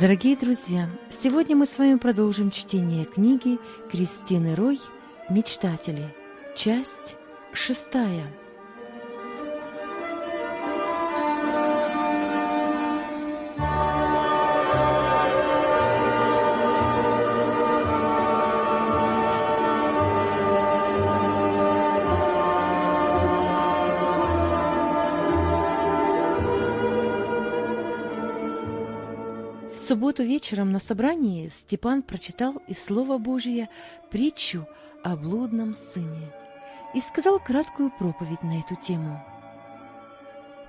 Дорогие друзья, сегодня мы с вами продолжим чтение книги Кристины Рой «Мечтатели», часть шестая – субботу вечером на собрании Степан прочитал из Слова Божия притчу о блудном сыне и сказал краткую проповедь на эту тему.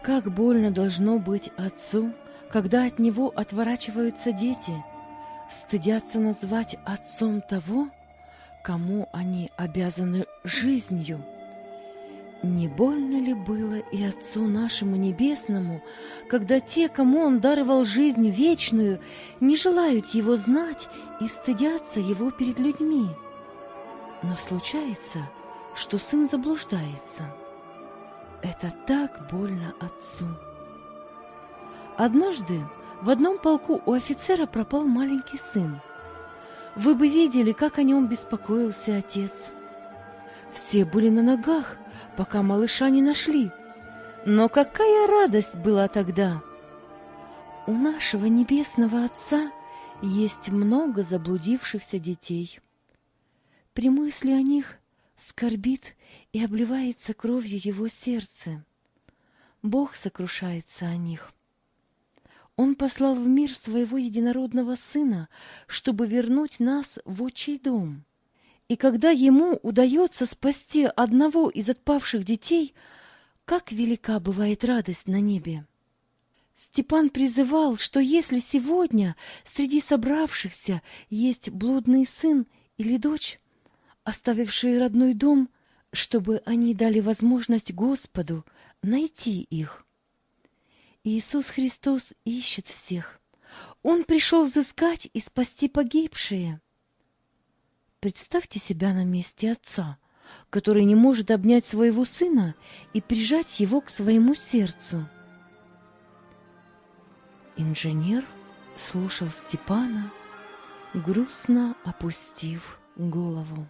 Как больно должно быть отцу, когда от него отворачиваются дети, стыдятся назвать отцом того, кому они обязаны жизнью – не больно ли было и Отцу нашему Небесному, когда те, кому Он даровал жизнь вечную, не желают Его знать и стыдятся Его перед людьми? Но случается, что сын заблуждается. Это так больно Отцу. Однажды в одном полку у офицера пропал маленький сын. Вы бы видели, как о нем беспокоился отец – все были на ногах, пока малыша не нашли. Но какая радость была тогда! У нашего небесного Отца есть много заблудившихся детей. При мысли о них скорбит и обливается кровью его сердце. Бог сокрушается о них. Он послал в мир своего единородного Сына, чтобы вернуть нас в отчий дом. И когда ему удается спасти одного из отпавших детей, как велика бывает радость на небе. Степан призывал, что если сегодня среди собравшихся есть блудный сын или дочь, оставившие родной дом, чтобы они дали возможность Господу найти их. Иисус Христос ищет всех. Он пришел взыскать и спасти погибшие. Представьте себя на месте отца, который не может обнять своего сына и прижать его к своему сердцу. Инженер слушал Степана, грустно опустив голову.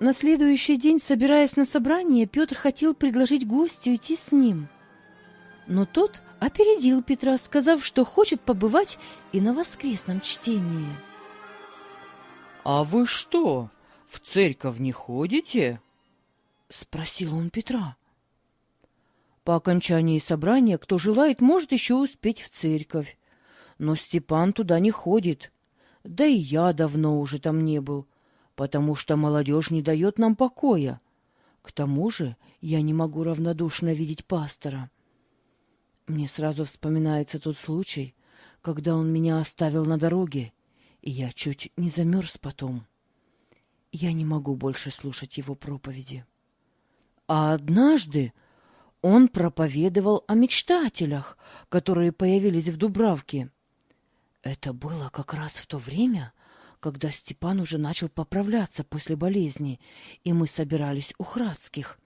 На следующий день, собираясь на собрание, Петр хотел предложить гостю идти с ним. Но тот опередил Петра, сказав, что хочет побывать и на воскресном чтении. — А вы что, в церковь не ходите? — спросил он Петра. По окончании собрания, кто желает, может еще успеть в церковь. Но Степан туда не ходит. Да и я давно уже там не был, потому что молодежь не дает нам покоя. К тому же я не могу равнодушно видеть пастора. Мне сразу вспоминается тот случай, когда он меня оставил на дороге, и я чуть не замерз потом. Я не могу больше слушать его проповеди. А однажды он проповедовал о мечтателях, которые появились в Дубравке. Это было как раз в то время, когда Степан уже начал поправляться после болезни, и мы собирались у Храдских.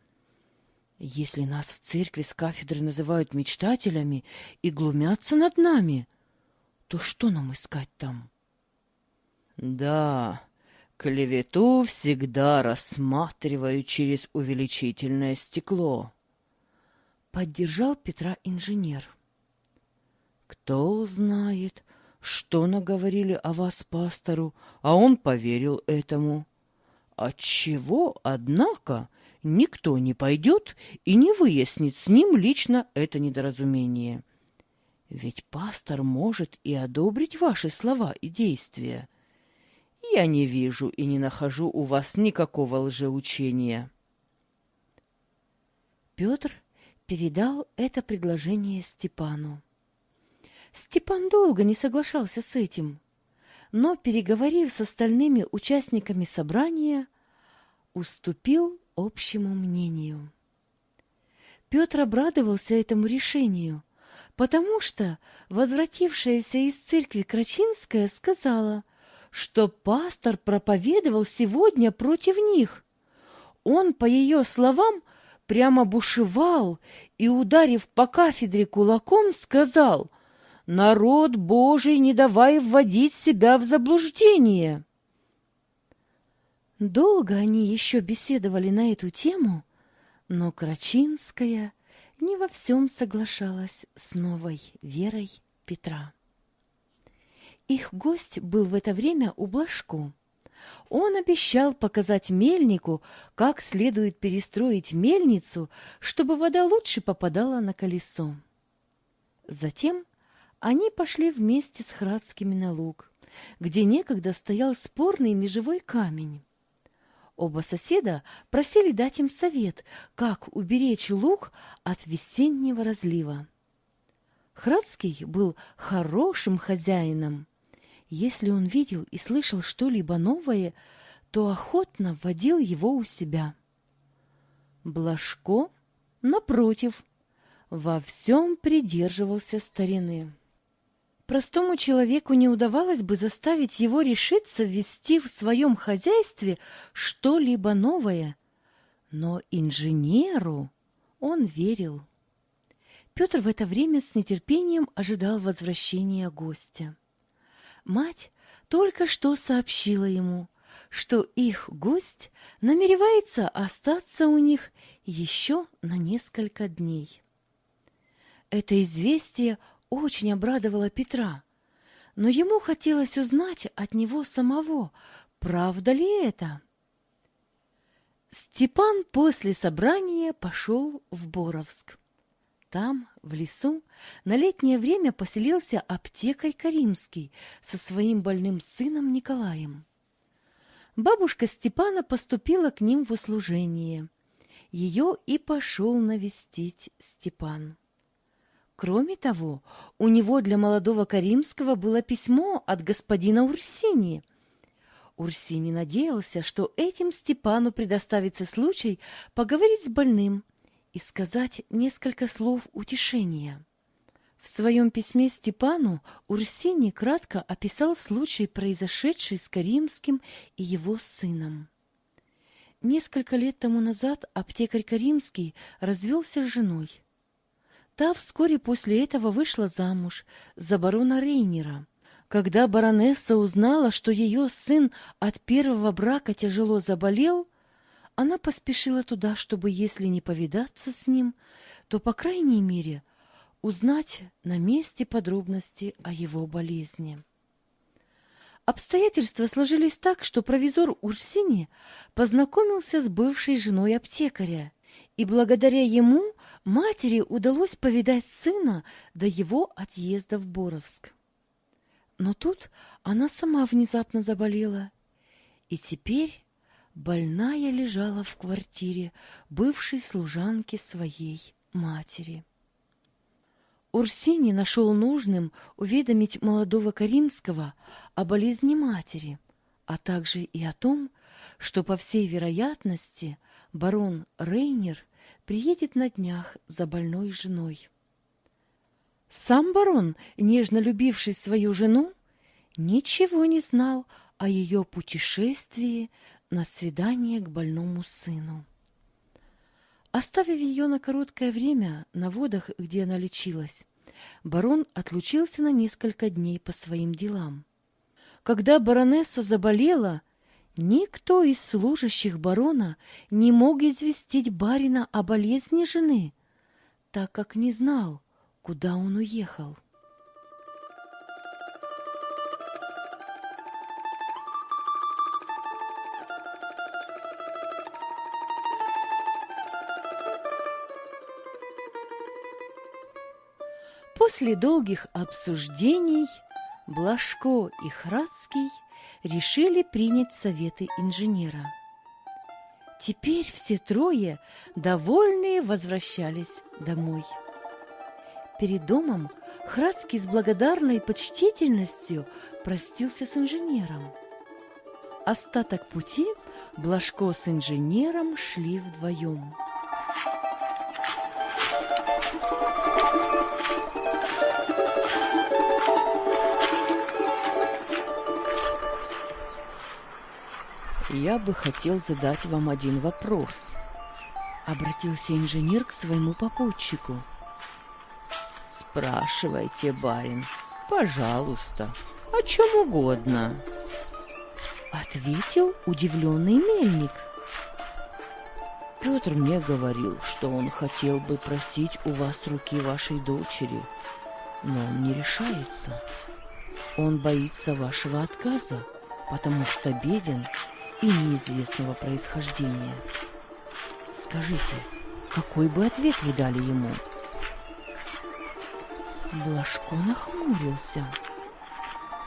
Если нас в церкви с кафедры называют мечтателями и глумятся над нами, то что нам искать там? Да, клевету всегда рассматриваю через увеличительное стекло. Поддержал Петра инженер. Кто знает, что наговорили о вас пастору, а он поверил этому. Отчего, однако, никто не пойдет и не выяснит с ним лично это недоразумение? Ведь пастор может и одобрить ваши слова и действия. Я не вижу и не нахожу у вас никакого лжеучения. Петр передал это предложение Степану. Степан долго не соглашался с этим, но, переговорив с остальными участниками собрания, уступил общему мнению. Петр обрадовался этому решению, потому что возвратившаяся из церкви Крачинская сказала, что пастор проповедовал сегодня против них. Он, по ее словам, прямо бушевал и, ударив по кафедре кулаком, сказал — народ Божий, не давай вводить себя в заблуждение. Долго они еще беседовали на эту тему, но Крачинская не во всем соглашалась с новой верой Петра. Их гость был в это время у Блажко. Он обещал показать мельнику, как следует перестроить мельницу, чтобы вода лучше попадала на колесо. Затем они пошли вместе с Храдскими на луг, где некогда стоял спорный межевой камень. Оба соседа просили дать им совет, как уберечь луг от весеннего разлива. Храдский был хорошим хозяином. Если он видел и слышал что-либо новое, то охотно вводил его у себя. Блажко, напротив, во всем придерживался старины. Простому человеку не удавалось бы заставить его решиться ввести в своем хозяйстве что-либо новое. Но инженеру он верил. Петр в это время с нетерпением ожидал возвращения гостя. Мать только что сообщила ему, что их гость намеревается остаться у них еще на несколько дней. Это известие очень обрадовала Петра, но ему хотелось узнать от него самого, правда ли это. Степан после собрания пошел в Боровск. Там, в лесу, на летнее время поселился аптекарь Каримский со своим больным сыном Николаем. Бабушка Степана поступила к ним в услужение. Ее и пошел навестить Степан. Кроме того, у него для молодого Каримского было письмо от господина Урсини. Урсини надеялся, что этим Степану предоставится случай поговорить с больным и сказать несколько слов утешения. В своем письме Степану Урсини кратко описал случай, произошедший с Каримским и его сыном. Несколько лет тому назад аптекарь Каримский развелся с женой. Та вскоре после этого вышла замуж за барона Рейнера. Когда баронесса узнала, что ее сын от первого брака тяжело заболел, Она поспешила туда, чтобы, если не повидаться с ним, то, по крайней мере, узнать на месте подробности о его болезни. Обстоятельства сложились так, что провизор Урсини познакомился с бывшей женой аптекаря, и благодаря ему матери удалось повидать сына до его отъезда в Боровск. Но тут она сама внезапно заболела, и теперь больная лежала в квартире бывшей служанки своей матери. Урсини нашел нужным уведомить молодого Каримского о болезни матери, а также и о том, что, по всей вероятности, барон Рейнер приедет на днях за больной женой. Сам барон, нежно любивший свою жену, ничего не знал о ее путешествии на свидание к больному сыну. Оставив ее на короткое время на водах, где она лечилась, барон отлучился на несколько дней по своим делам. Когда баронесса заболела, никто из служащих барона не мог известить барина о болезни жены, так как не знал, куда он уехал. После долгих обсуждений Блажко и Храдский решили принять советы инженера. Теперь все трое, довольные, возвращались домой. Перед домом Храдский с благодарной почтительностью простился с инженером. Остаток пути Блажко с инженером шли вдвоем. Я бы хотел задать вам один вопрос. Обратился инженер к своему попутчику. Спрашивайте, барин, пожалуйста, о чем угодно. Ответил удивленный мельник. Петр мне говорил, что он хотел бы просить у вас руки вашей дочери, но он не решается. Он боится вашего отказа, потому что беден и неизвестного происхождения. Скажите, какой бы ответ вы дали ему? Блажко нахмурился.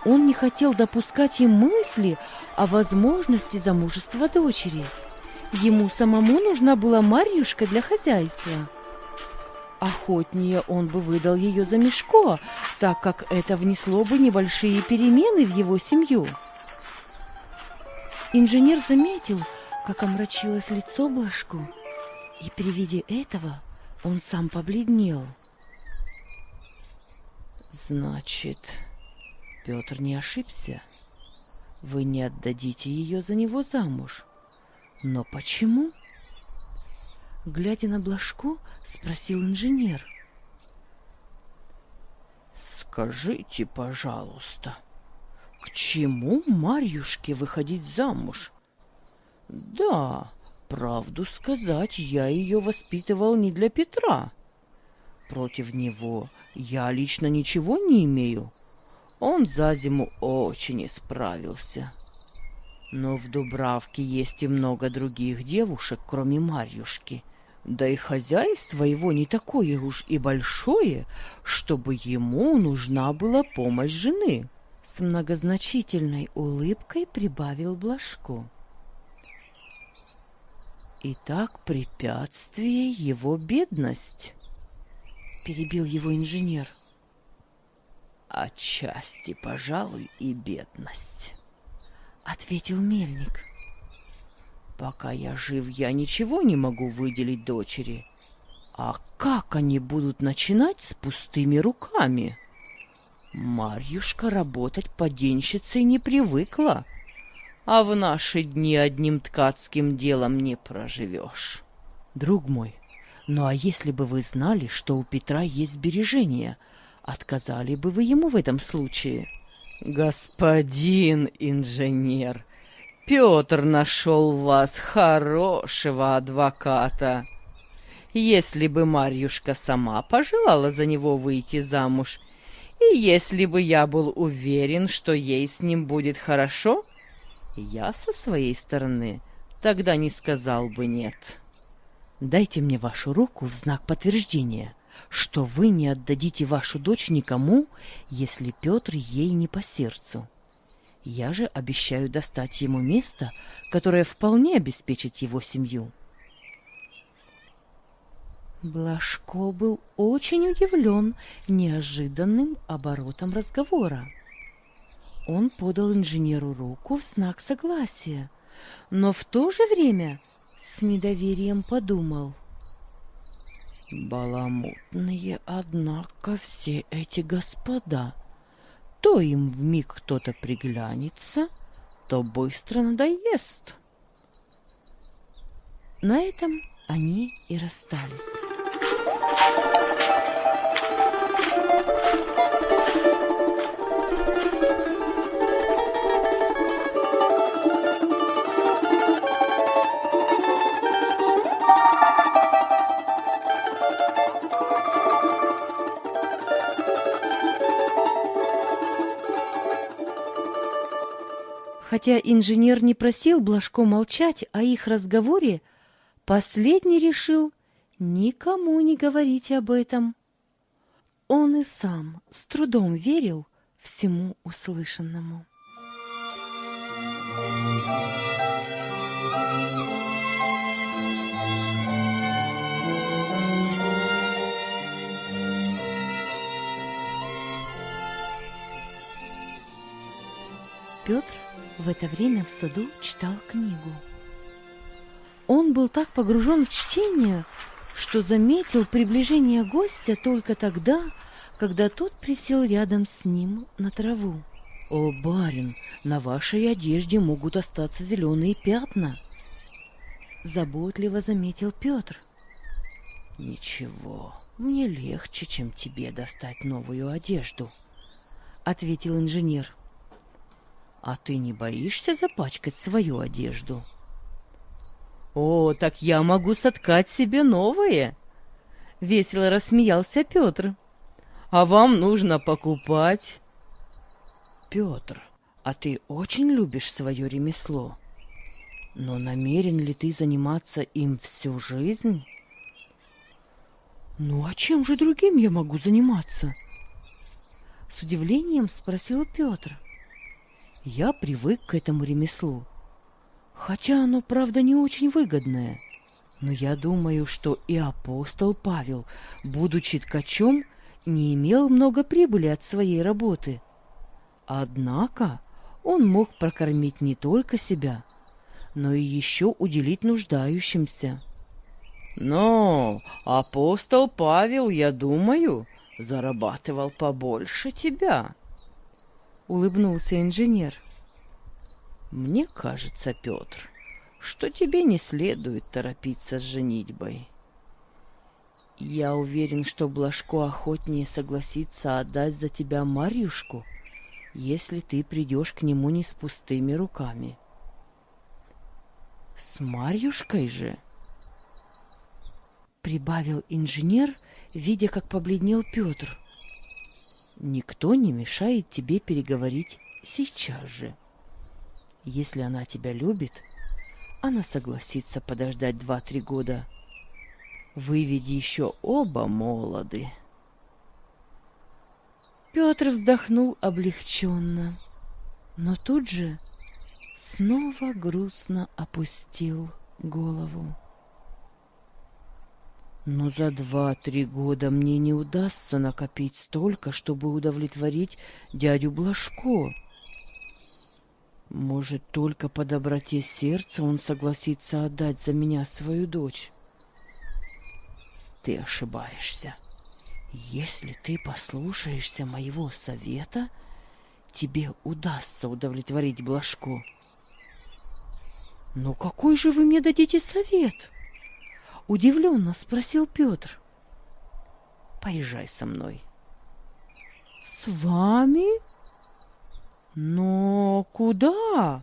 Он не хотел допускать и мысли о возможности замужества дочери. Ему самому нужна была Марьюшка для хозяйства. Охотнее он бы выдал ее за Мешко, так как это внесло бы небольшие перемены в его семью. Инженер заметил, как омрачилось лицо Блажку, и при виде этого он сам побледнел. Значит, Петр не ошибся. Вы не отдадите ее за него замуж. Но почему? Глядя на Блажку, спросил инженер. Скажите, пожалуйста, к чему Марьюшке выходить замуж? Да, правду сказать, я ее воспитывал не для Петра. Против него я лично ничего не имею. Он за зиму очень исправился. Но в Дубравке есть и много других девушек, кроме Марьюшки. Да и хозяйство его не такое уж и большое, чтобы ему нужна была помощь жены. С многозначительной улыбкой прибавил Блажко. Итак, препятствие его бедность, перебил его инженер. Отчасти, пожалуй, и бедность, ответил мельник. Пока я жив, я ничего не могу выделить дочери. А как они будут начинать с пустыми руками? Марьюшка работать поденщицей не привыкла, а в наши дни одним ткацким делом не проживешь. Друг мой, ну а если бы вы знали, что у Петра есть сбережения, отказали бы вы ему в этом случае? Господин инженер, Петр нашел вас хорошего адвоката. Если бы Марьюшка сама пожелала за него выйти замуж, и если бы я был уверен, что ей с ним будет хорошо, я со своей стороны тогда не сказал бы нет. Дайте мне вашу руку в знак подтверждения, что вы не отдадите вашу дочь никому, если Петр ей не по сердцу. Я же обещаю достать ему место, которое вполне обеспечит его семью. Блажко был очень удивлен неожиданным оборотом разговора. Он подал инженеру руку в знак согласия, но в то же время с недоверием подумал. Баламутные, однако, все эти господа. То им в миг кто-то приглянется, то быстро надоест. На этом они и расстались. Хотя инженер не просил Блажко молчать о их разговоре, последний решил никому не говорить об этом. Он и сам с трудом верил всему услышанному. Петр в это время в саду читал книгу. Он был так погружен в чтение, что заметил приближение гостя только тогда, когда тот присел рядом с ним на траву. «О, барин, на вашей одежде могут остаться зеленые пятна!» Заботливо заметил Петр. «Ничего, мне легче, чем тебе достать новую одежду», — ответил инженер. А ты не боишься запачкать свою одежду? О, так я могу соткать себе новое. Весело рассмеялся Петр. А вам нужно покупать. Петр, а ты очень любишь свое ремесло. Но намерен ли ты заниматься им всю жизнь? Ну, а чем же другим я могу заниматься? С удивлением спросил Петр. Я привык к этому ремеслу. Хотя оно, правда, не очень выгодное. Но я думаю, что и апостол Павел, будучи ткачом, не имел много прибыли от своей работы. Однако он мог прокормить не только себя, но и еще уделить нуждающимся. Но апостол Павел, я думаю, зарабатывал побольше тебя. — улыбнулся инженер. «Мне кажется, Петр, что тебе не следует торопиться с женитьбой. Я уверен, что Блажко охотнее согласится отдать за тебя Марьюшку, если ты придешь к нему не с пустыми руками». «С Марьюшкой же?» Прибавил инженер, видя, как побледнел Петр. Никто не мешает тебе переговорить сейчас же. Если она тебя любит, она согласится подождать два-три года. Вы ведь еще оба молоды. Петр вздохнул облегченно, но тут же снова грустно опустил голову. Но за два-три года мне не удастся накопить столько, чтобы удовлетворить дядю Блажко. Может, только по доброте сердца он согласится отдать за меня свою дочь. Ты ошибаешься. Если ты послушаешься моего совета, тебе удастся удовлетворить Блажко. Но какой же вы мне дадите совет? — Удивленно спросил Петр. Поезжай со мной. С вами? Но куда?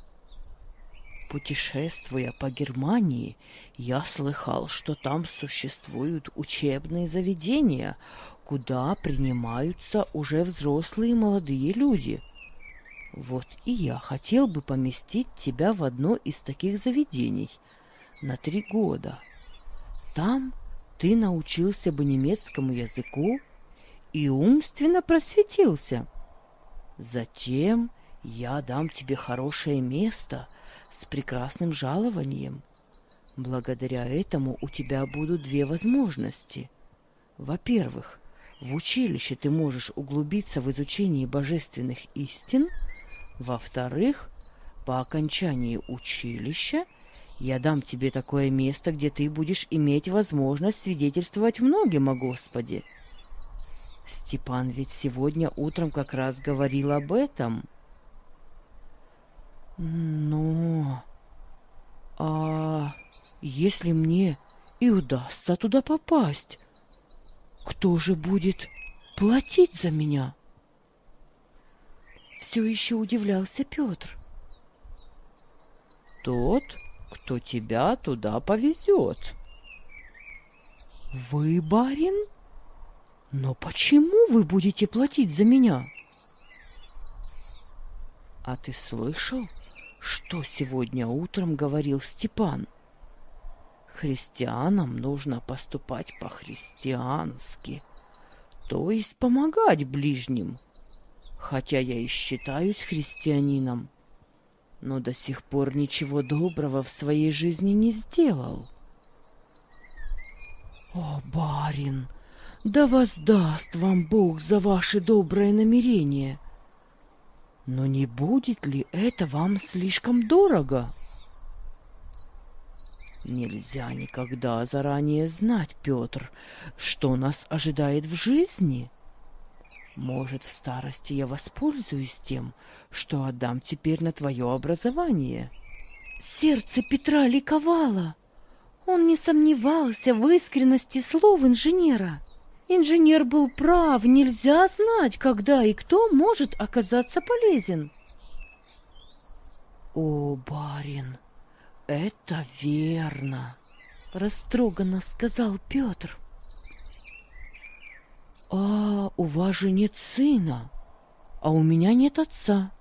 Путешествуя по Германии, я слыхал, что там существуют учебные заведения, куда принимаются уже взрослые молодые люди. Вот и я хотел бы поместить тебя в одно из таких заведений на три года. Там ты научился бы немецкому языку и умственно просветился. Затем я дам тебе хорошее место с прекрасным жалованием. Благодаря этому у тебя будут две возможности. Во-первых, в училище ты можешь углубиться в изучение божественных истин. Во-вторых, по окончании училища я дам тебе такое место, где ты будешь иметь возможность свидетельствовать многим о Господе. Степан ведь сегодня утром как раз говорил об этом. Но... А если мне и удастся туда попасть, кто же будет платить за меня? Все еще удивлялся Петр. Тот, кто тебя туда повезет. Вы, барин? Но почему вы будете платить за меня? А ты слышал, что сегодня утром говорил Степан? Христианам нужно поступать по-христиански, то есть помогать ближним. Хотя я и считаюсь христианином, но до сих пор ничего доброго в своей жизни не сделал. О, барин, да воздаст вам Бог за ваши добрые намерения. Но не будет ли это вам слишком дорого? Нельзя никогда заранее знать, Петр, что нас ожидает в жизни. Может, в старости я воспользуюсь тем, что отдам теперь на твое образование. Сердце Петра ликовало. Он не сомневался в искренности слов инженера. Инженер был прав, нельзя знать, когда и кто может оказаться полезен. О, барин, это верно, растроганно сказал Петр. А у вас же нет сына, а у меня нет отца.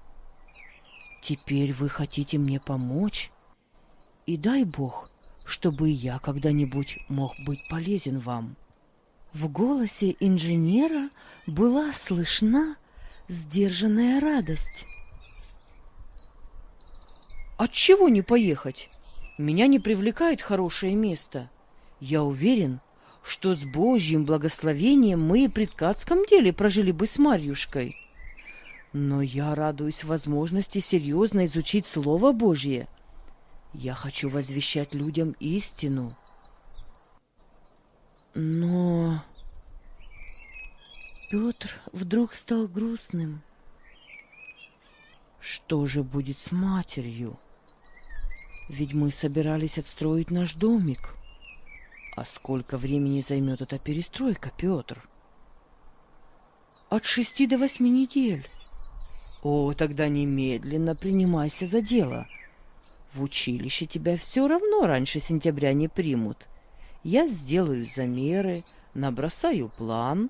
Теперь вы хотите мне помочь? И дай Бог, чтобы я когда-нибудь мог быть полезен вам. В голосе инженера была слышна сдержанная радость. Отчего не поехать? Меня не привлекает хорошее место. Я уверен, что с Божьим благословением мы и при ткацком деле прожили бы с Марьюшкой. Но я радуюсь возможности серьезно изучить Слово Божье. Я хочу возвещать людям истину. Но Петр вдруг стал грустным. Что же будет с матерью? Ведь мы собирались отстроить наш домик. А сколько времени займет эта перестройка, Петр? От шести до восьми недель. О, тогда немедленно принимайся за дело. В училище тебя все равно раньше сентября не примут. Я сделаю замеры, набросаю план,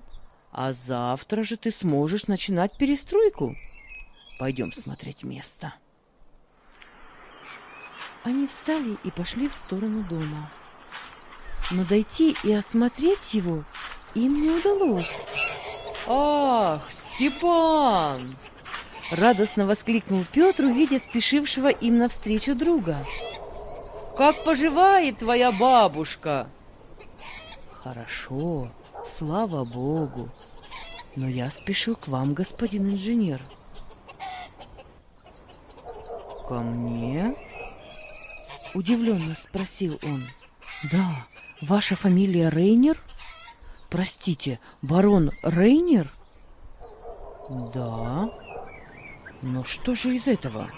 а завтра же ты сможешь начинать перестройку. Пойдем смотреть место. Они встали и пошли в сторону дома. Но дойти и осмотреть его им не удалось. «Ах, Степан!» Радостно воскликнул Петр, увидя спешившего им навстречу друга. «Как поживает твоя бабушка?» Хорошо, слава богу. Но я спешил к вам, господин инженер. Ко мне? Удивленно спросил он. Да, ваша фамилия Рейнер? Простите, барон Рейнер? Да. Но что же из этого?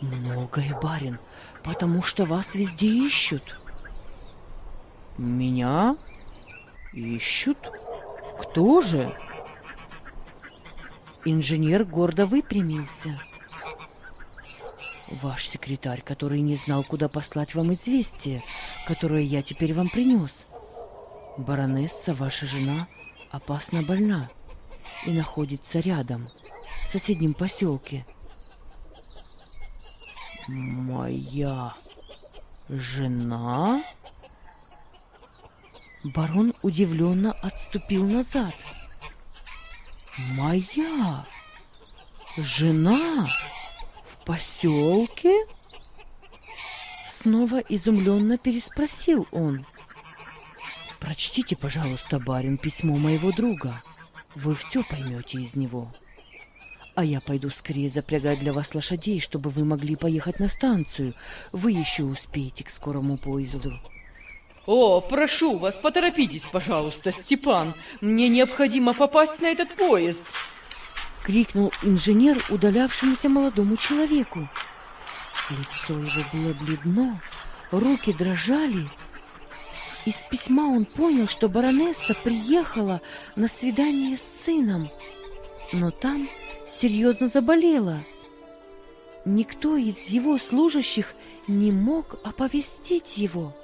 Многое, барин, потому что вас везде ищут. Меня ищут? Кто же? Инженер гордо выпрямился. Ваш секретарь, который не знал, куда послать вам известие, которое я теперь вам принес. Баронесса, ваша жена, опасно больна и находится рядом, в соседнем поселке. Моя жена? Барон удивленно отступил назад. Моя жена в поселке? Снова изумленно переспросил он. Прочтите, пожалуйста, барин, письмо моего друга. Вы все поймете из него. А я пойду скорее запрягать для вас лошадей, чтобы вы могли поехать на станцию. Вы еще успеете к скорому поезду. О, прошу вас, поторопитесь, пожалуйста, Степан. Мне необходимо попасть на этот поезд. Крикнул инженер удалявшемуся молодому человеку. Лицо его было бледно, руки дрожали. Из письма он понял, что баронесса приехала на свидание с сыном, но там серьезно заболела. Никто из его служащих не мог оповестить его,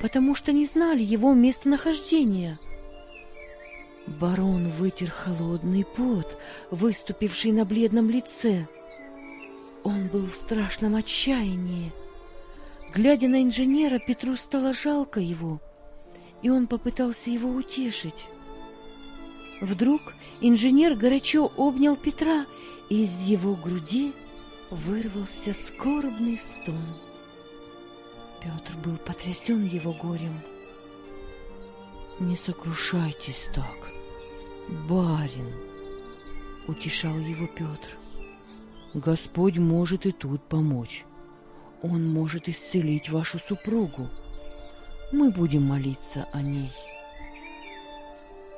потому что не знали его местонахождения. Барон вытер холодный пот, выступивший на бледном лице. Он был в страшном отчаянии. Глядя на инженера, Петру стало жалко его, и он попытался его утешить. Вдруг инженер горячо обнял Петра, и из его груди вырвался скорбный стон. Петр был потрясен его горем. «Не сокрушайтесь так, барин!» — утешал его Петр. «Господь может и тут помочь. Он может исцелить вашу супругу. Мы будем молиться о ней».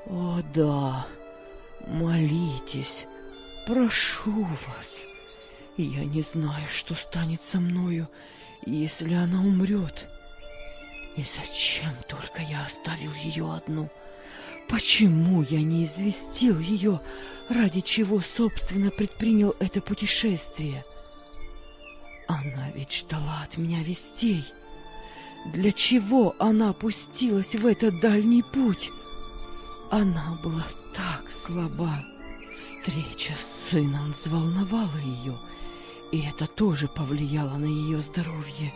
О, да, молитесь, прошу вас. Я не знаю, что станет со мною, если она умрет. И зачем только я оставил ее одну? Почему я не известил ее, ради чего, собственно, предпринял это путешествие? Она ведь ждала от меня вестей. Для чего она пустилась в этот дальний путь? Она была так слаба. Встреча с сыном взволновала ее, и это тоже повлияло на ее здоровье.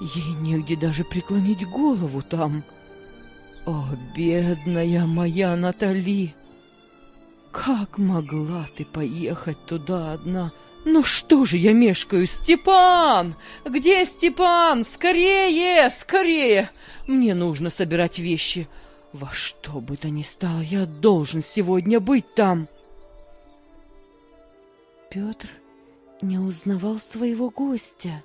Ей негде даже преклонить голову там. О, бедная моя Натали! Как могла ты поехать туда одна? Ну что же я мешкаю? Степан! Где Степан? Скорее, скорее! Мне нужно собирать вещи. — во что бы то ни стало, я должен сегодня быть там. Петр не узнавал своего гостя.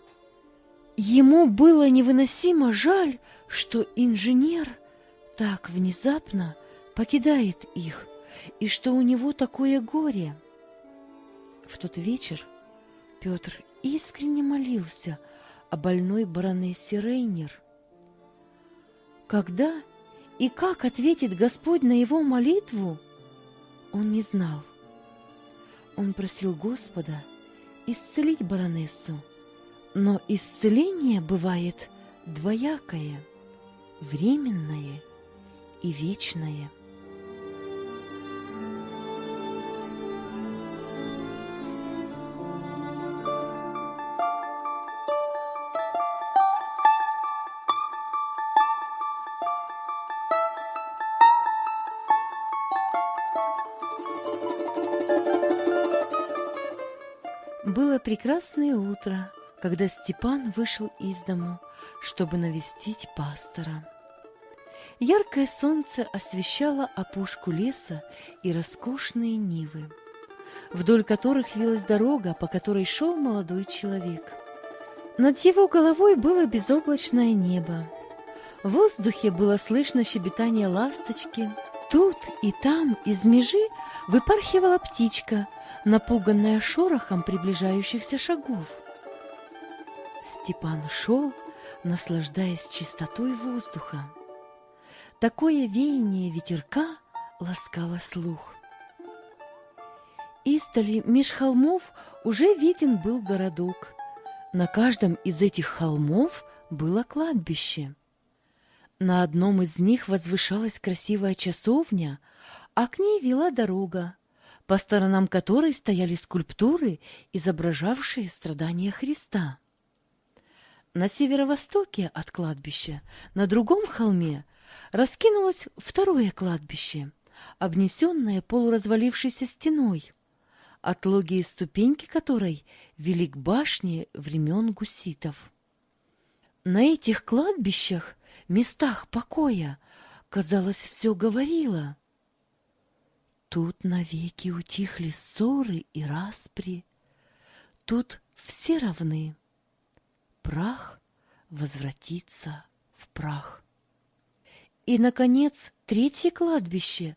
Ему было невыносимо жаль, что инженер так внезапно покидает их, и что у него такое горе. В тот вечер Петр искренне молился о больной баронессе Рейнер. Когда и как ответит Господь на его молитву, он не знал. Он просил Господа исцелить баронессу, но исцеление бывает двоякое, временное и вечное – прекрасное утро, когда Степан вышел из дому, чтобы навестить пастора. Яркое солнце освещало опушку леса и роскошные нивы, вдоль которых вилась дорога, по которой шел молодой человек. Над его головой было безоблачное небо. В воздухе было слышно щебетание ласточки. Тут и там из межи выпархивала птичка — напуганная шорохом приближающихся шагов. Степан шел, наслаждаясь чистотой воздуха. Такое веяние ветерка ласкало слух. Истали меж холмов уже виден был городок, На каждом из этих холмов было кладбище. На одном из них возвышалась красивая часовня, а к ней вела дорога, по сторонам которой стояли скульптуры, изображавшие страдания Христа. На северо-востоке от кладбища, на другом холме, раскинулось второе кладбище, обнесенное полуразвалившейся стеной, отлоги и ступеньки которой вели к башне времен гуситов. На этих кладбищах, местах покоя, казалось, все говорило. Тут навеки утихли ссоры и распри, тут все равны. Прах возвратится в прах. И, наконец, третье кладбище,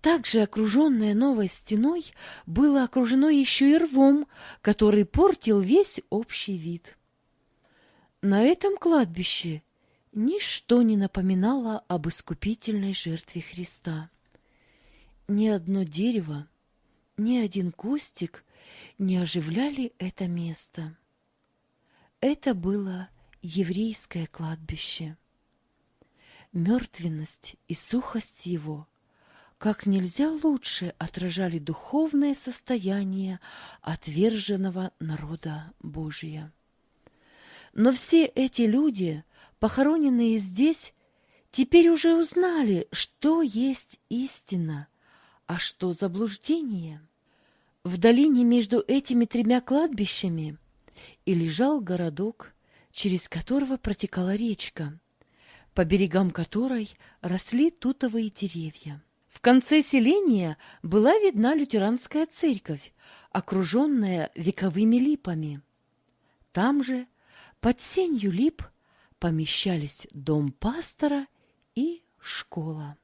также окруженное новой стеной, было окружено еще и рвом, который портил весь общий вид. На этом кладбище ничто не напоминало об искупительной жертве Христа. Ни одно дерево, ни один кустик не оживляли это место. Это было еврейское кладбище мертвенность и сухость его как нельзя лучше отражали духовное состояние отверженного народа Божия. Но все эти люди, похороненные здесь, теперь уже узнали, что есть истина, а что заблуждение. В долине между этими тремя кладбищами и лежал городок, через которого протекала речка – по берегам которой росли тутовые деревья. В конце селения была видна лютеранская церковь, окруженная вековыми липами. Там же, под сенью лип, помещались дом пастора и школа.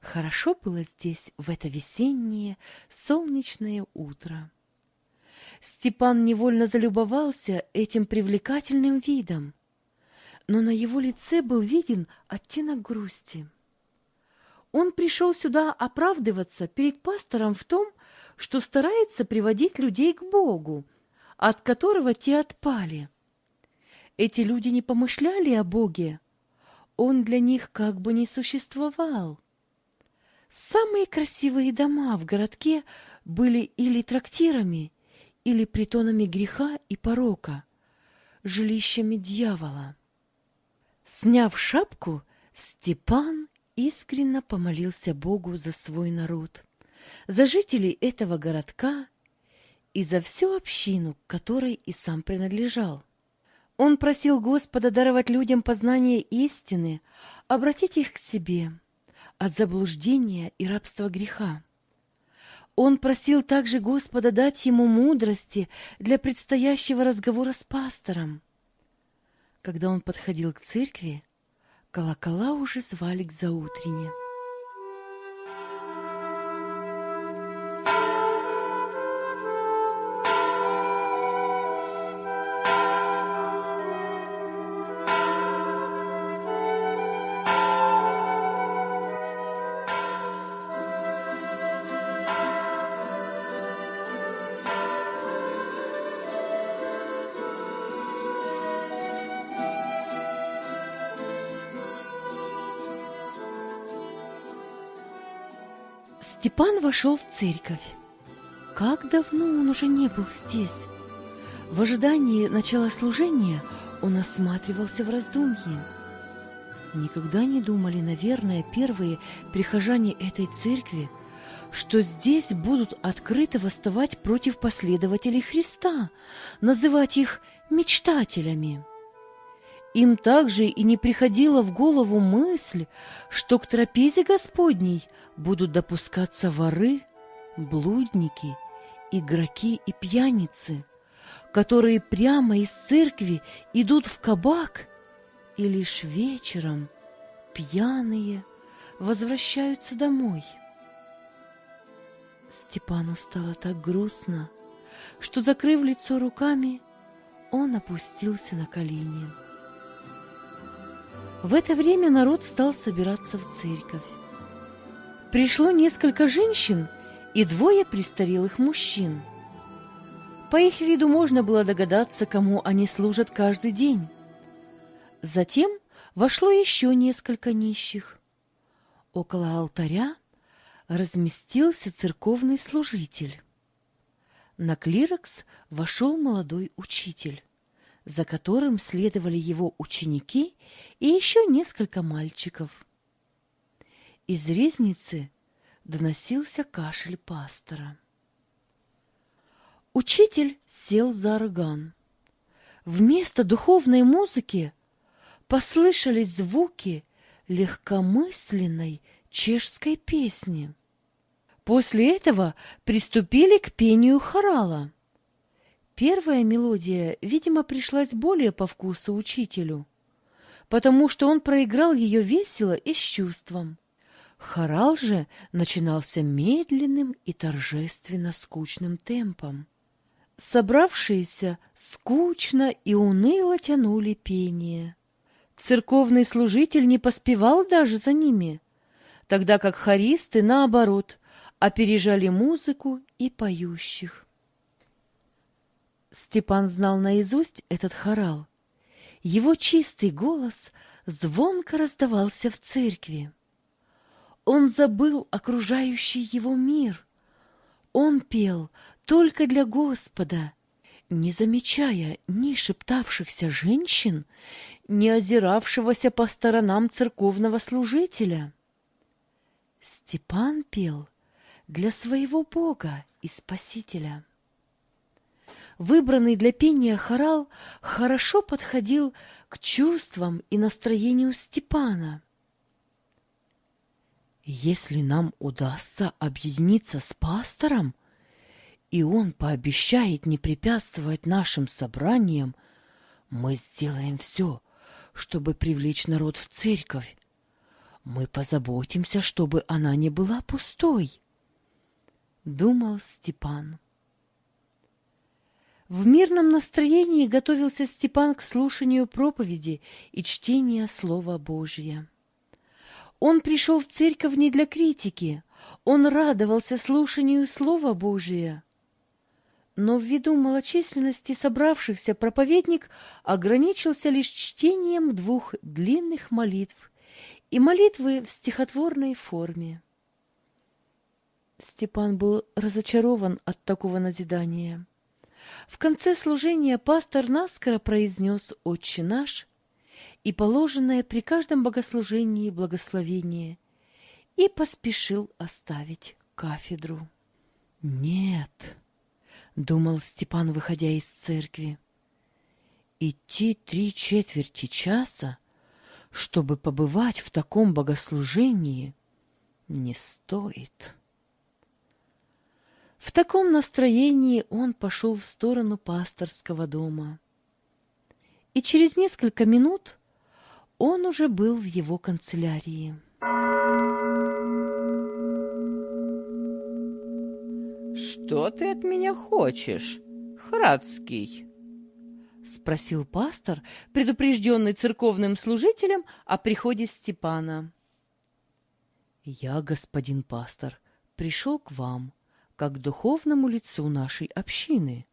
Хорошо было здесь в это весеннее солнечное утро. Степан невольно залюбовался этим привлекательным видом но на его лице был виден оттенок грусти. Он пришел сюда оправдываться перед пастором в том, что старается приводить людей к Богу, от которого те отпали. Эти люди не помышляли о Боге. Он для них как бы не существовал. Самые красивые дома в городке были или трактирами, или притонами греха и порока, жилищами дьявола. Сняв шапку, Степан искренне помолился Богу за свой народ, за жителей этого городка и за всю общину, к которой и сам принадлежал. Он просил Господа даровать людям познание истины, обратить их к себе от заблуждения и рабства греха. Он просил также Господа дать ему мудрости для предстоящего разговора с пастором – когда он подходил к церкви, колокола уже звали к заутрене. Степан вошел в церковь. Как давно он уже не был здесь? В ожидании начала служения он осматривался в раздумье. Никогда не думали, наверное, первые прихожане этой церкви, что здесь будут открыто восставать против последователей Христа, называть их мечтателями. Им также и не приходила в голову мысль, что к трапезе Господней будут допускаться воры, блудники, игроки и пьяницы, которые прямо из церкви идут в кабак и лишь вечером пьяные возвращаются домой. Степану стало так грустно, что, закрыв лицо руками, он опустился на колени. В это время народ стал собираться в церковь. Пришло несколько женщин и двое престарелых мужчин. По их виду можно было догадаться, кому они служат каждый день. Затем вошло еще несколько нищих. Около алтаря разместился церковный служитель. На клирокс вошел молодой учитель, за которым следовали его ученики и еще несколько мальчиков. Из резницы доносился кашель пастора. Учитель сел за орган. Вместо духовной музыки послышались звуки легкомысленной чешской песни. После этого приступили к пению хорала. Первая мелодия, видимо, пришлась более по вкусу учителю, потому что он проиграл ее весело и с чувством. Хорал же начинался медленным и торжественно скучным темпом. Собравшиеся скучно и уныло тянули пение. Церковный служитель не поспевал даже за ними, тогда как хористы, наоборот, опережали музыку и поющих. Степан знал наизусть этот хорал. Его чистый голос звонко раздавался в церкви. Он забыл окружающий его мир. Он пел только для Господа, не замечая ни шептавшихся женщин, ни озиравшегося по сторонам церковного служителя. Степан пел для своего Бога и Спасителя. Выбранный для пения хорал хорошо подходил к чувствам и настроению Степана. Если нам удастся объединиться с пастором, и он пообещает не препятствовать нашим собраниям, мы сделаем все, чтобы привлечь народ в церковь. Мы позаботимся, чтобы она не была пустой, — думал Степан. В мирном настроении готовился Степан к слушанию проповеди и чтению Слова Божьего. Он пришел в церковь не для критики, он радовался слушанию Слова Божия. Но ввиду малочисленности собравшихся проповедник ограничился лишь чтением двух длинных молитв и молитвы в стихотворной форме. Степан был разочарован от такого назидания. В конце служения пастор наскоро произнес «Отче наш», и положенное при каждом богослужении благословение, и поспешил оставить кафедру. «Нет», — думал Степан, выходя из церкви, — «идти три четверти часа, чтобы побывать в таком богослужении, не стоит». В таком настроении он пошел в сторону пасторского дома и через несколько минут он уже был в его канцелярии. «Что ты от меня хочешь, Храдский?» — спросил пастор, предупрежденный церковным служителем о приходе Степана. «Я, господин пастор, пришел к вам, как духовному лицу нашей общины»,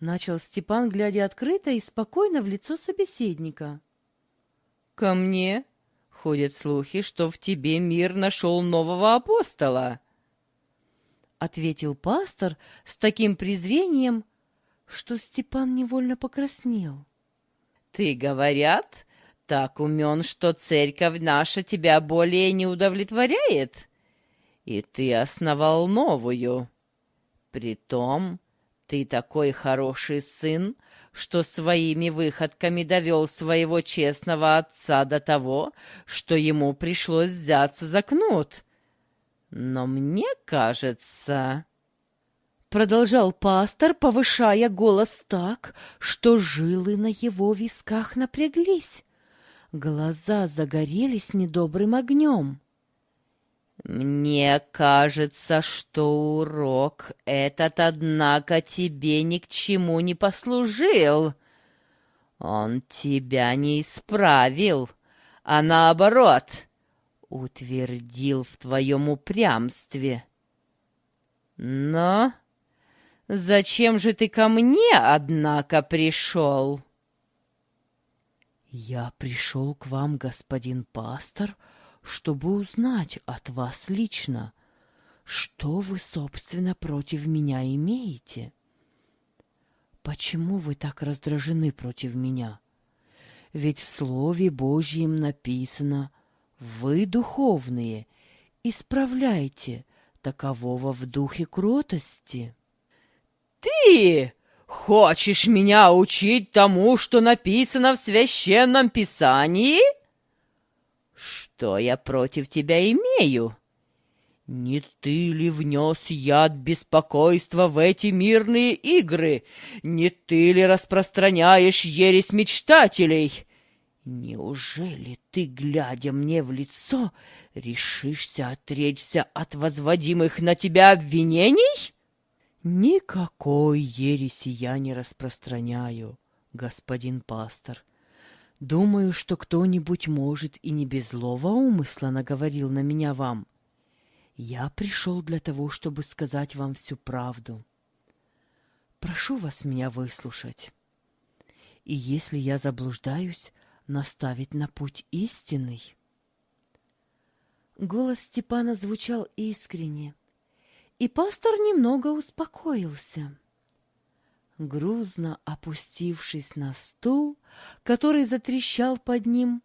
Начал Степан, глядя открыто и спокойно в лицо собеседника. «Ко мне ходят слухи, что в тебе мир нашел нового апостола», — ответил пастор с таким презрением, что Степан невольно покраснел. «Ты, говорят, так умен, что церковь наша тебя более не удовлетворяет, и ты основал новую. Притом ты такой хороший сын, что своими выходками довел своего честного отца до того, что ему пришлось взяться за кнут. Но мне кажется...» Продолжал пастор, повышая голос так, что жилы на его висках напряглись. Глаза загорелись недобрым огнем. «Мне кажется, что урок этот, однако, тебе ни к чему не послужил. Он тебя не исправил, а наоборот, утвердил в твоем упрямстве. Но Зачем же ты ко мне, однако, пришел?» «Я пришел к вам, господин пастор, чтобы узнать от вас лично, что вы, собственно, против меня имеете. Почему вы так раздражены против меня? Ведь в Слове Божьем написано «Вы духовные, исправляйте такового в духе кротости». «Ты!» Хочешь меня учить тому, что написано в священном писании? Что я против тебя имею? Не ты ли внес яд беспокойства в эти мирные игры? Не ты ли распространяешь ересь мечтателей? Неужели ты, глядя мне в лицо, решишься отречься от возводимых на тебя обвинений? Никакой ереси я не распространяю, господин пастор. Думаю, что кто-нибудь, может, и не без злого умысла наговорил на меня вам. Я пришел для того, чтобы сказать вам всю правду. Прошу вас меня выслушать. И если я заблуждаюсь, наставить на путь истинный. Голос Степана звучал искренне, и пастор немного успокоился. Грузно опустившись на стул, который затрещал под ним,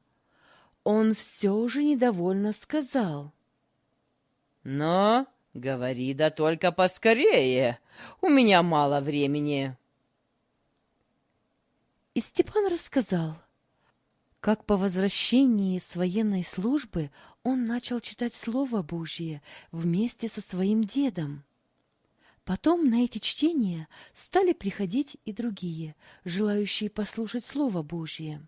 он все же недовольно сказал. «Но, говори да только поскорее, у меня мало времени». И Степан рассказал, как по возвращении с военной службы он начал читать Слово Божье вместе со своим дедом. Потом на эти чтения стали приходить и другие, желающие послушать Слово Божье.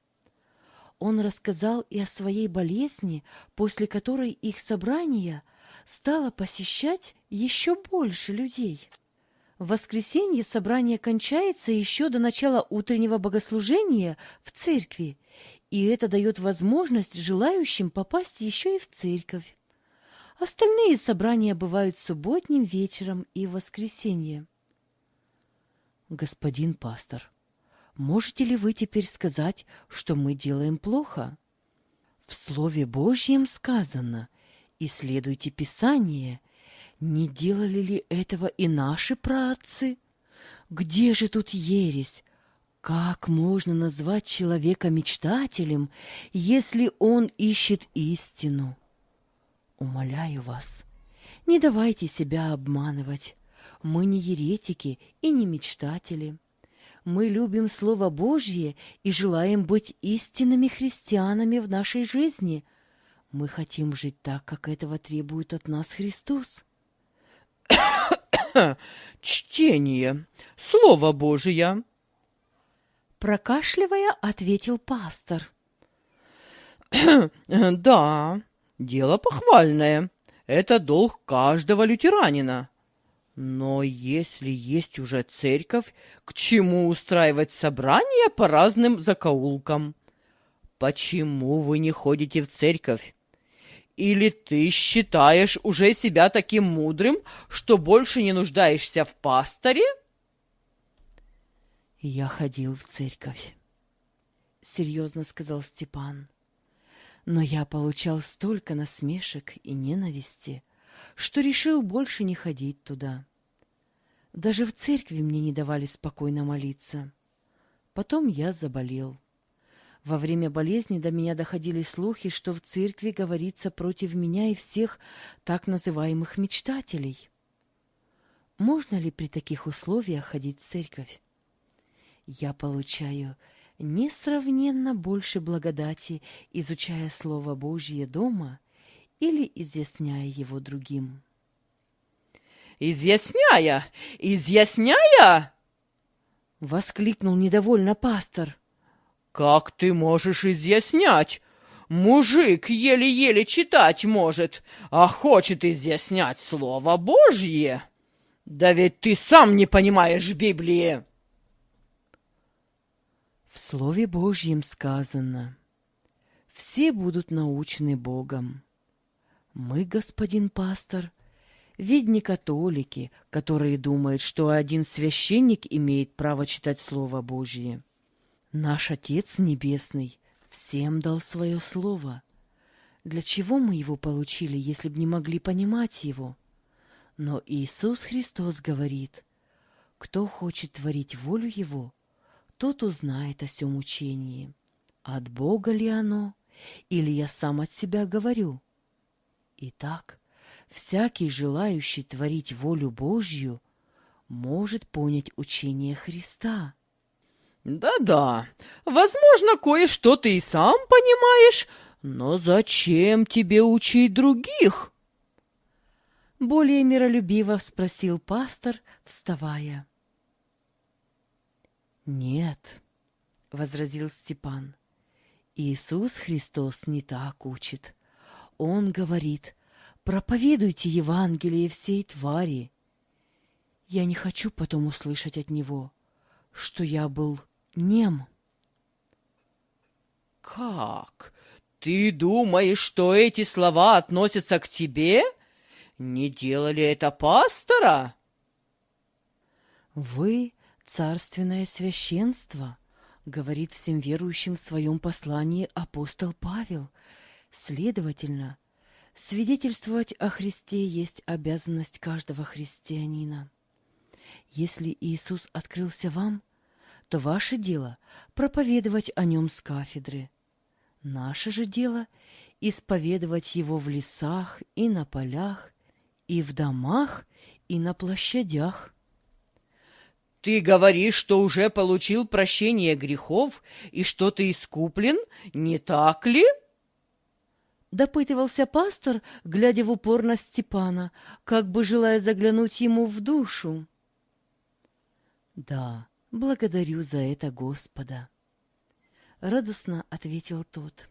Он рассказал и о своей болезни, после которой их собрание стало посещать еще больше людей. В воскресенье собрание кончается еще до начала утреннего богослужения в церкви, и это дает возможность желающим попасть еще и в церковь. Остальные собрания бывают субботним вечером и воскресенье. Господин пастор, можете ли вы теперь сказать, что мы делаем плохо? В Слове Божьем сказано «Исследуйте Писание». Не делали ли этого и наши праотцы? Где же тут ересь? Как можно назвать человека мечтателем, если он ищет истину? Умоляю вас, не давайте себя обманывать. Мы не еретики и не мечтатели. Мы любим Слово Божье и желаем быть истинными христианами в нашей жизни. Мы хотим жить так, как этого требует от нас Христос. Чтение. Слово Божие Прокашливая, ответил пастор. «Да, дело похвальное. Это долг каждого лютеранина. Но если есть уже церковь, к чему устраивать собрания по разным закоулкам? Почему вы не ходите в церковь? Или ты считаешь уже себя таким мудрым, что больше не нуждаешься в пасторе?» «Я ходил в церковь», — серьезно сказал Степан. «Но я получал столько насмешек и ненависти, что решил больше не ходить туда. Даже в церкви мне не давали спокойно молиться. Потом я заболел. Во время болезни до меня доходили слухи, что в церкви говорится против меня и всех так называемых мечтателей. Можно ли при таких условиях ходить в церковь? я получаю несравненно больше благодати, изучая Слово Божье дома или изъясняя его другим. «Изъясняя! Изъясняя!» — воскликнул недовольно пастор. «Как ты можешь изъяснять? Мужик еле-еле читать может, а хочет изъяснять Слово Божье. Да ведь ты сам не понимаешь Библии!» В Слове Божьем сказано, «Все будут научены Богом». Мы, господин пастор, Ведь не католики, которые думают, что один священник имеет право читать Слово Божье. Наш Отец Небесный всем дал свое Слово. Для чего мы его получили, если б не могли понимать его? Но Иисус Христос говорит, кто хочет творить волю Его, тот узнает о сем учении. От Бога ли оно, или я сам от себя говорю? Итак, всякий, желающий творить волю Божью, может понять учение Христа. Да-да, возможно, кое-что ты и сам понимаешь, но зачем тебе учить других? Более миролюбиво спросил пастор, вставая. «Нет», — возразил Степан, — «Иисус Христос не так учит. Он говорит, проповедуйте Евангелие всей твари. Я не хочу потом услышать от Него, что я был нем». «Как? Ты думаешь, что эти слова относятся к тебе? Не делали это пастора?» «Вы царственное священство, говорит всем верующим в своем послании апостол Павел. Следовательно, свидетельствовать о Христе есть обязанность каждого христианина. Если Иисус открылся вам, то ваше дело — проповедовать о нем с кафедры. Наше же дело — исповедовать его в лесах и на полях, и в домах, и на площадях. Ты говоришь, что уже получил прощение грехов и что ты искуплен, не так ли? Допытывался пастор, глядя в упор на Степана, как бы желая заглянуть ему в душу. Да, благодарю за это Господа. Радостно ответил тот.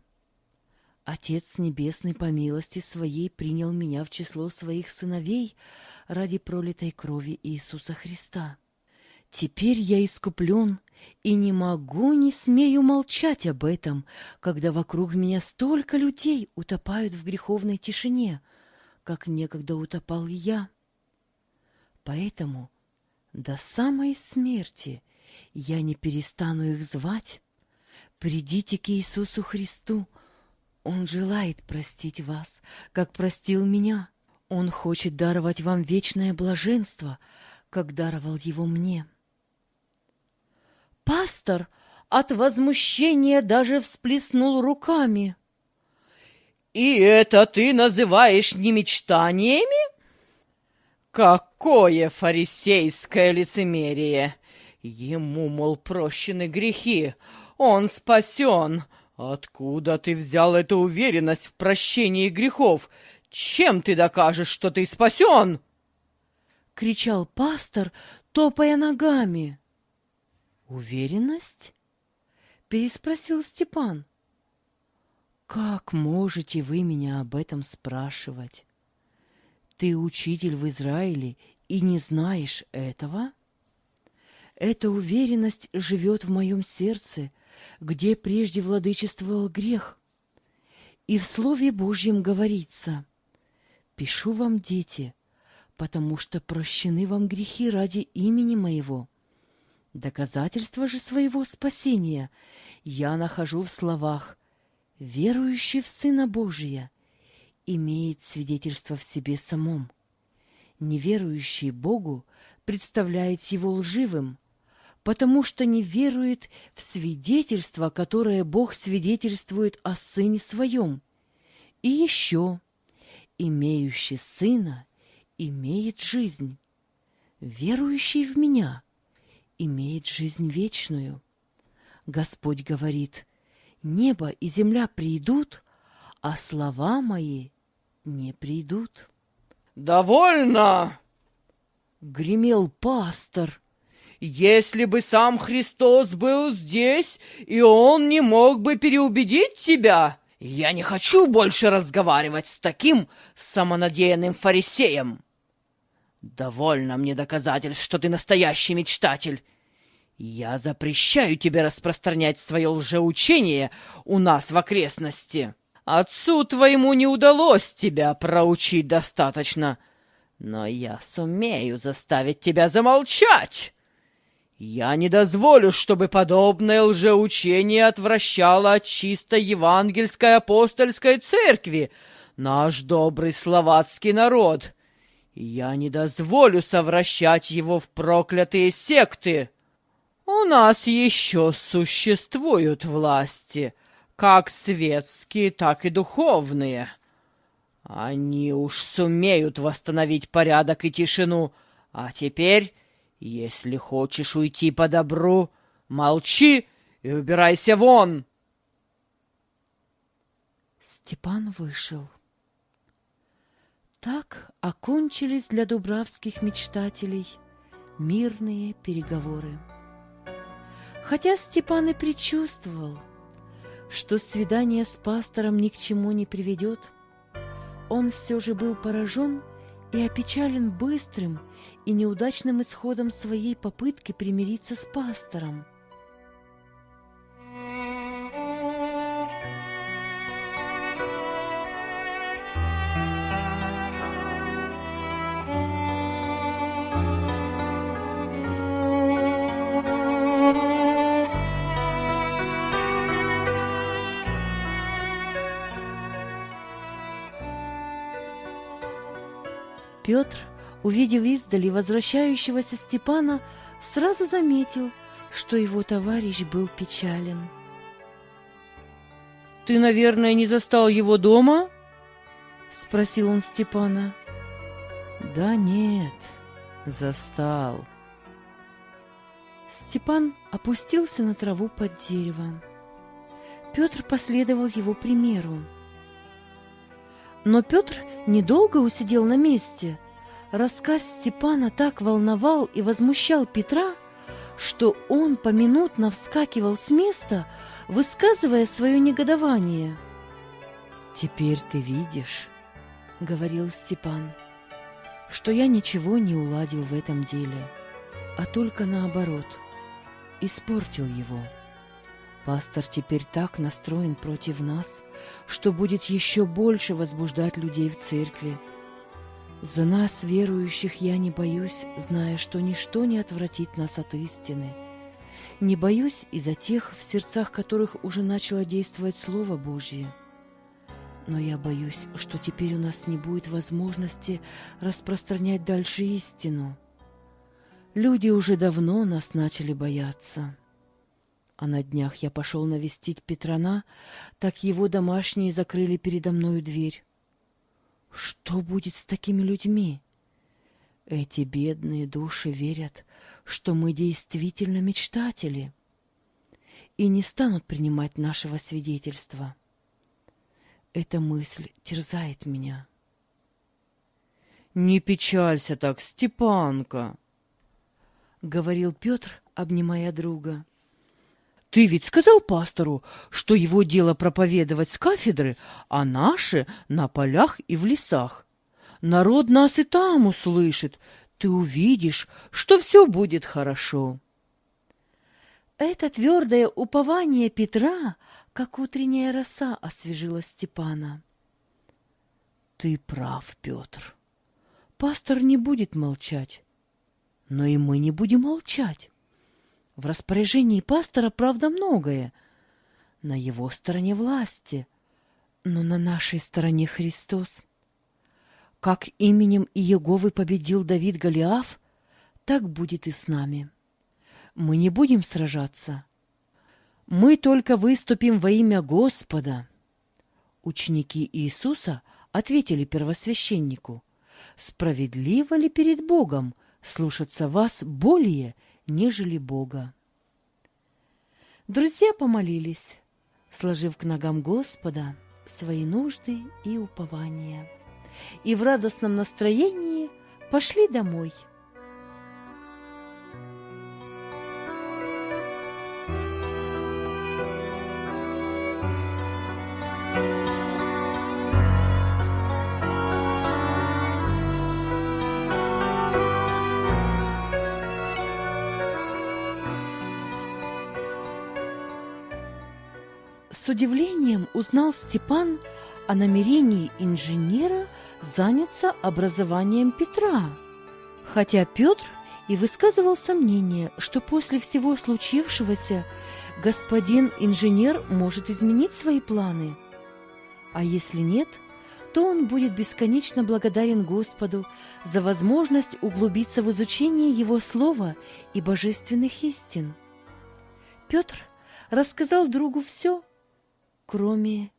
Отец Небесный по милости Своей принял меня в число своих сыновей ради пролитой крови Иисуса Христа. Теперь я искуплен и не могу, не смею молчать об этом, когда вокруг меня столько людей утопают в греховной тишине, как некогда утопал я. Поэтому до самой смерти я не перестану их звать. Придите к Иисусу Христу. Он желает простить вас, как простил меня. Он хочет даровать вам вечное блаженство, как даровал его мне. Пастор от возмущения даже всплеснул руками. «И это ты называешь не мечтаниями? Какое фарисейское лицемерие! Ему, мол, прощены грехи, он спасен. Откуда ты взял эту уверенность в прощении грехов? Чем ты докажешь, что ты спасен?» — кричал пастор, топая ногами. «Уверенность?» — переспросил Степан. «Как можете вы меня об этом спрашивать? Ты учитель в Израиле и не знаешь этого?» Эта уверенность живет в моем сердце, где прежде владычествовал грех. И в Слове Божьем говорится, «Пишу вам, дети, потому что прощены вам грехи ради имени моего». Доказательство же своего спасения я нахожу в словах «верующий в Сына Божия» имеет свидетельство в себе самом. Неверующий Богу представляет его лживым, потому что не верует в свидетельство, которое Бог свидетельствует о Сыне Своем. И еще, имеющий Сына имеет жизнь. Верующий в Меня – имеет жизнь вечную. Господь говорит, небо и земля придут, а слова мои не придут. «Довольно!» — гремел пастор. «Если бы сам Христос был здесь, и он не мог бы переубедить тебя, я не хочу больше разговаривать с таким самонадеянным фарисеем!» «Довольно мне доказательств, что ты настоящий мечтатель. Я запрещаю тебе распространять свое лжеучение у нас в окрестности. Отцу твоему не удалось тебя проучить достаточно. Но я сумею заставить тебя замолчать. Я не дозволю, чтобы подобное лжеучение отвращало от чисто евангельской апостольской церкви наш добрый словацкий народ. Я не дозволю совращать его в проклятые секты. У нас еще существуют власти, как светские, так и духовные. Они уж сумеют восстановить порядок и тишину, а теперь если хочешь уйти по добру, молчи и убирайся вон. Степан вышел. Так окончились для дубравских мечтателей мирные переговоры. Хотя Степан и предчувствовал, что свидание с пастором ни к чему не приведет, он все же был поражен и опечален быстрым и неудачным исходом своей попытки примириться с пастором. Петр, увидев издали возвращающегося Степана, сразу заметил, что его товарищ был печален. «Ты, наверное, не застал его дома?» — спросил он Степана. «Да нет, застал». Степан опустился на траву под деревом. Петр последовал его примеру. Но Петр недолго усидел на месте. Рассказ Степана так волновал и возмущал Петра, что он поминутно вскакивал с места, высказывая свое негодование. «Теперь ты видишь, — говорил Степан, — что я ничего не уладил в этом деле, а только наоборот, испортил его». Пастор теперь так настроен против нас, что будет еще больше возбуждать людей в церкви. За нас, верующих, я не боюсь, зная, что ничто не отвратит нас от истины. Не боюсь и за тех, в сердцах которых уже начало действовать Слово Божье. Но я боюсь, что теперь у нас не будет возможности распространять дальше истину. Люди уже давно нас начали бояться а на днях я пошел навестить Петрона, так его домашние закрыли передо мною дверь. Что будет с такими людьми? Эти бедные души верят, что мы действительно мечтатели и не станут принимать нашего свидетельства. Эта мысль терзает меня. «Не печалься так, Степанка!» — говорил Петр, обнимая друга. Ты ведь сказал пастору, что его дело проповедовать с кафедры, а наше — на полях и в лесах. Народ нас и там услышит. Ты увидишь, что все будет хорошо. Это твердое упование Петра, как утренняя роса, освежила Степана. Ты прав, Петр. Пастор не будет молчать, но и мы не будем молчать. В распоряжении пастора, правда, многое. На его стороне власти, но на нашей стороне Христос. Как именем Иеговы победил Давид Голиаф, так будет и с нами. Мы не будем сражаться. Мы только выступим во имя Господа. Ученики Иисуса ответили первосвященнику, «Справедливо ли перед Богом слушаться вас более, нежели Бога. Друзья помолились, сложив к ногам Господа свои нужды и упования, и в радостном настроении пошли домой – удивлением узнал Степан о намерении инженера заняться образованием Петра. Хотя Петр и высказывал сомнение, что после всего случившегося господин инженер может изменить свои планы. А если нет, то он будет бесконечно благодарен Господу за возможность углубиться в изучение Его Слова и божественных истин. Петр рассказал другу все, кроме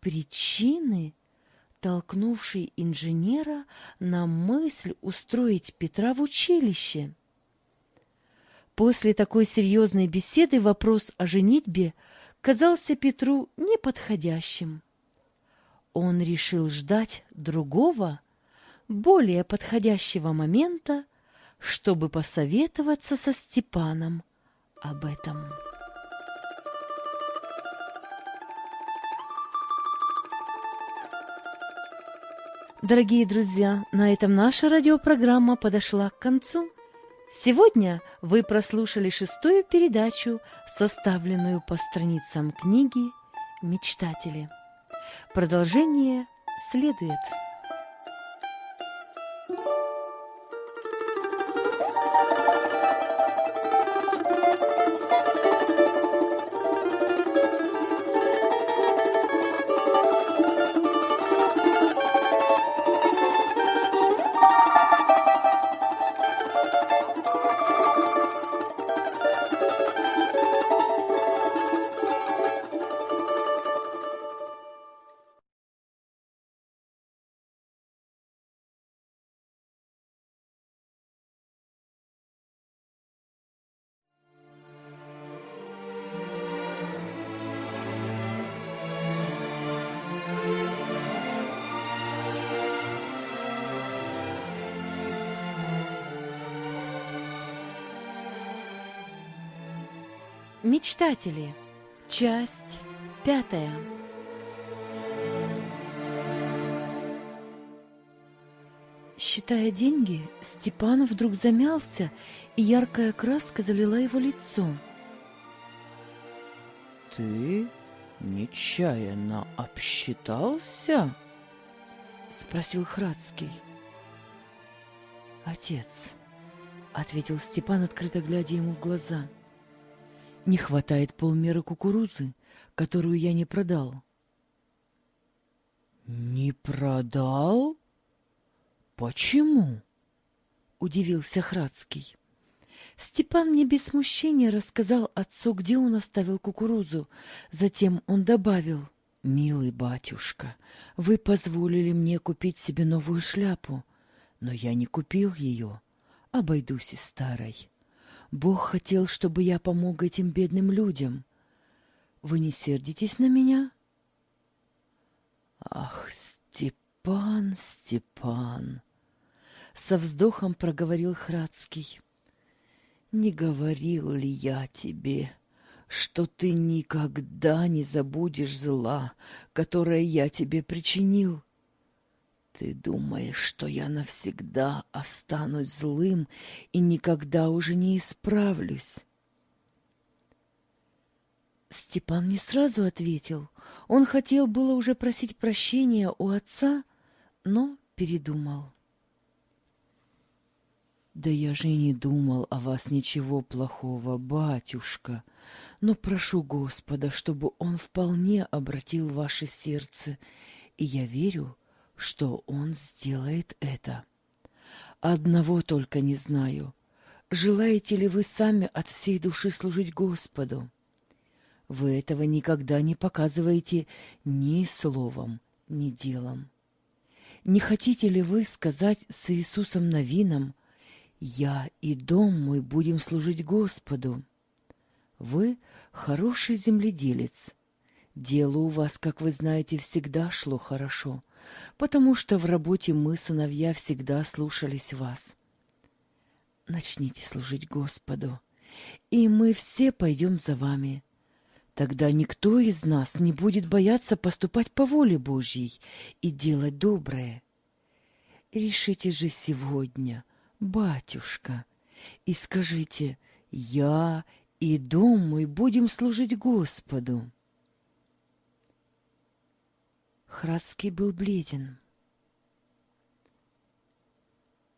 причины, толкнувшей инженера на мысль устроить Петра в училище. После такой серьезной беседы вопрос о женитьбе казался Петру неподходящим. Он решил ждать другого, более подходящего момента, чтобы посоветоваться со Степаном об этом. Дорогие друзья, на этом наша радиопрограмма подошла к концу. Сегодня вы прослушали шестую передачу, составленную по страницам книги «Мечтатели». Продолжение следует. Мечтатели. Часть пятая. Считая деньги, Степан вдруг замялся, и яркая краска залила его лицо. «Ты нечаянно обсчитался?» — спросил Храцкий. «Отец», — ответил Степан, открыто глядя ему в глаза, — не хватает полмеры кукурузы, которую я не продал. Не продал? Почему? Удивился Храцкий. Степан не без смущения рассказал отцу, где он оставил кукурузу. Затем он добавил. «Милый батюшка, вы позволили мне купить себе новую шляпу, но я не купил ее, обойдусь и старой. Бог хотел, чтобы я помог этим бедным людям. Вы не сердитесь на меня? Ах, Степан, Степан! Со вздохом проговорил Храцкий. Не говорил ли я тебе, что ты никогда не забудешь зла, которое я тебе причинил? Ты думаешь, что я навсегда останусь злым и никогда уже не исправлюсь? Степан не сразу ответил. Он хотел было уже просить прощения у отца, но передумал. Да я же не думал о вас ничего плохого, батюшка, но прошу Господа, чтобы он вполне обратил ваше сердце, и я верю, что он сделает это. Одного только не знаю. Желаете ли вы сами от всей души служить Господу? Вы этого никогда не показываете ни словом, ни делом. Не хотите ли вы сказать с Иисусом Новином, «Я и дом мой будем служить Господу»? Вы хороший земледелец. Дело у вас, как вы знаете, всегда шло хорошо потому что в работе мы, сыновья, всегда слушались вас. Начните служить Господу, и мы все пойдем за вами. Тогда никто из нас не будет бояться поступать по воле Божьей и делать доброе. Решите же сегодня, батюшка, и скажите, я и дом мой будем служить Господу. Храдский был бледен.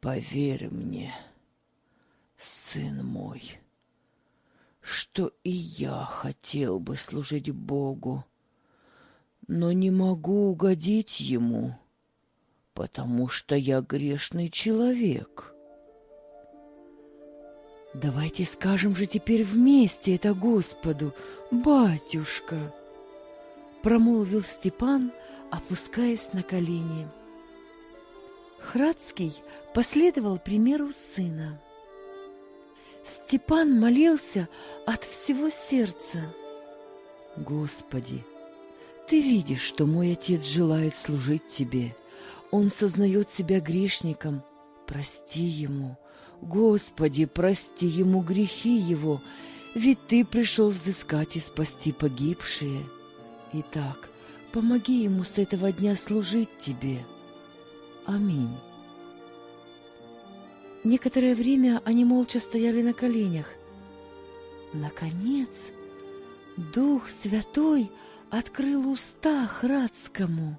«Поверь мне, сын мой, что и я хотел бы служить Богу, но не могу угодить Ему, потому что я грешный человек». Давайте скажем же теперь вместе это Господу, батюшка, промолвил Степан, опускаясь на колени. Храдский последовал примеру сына. Степан молился от всего сердца. «Господи, Ты видишь, что мой отец желает служить Тебе. Он сознает себя грешником. Прости ему. Господи, прости ему грехи его, ведь Ты пришел взыскать и спасти погибшие. Итак, помоги ему с этого дня служить Тебе». Аминь. Некоторое время они молча стояли на коленях. Наконец, Дух Святой открыл уста Храдскому.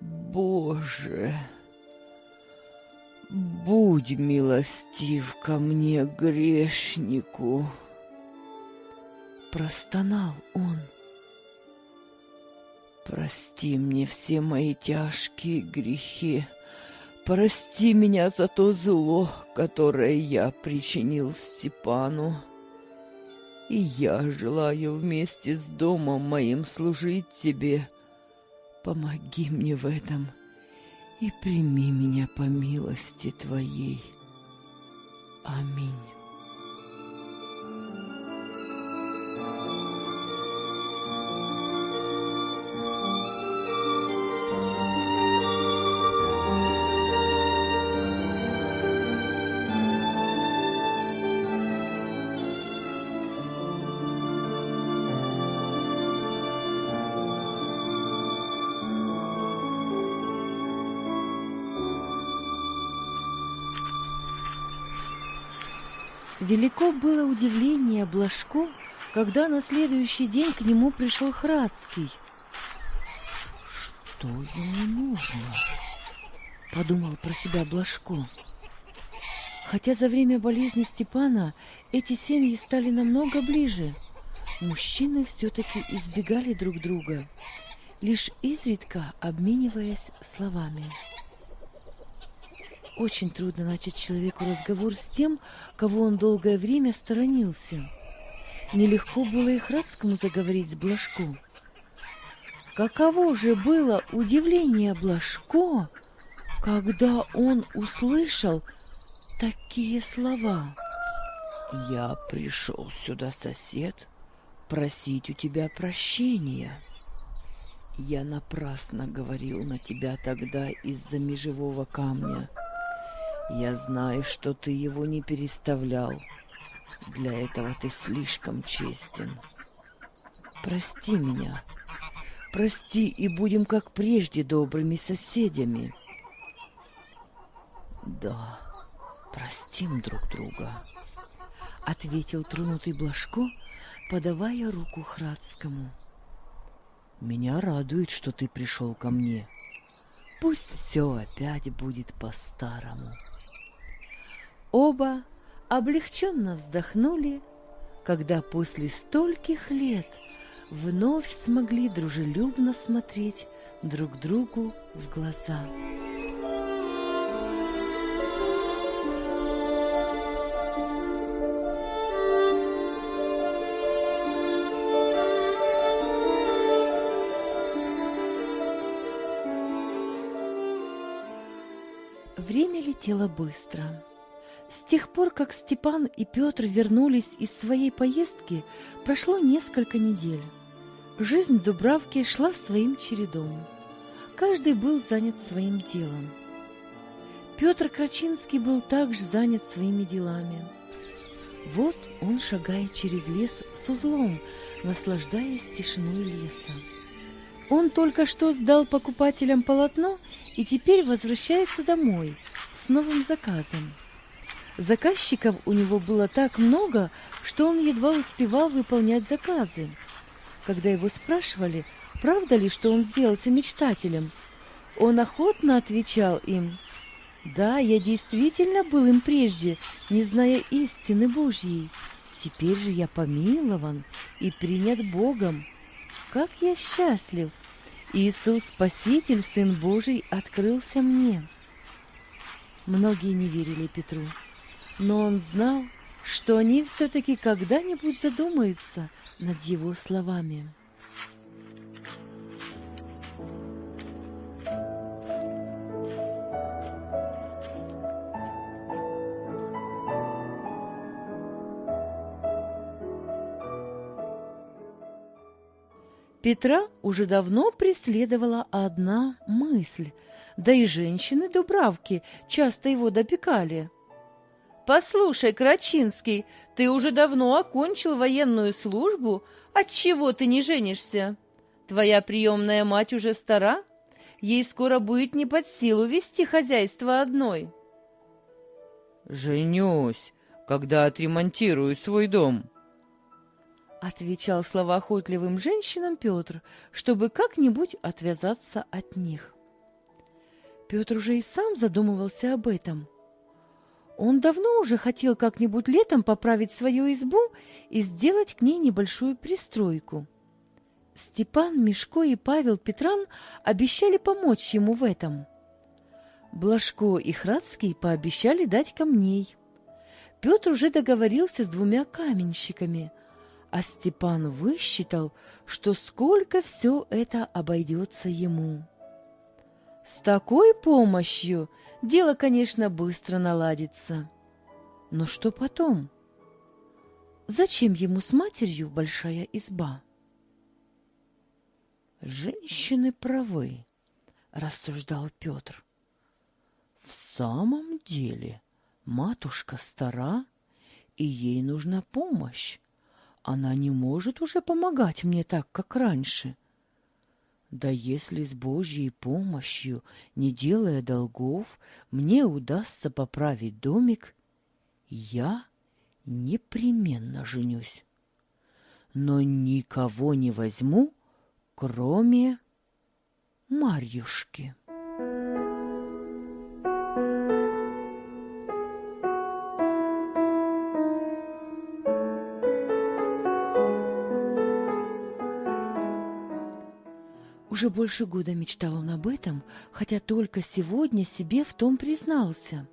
«Боже, будь милостив ко мне, грешнику!» Простонал он. Прости мне все мои тяжкие грехи. Прости меня за то зло, которое я причинил Степану. И я желаю вместе с домом моим служить тебе. Помоги мне в этом и прими меня по милости твоей. Аминь. Велико было удивление Блажко, когда на следующий день к нему пришел Храдский. «Что ему нужно?» — подумал про себя Блажко. Хотя за время болезни Степана эти семьи стали намного ближе, мужчины все-таки избегали друг друга, лишь изредка обмениваясь словами. Очень трудно начать человеку разговор с тем, кого он долгое время сторонился. Нелегко было и Храдскому заговорить с Блажко. Каково же было удивление Блажко, когда он услышал такие слова. «Я пришел сюда, сосед, просить у тебя прощения. Я напрасно говорил на тебя тогда из-за межевого камня». Я знаю, что ты его не переставлял. Для этого ты слишком честен. Прости меня. Прости, и будем как прежде добрыми соседями. Да, простим друг друга, ответил тронутый Блажко, подавая руку Храдскому. Меня радует, что ты пришел ко мне. Пусть все опять будет по-старому. Оба облегченно вздохнули, когда после стольких лет вновь смогли дружелюбно смотреть друг другу в глаза. Время летело быстро. С тех пор, как Степан и Петр вернулись из своей поездки, прошло несколько недель. Жизнь в Дубравке шла своим чередом. Каждый был занят своим делом. Петр Крачинский был также занят своими делами. Вот он шагает через лес с узлом, наслаждаясь тишиной леса. Он только что сдал покупателям полотно и теперь возвращается домой с новым заказом. Заказчиков у него было так много, что он едва успевал выполнять заказы. Когда его спрашивали, правда ли, что он сделался мечтателем? Он охотно отвечал им, «Да, я действительно был им прежде, не зная истины Божьей. Теперь же я помилован и принят Богом. Как я счастлив! Иисус, Спаситель, Сын Божий, открылся мне». Многие не верили Петру, но он знал, что они все-таки когда-нибудь задумаются над его словами. Петра уже давно преследовала одна мысль, да и женщины Дубравки часто его допекали. «Послушай, Крачинский, ты уже давно окончил военную службу, отчего ты не женишься? Твоя приемная мать уже стара, ей скоро будет не под силу вести хозяйство одной». «Женюсь, когда отремонтирую свой дом», — отвечал словоохотливым женщинам Петр, чтобы как-нибудь отвязаться от них. Петр уже и сам задумывался об этом. Он давно уже хотел как-нибудь летом поправить свою избу и сделать к ней небольшую пристройку. Степан, Мишко и Павел Петран обещали помочь ему в этом. Блажко и Храдский пообещали дать камней. Петр уже договорился с двумя каменщиками — а Степан высчитал, что сколько все это обойдется ему. С такой помощью дело, конечно, быстро наладится. Но что потом? Зачем ему с матерью большая изба? Женщины правы, рассуждал Петр. В самом деле, матушка стара, и ей нужна помощь. Она не может уже помогать мне так, как раньше. Да если с Божьей помощью, не делая долгов, мне удастся поправить домик, я непременно женюсь. Но никого не возьму, кроме Марьюшки. Уже больше года мечтал он об этом, хотя только сегодня себе в том признался.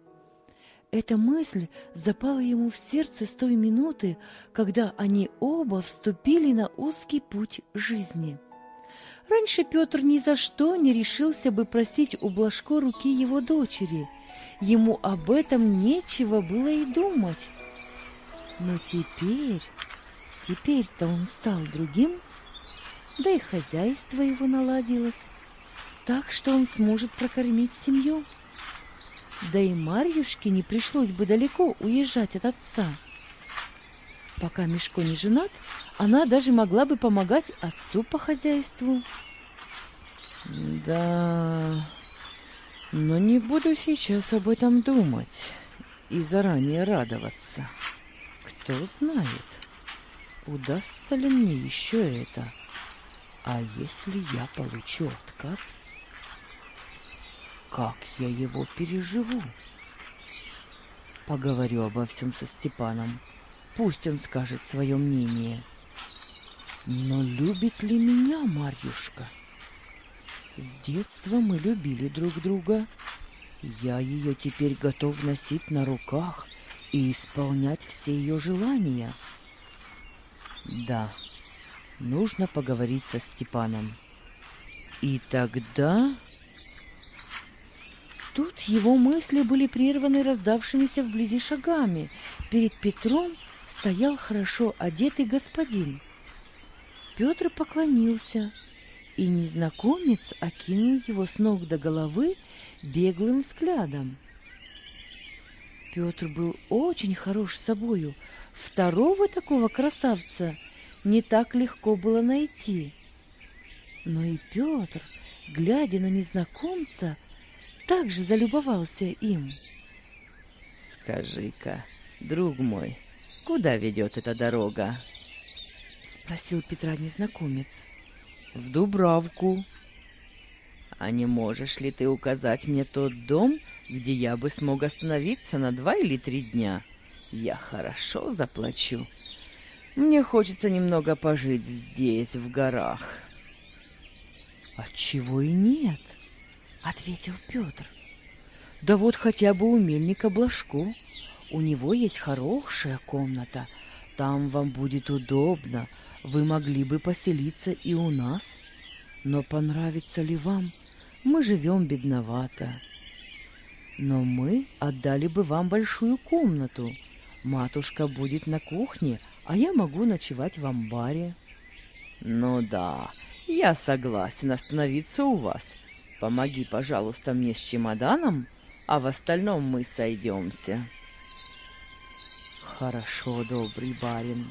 Эта мысль запала ему в сердце с той минуты, когда они оба вступили на узкий путь жизни. Раньше Петр ни за что не решился бы просить у Блажко руки его дочери. Ему об этом нечего было и думать. Но теперь, теперь-то он стал другим, да и хозяйство его наладилось, так что он сможет прокормить семью. Да и Марьюшке не пришлось бы далеко уезжать от отца. Пока Мишко не женат, она даже могла бы помогать отцу по хозяйству. Да, но не буду сейчас об этом думать и заранее радоваться. Кто знает, удастся ли мне еще это. А если я получу отказ? Как я его переживу? Поговорю обо всем со Степаном. Пусть он скажет свое мнение. Но любит ли меня Марьюшка? С детства мы любили друг друга. Я ее теперь готов носить на руках и исполнять все ее желания. Да, Нужно поговорить со Степаном. И тогда... Тут его мысли были прерваны раздавшимися вблизи шагами. Перед Петром стоял хорошо одетый господин. Петр поклонился, и незнакомец окинул его с ног до головы беглым взглядом. Петр был очень хорош собою. Второго такого красавца не так легко было найти. Но и Петр, глядя на незнакомца, также залюбовался им. «Скажи-ка, друг мой, куда ведет эта дорога?» — спросил Петра незнакомец. в Дубравку. А не можешь ли ты указать мне тот дом, где я бы смог остановиться на два или три дня? Я хорошо заплачу. Мне хочется немного пожить здесь, в горах. Отчего и нет, ответил Петр. Да вот хотя бы у мельника Блажко. У него есть хорошая комната. Там вам будет удобно. Вы могли бы поселиться и у нас. Но понравится ли вам? Мы живем бедновато. Но мы отдали бы вам большую комнату. Матушка будет на кухне, а я могу ночевать в амбаре. Ну да, я согласен остановиться у вас. Помоги, пожалуйста, мне с чемоданом, а в остальном мы сойдемся. Хорошо, добрый барин.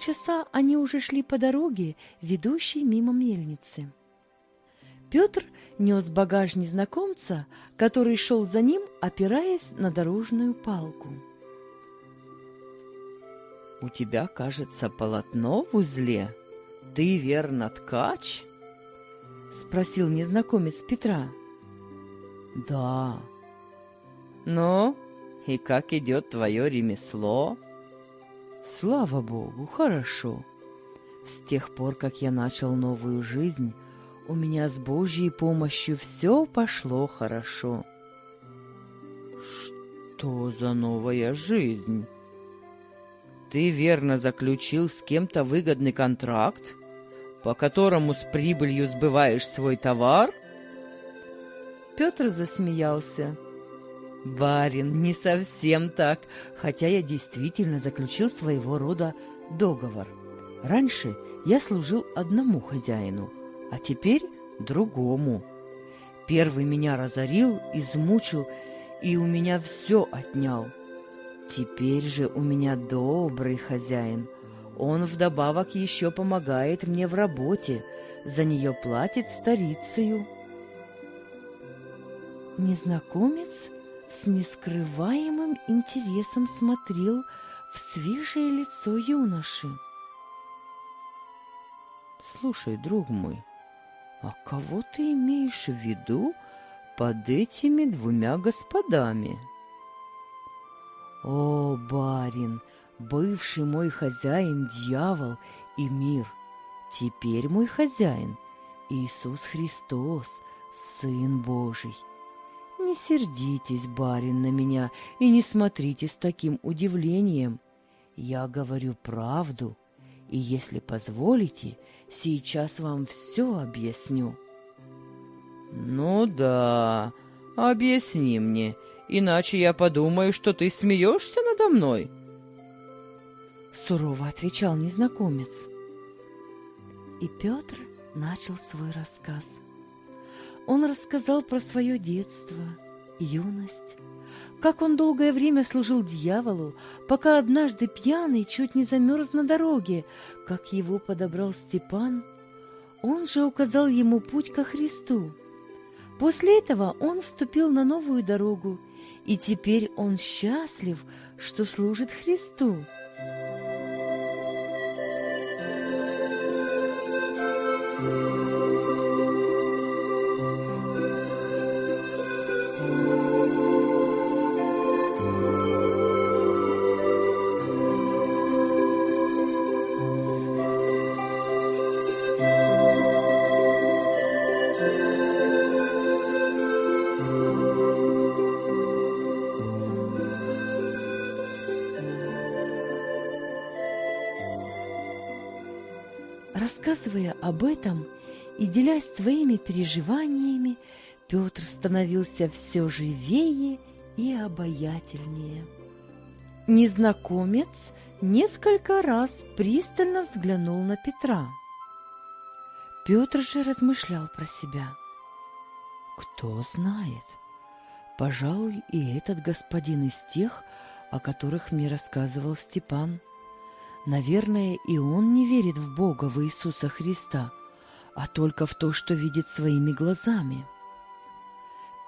Полчаса они уже шли по дороге, ведущей мимо мельницы. Петр нес багаж незнакомца, который шел за ним, опираясь на дорожную палку. «У тебя, кажется, полотно в узле. Ты, верно, ткач?» — спросил незнакомец Петра. «Да». «Ну, и как идет твое ремесло?» Слава Богу, хорошо. С тех пор, как я начал новую жизнь, у меня с Божьей помощью все пошло хорошо. Что за новая жизнь? Ты верно заключил с кем-то выгодный контракт, по которому с прибылью сбываешь свой товар? Петр засмеялся. Барин, не совсем так, хотя я действительно заключил своего рода договор. Раньше я служил одному хозяину, а теперь другому. Первый меня разорил, измучил и у меня все отнял. Теперь же у меня добрый хозяин. Он вдобавок еще помогает мне в работе, за нее платит старицею. Незнакомец с нескрываемым интересом смотрел в свежее лицо юноши. «Слушай, друг мой, а кого ты имеешь в виду под этими двумя господами?» «О, барин, бывший мой хозяин — дьявол и мир, теперь мой хозяин — Иисус Христос, Сын Божий». Не сердитесь, барин, на меня и не смотрите с таким удивлением. Я говорю правду, и если позволите, сейчас вам все объясню. Ну да, объясни мне, иначе я подумаю, что ты смеешься надо мной. Сурово отвечал незнакомец. И Петр начал свой рассказ. Он рассказал про свое детство, юность, как он долгое время служил дьяволу, пока однажды пьяный чуть не замерз на дороге, как его подобрал Степан. Он же указал ему путь ко Христу. После этого он вступил на новую дорогу, и теперь он счастлив, что служит Христу. Рассказывая об этом и делясь своими переживаниями, Петр становился все живее и обаятельнее. Незнакомец несколько раз пристально взглянул на Петра. Петр же размышлял про себя. Кто знает, пожалуй, и этот господин из тех, о которых мне рассказывал Степан. Наверное, и он не верит в Бога, в Иисуса Христа, а только в то, что видит своими глазами.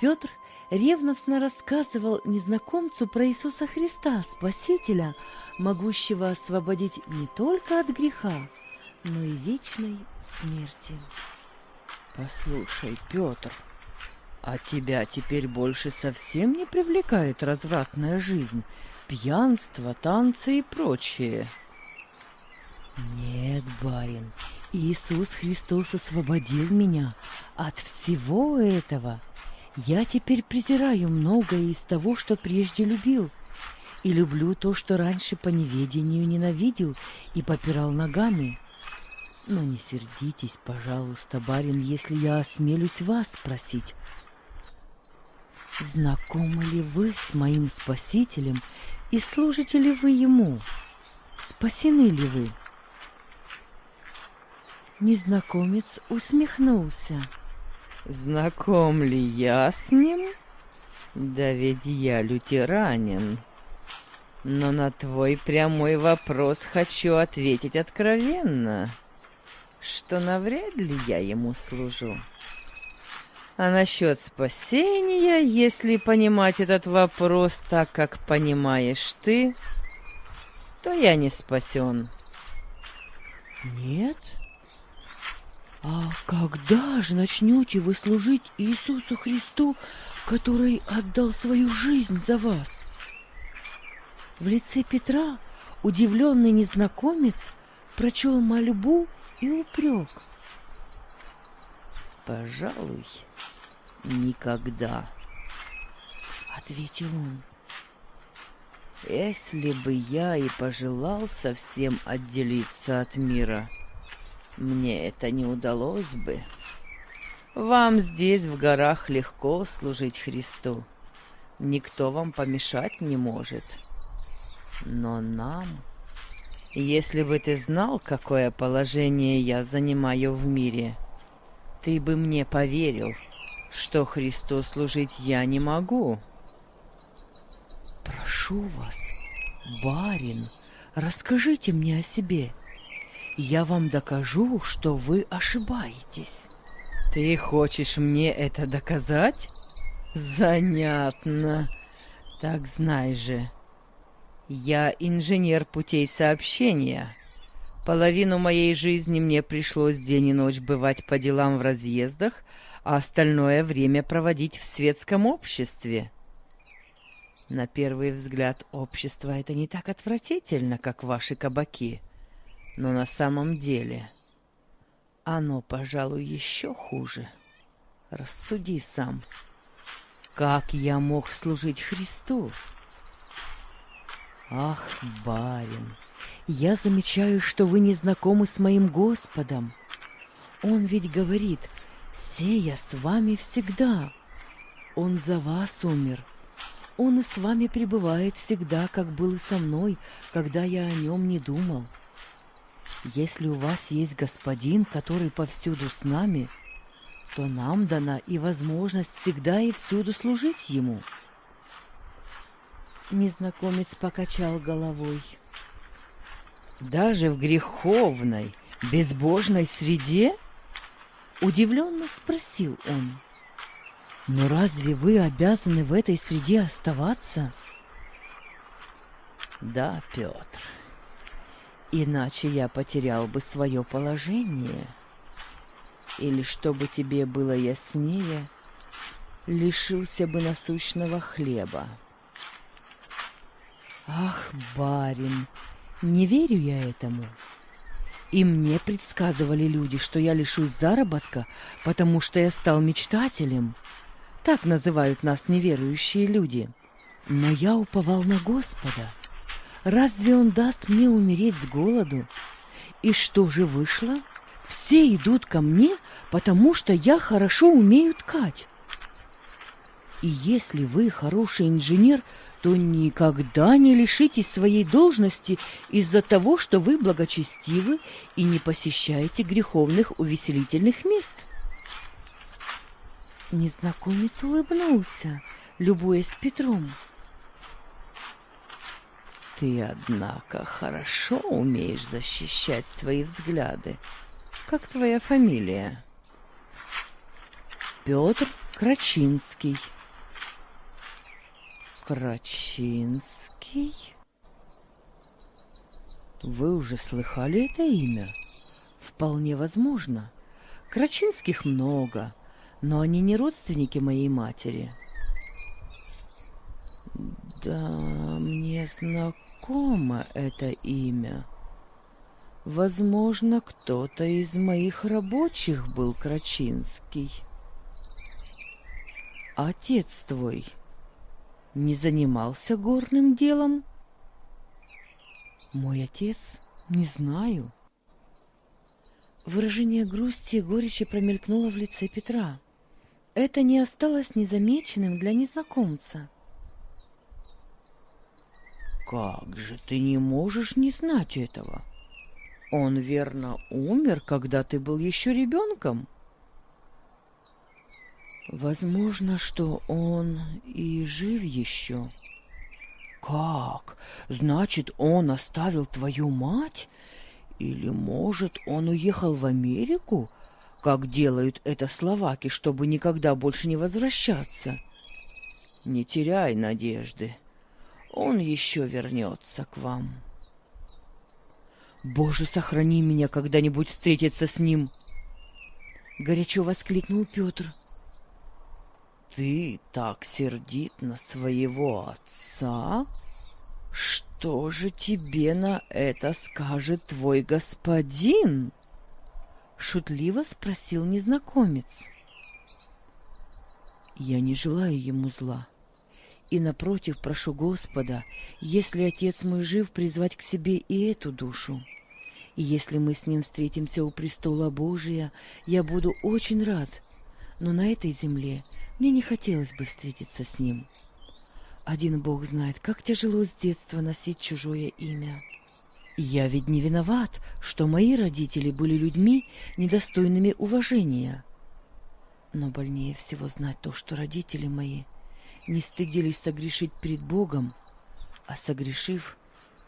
Петр ревностно рассказывал незнакомцу про Иисуса Христа, Спасителя, могущего освободить не только от греха, но и вечной смерти. «Послушай, Петр, а тебя теперь больше совсем не привлекает развратная жизнь, пьянство, танцы и прочее?» «Нет, барин, Иисус Христос освободил меня от всего этого. Я теперь презираю многое из того, что прежде любил, и люблю то, что раньше по неведению ненавидел и попирал ногами. Но не сердитесь, пожалуйста, барин, если я осмелюсь вас спросить. Знакомы ли вы с моим Спасителем и служите ли вы Ему? Спасены ли вы?» Незнакомец усмехнулся. Знаком ли я с ним? Да ведь я лютеранин. Но на твой прямой вопрос хочу ответить откровенно, что навряд ли я ему служу. А насчет спасения, если понимать этот вопрос так, как понимаешь ты, то я не спасен. Нет? А когда же начнете вы служить Иисусу Христу, который отдал свою жизнь за вас? В лице Петра удивленный незнакомец прочел мольбу и упрек. «Пожалуй, никогда», — ответил он. «Если бы я и пожелал совсем отделиться от мира, — мне это не удалось бы. Вам здесь, в горах, легко служить Христу. Никто вам помешать не может. Но нам... Если бы ты знал, какое положение я занимаю в мире, ты бы мне поверил, что Христу служить я не могу. Прошу вас, барин, расскажите мне о себе я вам докажу, что вы ошибаетесь. Ты хочешь мне это доказать? Занятно. Так знай же, я инженер путей сообщения. Половину моей жизни мне пришлось день и ночь бывать по делам в разъездах, а остальное время проводить в светском обществе. На первый взгляд, общество это не так отвратительно, как ваши кабаки — но на самом деле оно, пожалуй, еще хуже. Рассуди сам. Как я мог служить Христу? Ах, барин, я замечаю, что вы не знакомы с моим Господом. Он ведь говорит, «Сея с вами всегда». Он за вас умер. Он и с вами пребывает всегда, как был и со мной, когда я о нем не думал. Если у вас есть господин, который повсюду с нами, то нам дана и возможность всегда и всюду служить ему. Незнакомец покачал головой. Даже в греховной, безбожной среде? Удивленно спросил он. Но разве вы обязаны в этой среде оставаться? Да, Петр, Иначе я потерял бы свое положение. Или, чтобы тебе было яснее, лишился бы насущного хлеба. Ах, барин, не верю я этому. И мне предсказывали люди, что я лишусь заработка, потому что я стал мечтателем. Так называют нас неверующие люди. Но я уповал на Господа — Разве он даст мне умереть с голоду? И что же вышло? Все идут ко мне, потому что я хорошо умею ткать. И если вы хороший инженер, то никогда не лишитесь своей должности из-за того, что вы благочестивы и не посещаете греховных увеселительных мест. Незнакомец улыбнулся, любуясь Петром. Ты, однако, хорошо умеешь защищать свои взгляды. Как твоя фамилия? Петр Крачинский. Крачинский? Вы уже слыхали это имя? Вполне возможно. Крачинских много, но они не родственники моей матери. Да, мне знакомо это имя. Возможно, кто-то из моих рабочих был Крачинский. Отец твой не занимался горным делом? Мой отец? Не знаю. Выражение грусти и горечи промелькнуло в лице Петра. Это не осталось незамеченным для незнакомца. Как же ты не можешь не знать этого? Он верно умер, когда ты был еще ребенком? Возможно, что он и жив еще. Как? Значит, он оставил твою мать? Или, может, он уехал в Америку, как делают это словаки, чтобы никогда больше не возвращаться? Не теряй надежды. Он еще вернется к вам. Боже, сохрани меня когда-нибудь встретиться с ним! Горячо воскликнул Петр. Ты так сердит на своего отца? Что же тебе на это скажет твой господин? Шутливо спросил незнакомец. Я не желаю ему зла. И напротив прошу Господа, если отец мой жив, призвать к себе и эту душу. И если мы с ним встретимся у престола Божия, я буду очень рад. Но на этой земле мне не хотелось бы встретиться с ним. Один Бог знает, как тяжело с детства носить чужое имя. Я ведь не виноват, что мои родители были людьми, недостойными уважения. Но больнее всего знать то, что родители мои не стыдились согрешить перед Богом, а согрешив,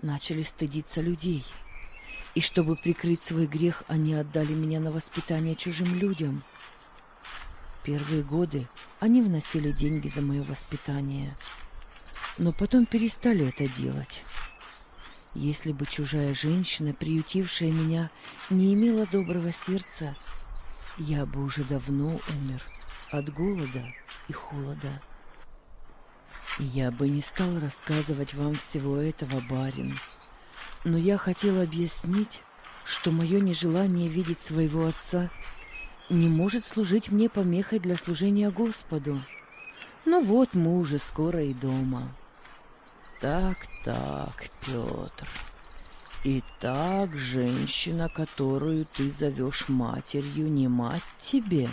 начали стыдиться людей. И чтобы прикрыть свой грех, они отдали меня на воспитание чужим людям — Первые годы они вносили деньги за мое воспитание, но потом перестали это делать. Если бы чужая женщина, приютившая меня, не имела доброго сердца, я бы уже давно умер от голода и холода. Я бы не стал рассказывать вам всего этого, барин, но я хотел объяснить, что мое нежелание видеть своего отца – не может служить мне помехой для служения Господу. Ну вот мы уже скоро и дома. Так, так, Петр. Итак, женщина, которую ты зовешь матерью, не мать тебе?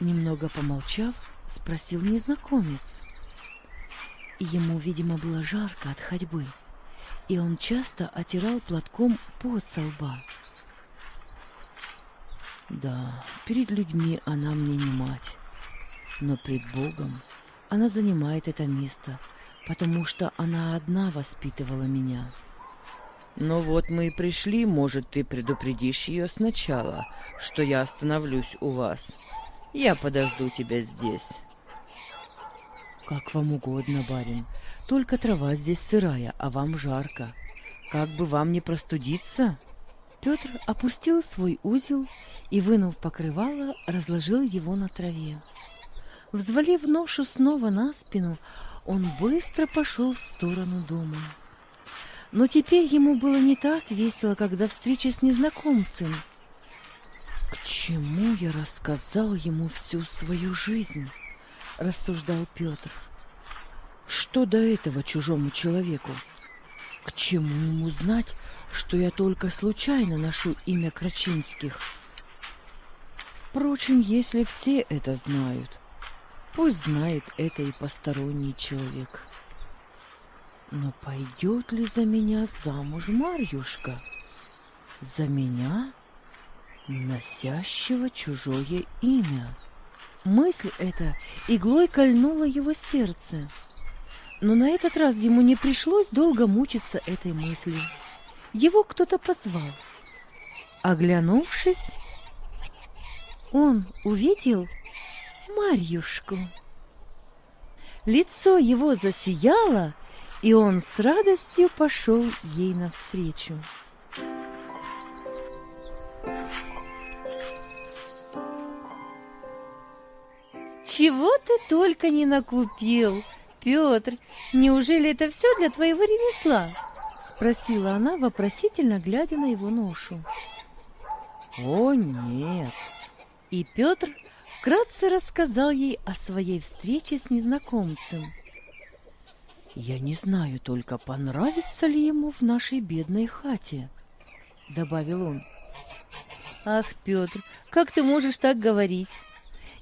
Немного помолчав, спросил незнакомец. Ему, видимо, было жарко от ходьбы, и он часто отирал платком пот со лба. Да, перед людьми она мне не мать, но пред Богом она занимает это место, потому что она одна воспитывала меня. Ну вот мы и пришли, может, ты предупредишь ее сначала, что я остановлюсь у вас. Я подожду тебя здесь. Как вам угодно, барин. Только трава здесь сырая, а вам жарко. Как бы вам не простудиться? Петр опустил свой узел и, вынув покрывало, разложил его на траве. Взвалив ношу снова на спину, он быстро пошел в сторону дома. Но теперь ему было не так весело, когда встреча с незнакомцем. «К чему я рассказал ему всю свою жизнь?» — рассуждал Петр. «Что до этого чужому человеку? К чему ему знать, что я только случайно ношу имя Крачинских. Впрочем, если все это знают, Пусть знает это и посторонний человек. Но пойдет ли за меня замуж Марьюшка? За меня, носящего чужое имя? Мысль эта иглой кольнула его сердце. Но на этот раз ему не пришлось долго мучиться этой мыслью. Его кто-то позвал. Оглянувшись, он увидел Марьюшку. Лицо его засияло, и он с радостью пошел ей навстречу. «Чего ты только не накупил, Петр! Неужели это все для твоего ремесла?» — спросила она, вопросительно глядя на его ношу. «О, нет!» И Петр вкратце рассказал ей о своей встрече с незнакомцем. «Я не знаю только, понравится ли ему в нашей бедной хате», — добавил он. «Ах, Петр, как ты можешь так говорить?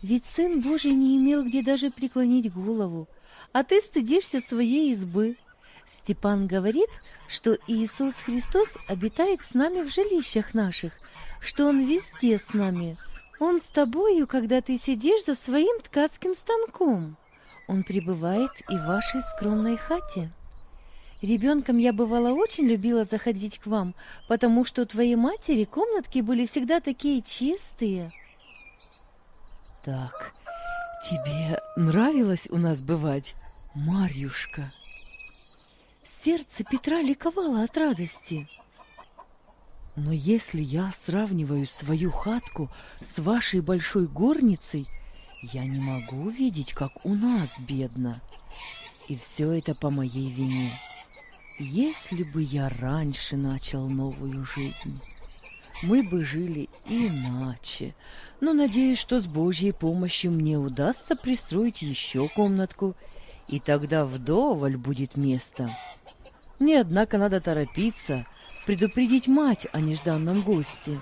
Ведь Сын Божий не имел где даже преклонить голову, а ты стыдишься своей избы. Степан говорит, что Иисус Христос обитает с нами в жилищах наших, что Он везде с нами. Он с тобою, когда ты сидишь за своим ткацким станком. Он пребывает и в вашей скромной хате. Ребенком я бывала очень любила заходить к вам, потому что у твоей матери комнатки были всегда такие чистые. Так, тебе нравилось у нас бывать, Марьюшка? Сердце Петра ликовало от радости. Но если я сравниваю свою хатку с вашей большой горницей, я не могу видеть, как у нас бедно. И все это по моей вине. Если бы я раньше начал новую жизнь, мы бы жили иначе. Но надеюсь, что с Божьей помощью мне удастся пристроить еще комнатку, и тогда вдоволь будет место. Мне, однако, надо торопиться, предупредить мать о нежданном госте.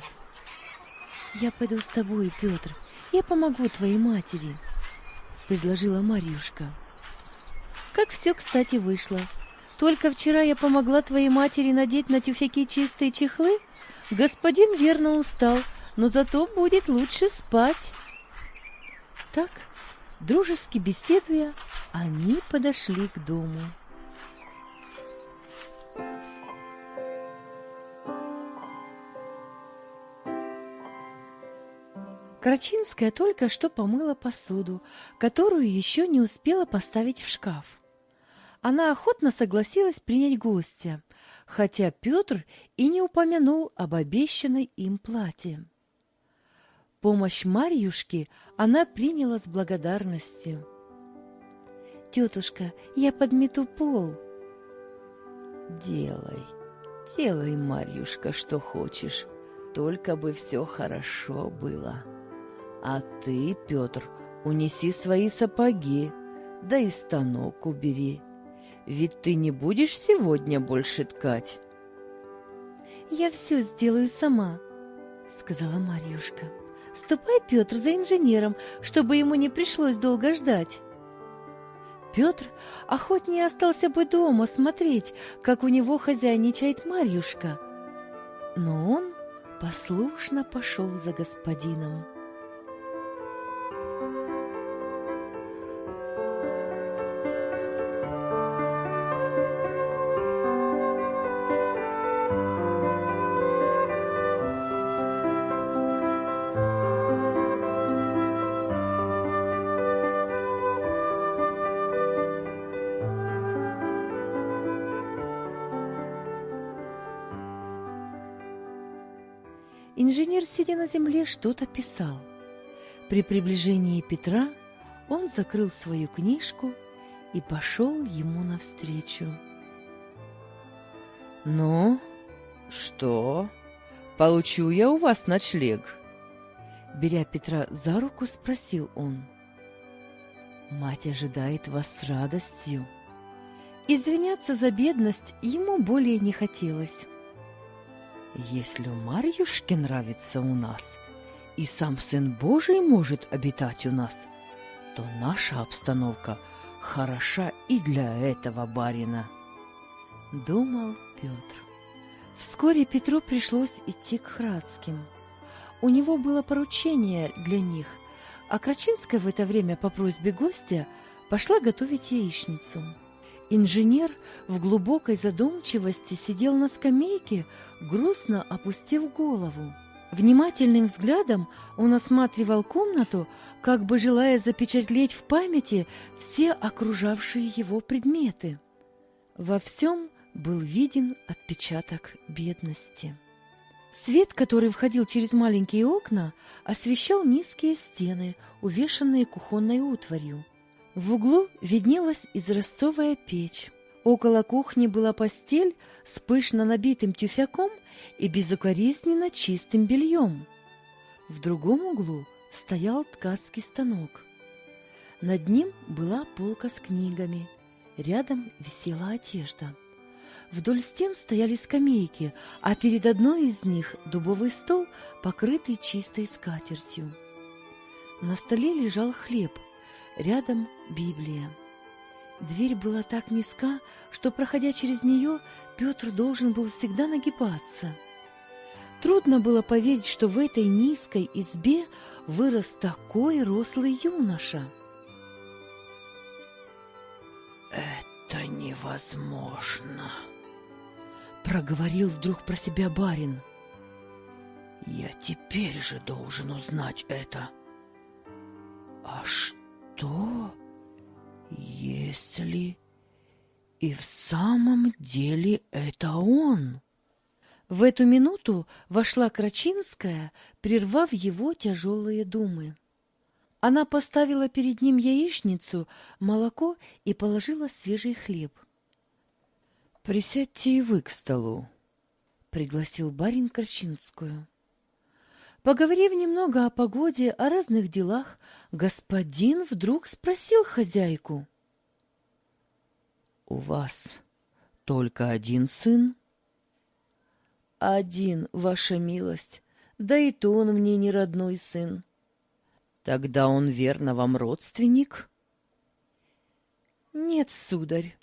«Я пойду с тобой, Петр. Я помогу твоей матери», — предложила Марьюшка. «Как все, кстати, вышло. Только вчера я помогла твоей матери надеть на тюфяки чистые чехлы. Господин верно устал, но зато будет лучше спать». Так, дружески беседуя, они подошли к дому. Крачинская только что помыла посуду, которую еще не успела поставить в шкаф. Она охотно согласилась принять гостя, хотя Петр и не упомянул об обещанной им плате. Помощь Марьюшки она приняла с благодарностью. «Тетушка, я подмету пол». «Делай, делай, Марьюшка, что хочешь, только бы все хорошо было». А ты, Петр, унеси свои сапоги, да и станок убери. Ведь ты не будешь сегодня больше ткать. Я все сделаю сама, сказала Марьюшка. Ступай, Петр, за инженером, чтобы ему не пришлось долго ждать. Петр охотнее остался бы дома смотреть, как у него хозяйничает Марьюшка. Но он послушно пошел за господином. На земле, что-то писал. При приближении Петра он закрыл свою книжку и пошел ему навстречу. «Ну, что? Получу я у вас ночлег?» Беря Петра за руку, спросил он. «Мать ожидает вас с радостью». Извиняться за бедность ему более не хотелось. Если Марьюшке нравится у нас, и сам Сын Божий может обитать у нас, то наша обстановка хороша и для этого барина, — думал Петр. Вскоре Петру пришлось идти к Храдским. У него было поручение для них, а Крачинская в это время по просьбе гостя пошла готовить яичницу. Инженер в глубокой задумчивости сидел на скамейке, грустно опустив голову. Внимательным взглядом он осматривал комнату, как бы желая запечатлеть в памяти все окружавшие его предметы. Во всем был виден отпечаток бедности. Свет, который входил через маленькие окна, освещал низкие стены, увешанные кухонной утварью. В углу виднелась изразцовая печь. Около кухни была постель с пышно набитым тюфяком и безукоризненно чистым бельем. В другом углу стоял ткацкий станок. Над ним была полка с книгами. Рядом висела одежда. Вдоль стен стояли скамейки, а перед одной из них дубовый стол, покрытый чистой скатертью. На столе лежал хлеб, рядом Библия. Дверь была так низка, что, проходя через нее, Петр должен был всегда нагибаться. Трудно было поверить, что в этой низкой избе вырос такой рослый юноша. «Это невозможно!» проговорил вдруг про себя барин. Я теперь же должен узнать это. А что, если и в самом деле это он? В эту минуту вошла Крачинская, прервав его тяжелые думы. Она поставила перед ним яичницу, молоко и положила свежий хлеб — «Присядьте и вы к столу», — пригласил барин Корчинскую. Поговорив немного о погоде, о разных делах, господин вдруг спросил хозяйку. «У вас только один сын?» «Один, ваша милость, да и то он мне не родной сын». «Тогда он верно вам родственник?» «Нет, сударь,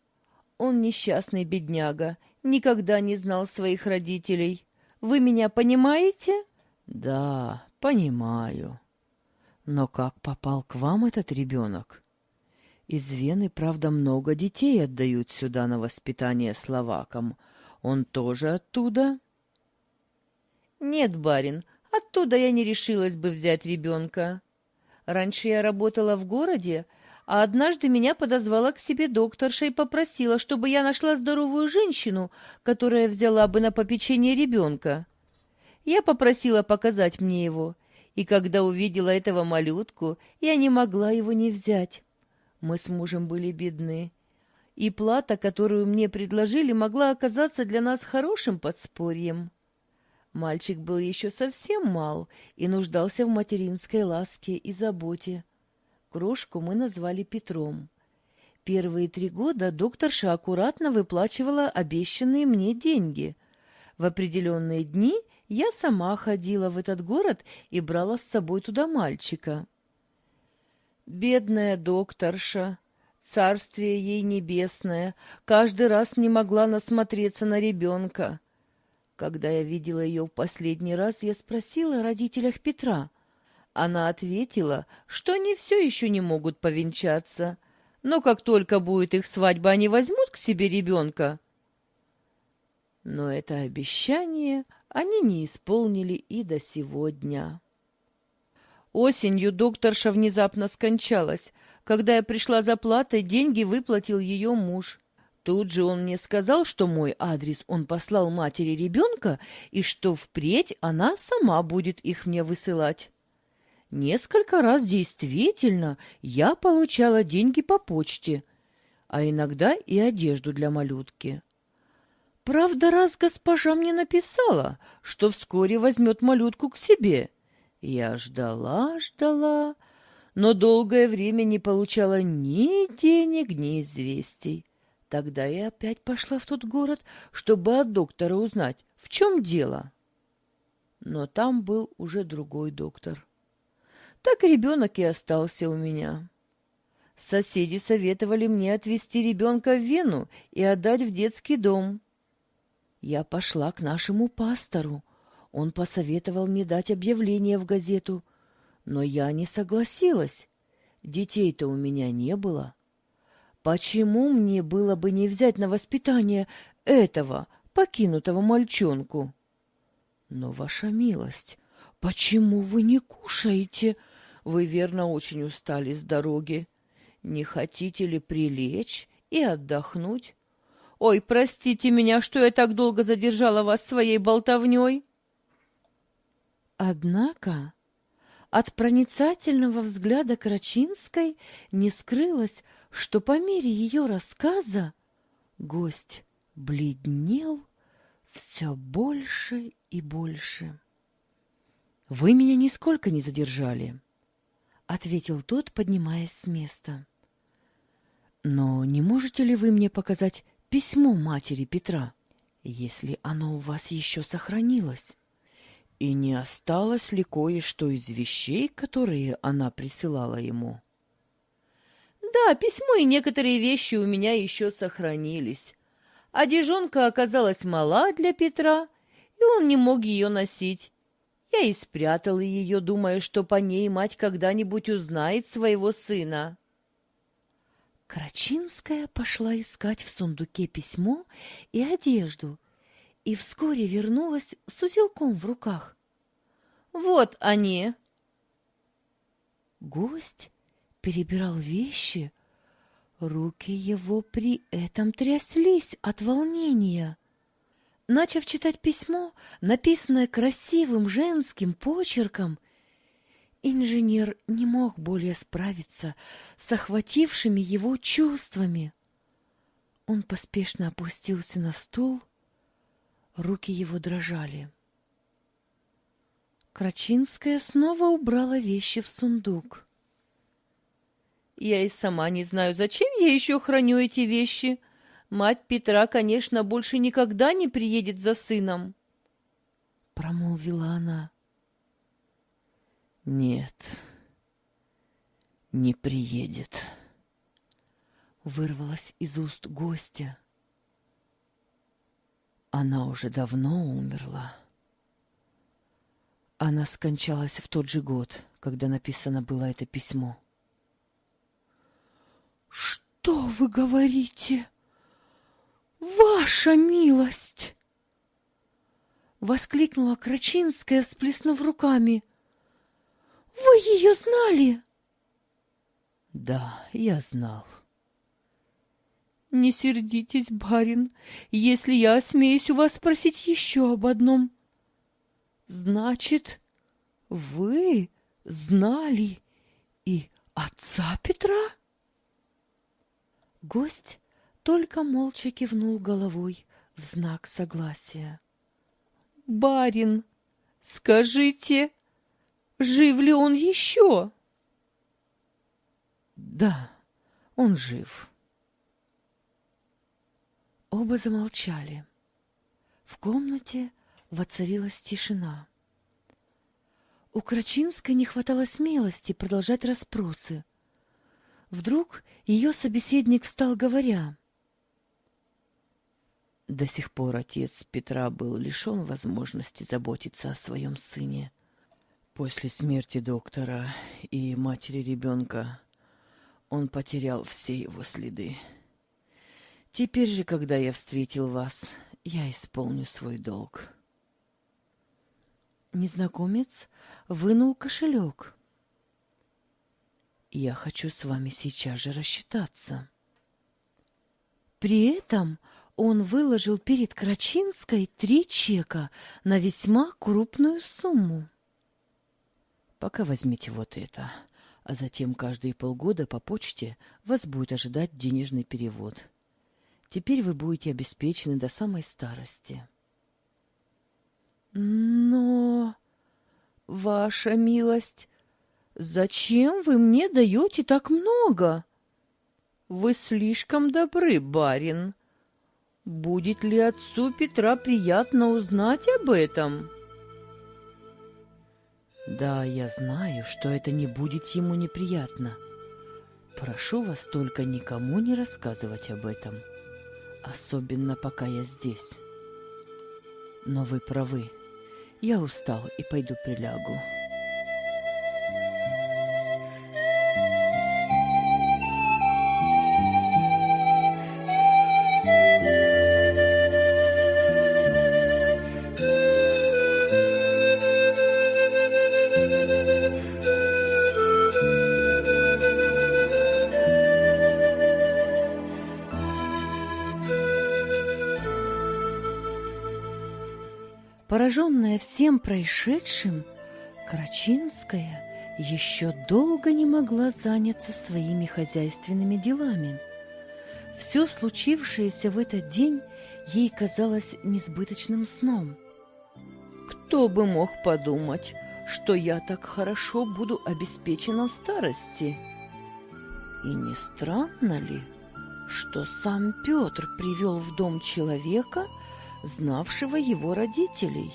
он несчастный бедняга, никогда не знал своих родителей. Вы меня понимаете? Да, понимаю. Но как попал к вам этот ребенок? Из Вены, правда, много детей отдают сюда на воспитание словакам. Он тоже оттуда? Нет, барин, оттуда я не решилась бы взять ребенка. Раньше я работала в городе, а однажды меня подозвала к себе докторша и попросила, чтобы я нашла здоровую женщину, которая взяла бы на попечение ребенка. Я попросила показать мне его, и когда увидела этого малютку, я не могла его не взять. Мы с мужем были бедны, и плата, которую мне предложили, могла оказаться для нас хорошим подспорьем. Мальчик был еще совсем мал и нуждался в материнской ласке и заботе. Крошку мы назвали Петром. Первые три года докторша аккуратно выплачивала обещанные мне деньги. В определенные дни я сама ходила в этот город и брала с собой туда мальчика. Бедная докторша, царствие ей небесное, каждый раз не могла насмотреться на ребенка. Когда я видела ее в последний раз, я спросила о родителях Петра — она ответила, что они все еще не могут повенчаться, но как только будет их свадьба, они возьмут к себе ребенка. Но это обещание они не исполнили и до сегодня. Осенью докторша внезапно скончалась. Когда я пришла за платой, деньги выплатил ее муж. Тут же он мне сказал, что мой адрес он послал матери ребенка и что впредь она сама будет их мне высылать. Несколько раз действительно я получала деньги по почте, а иногда и одежду для малютки. Правда, раз госпожа мне написала, что вскоре возьмет малютку к себе. Я ждала, ждала, но долгое время не получала ни денег, ни известий. Тогда я опять пошла в тот город, чтобы от доктора узнать, в чем дело. Но там был уже другой доктор так ребенок и остался у меня. Соседи советовали мне отвезти ребенка в Вену и отдать в детский дом. Я пошла к нашему пастору. Он посоветовал мне дать объявление в газету, но я не согласилась. Детей-то у меня не было. Почему мне было бы не взять на воспитание этого покинутого мальчонку? Но, ваша милость, почему вы не кушаете? Вы, верно, очень устали с дороги. Не хотите ли прилечь и отдохнуть? Ой, простите меня, что я так долго задержала вас своей болтовней. Однако от проницательного взгляда Крачинской не скрылось, что по мере ее рассказа гость бледнел все больше и больше. — Вы меня нисколько не задержали, — ответил тот, поднимаясь с места. — Но не можете ли вы мне показать письмо матери Петра, если оно у вас еще сохранилось? И не осталось ли кое-что из вещей, которые она присылала ему? Да, письмо и некоторые вещи у меня еще сохранились. Одежонка оказалась мала для Петра, и он не мог ее носить. Я и спрятала ее, думая, что по ней мать когда-нибудь узнает своего сына. Крачинская пошла искать в сундуке письмо и одежду, и вскоре вернулась с узелком в руках. «Вот они!» Гость перебирал вещи, руки его при этом тряслись от волнения. Начав читать письмо, написанное красивым женским почерком, инженер не мог более справиться с охватившими его чувствами. Он поспешно опустился на стул Руки его дрожали. Крачинская снова убрала вещи в сундук. «Я и сама не знаю, зачем я еще храню эти вещи. Мать Петра, конечно, больше никогда не приедет за сыном», — промолвила она. «Нет, не приедет», — вырвалась из уст гостя. Она уже давно умерла. Она скончалась в тот же год, когда написано было это письмо. «Что вы говорите? Ваша милость!» Воскликнула Крачинская, всплеснув руками. «Вы ее знали?» «Да, я знал. Не сердитесь, барин, если я осмеюсь у вас спросить еще об одном. Значит, вы знали и отца Петра? Гость только молча кивнул головой в знак согласия. Барин, скажите, жив ли он еще? Да, он жив. Оба замолчали. В комнате воцарилась тишина. У Крачинской не хватало смелости продолжать расспросы. Вдруг ее собеседник встал, говоря. До сих пор отец Петра был лишен возможности заботиться о своем сыне. После смерти доктора и матери ребенка он потерял все его следы. Теперь же, когда я встретил вас, я исполню свой долг. Незнакомец вынул кошелек. Я хочу с вами сейчас же рассчитаться. При этом он выложил перед Крачинской три чека на весьма крупную сумму. Пока возьмите вот это, а затем каждые полгода по почте вас будет ожидать денежный перевод. Теперь вы будете обеспечены до самой старости. Но, ваша милость, зачем вы мне даете так много? Вы слишком добры, барин. Будет ли отцу Петра приятно узнать об этом? Да, я знаю, что это не будет ему неприятно. Прошу вас только никому не рассказывать об этом, особенно пока я здесь. Но вы правы, я устал и пойду прилягу. Пораженная всем происшедшим, Крачинская еще долго не могла заняться своими хозяйственными делами. Все случившееся в этот день ей казалось несбыточным сном. Кто бы мог подумать, что я так хорошо буду обеспечена в старости? И не странно ли, что сам Петр привел в дом человека, знавшего его родителей.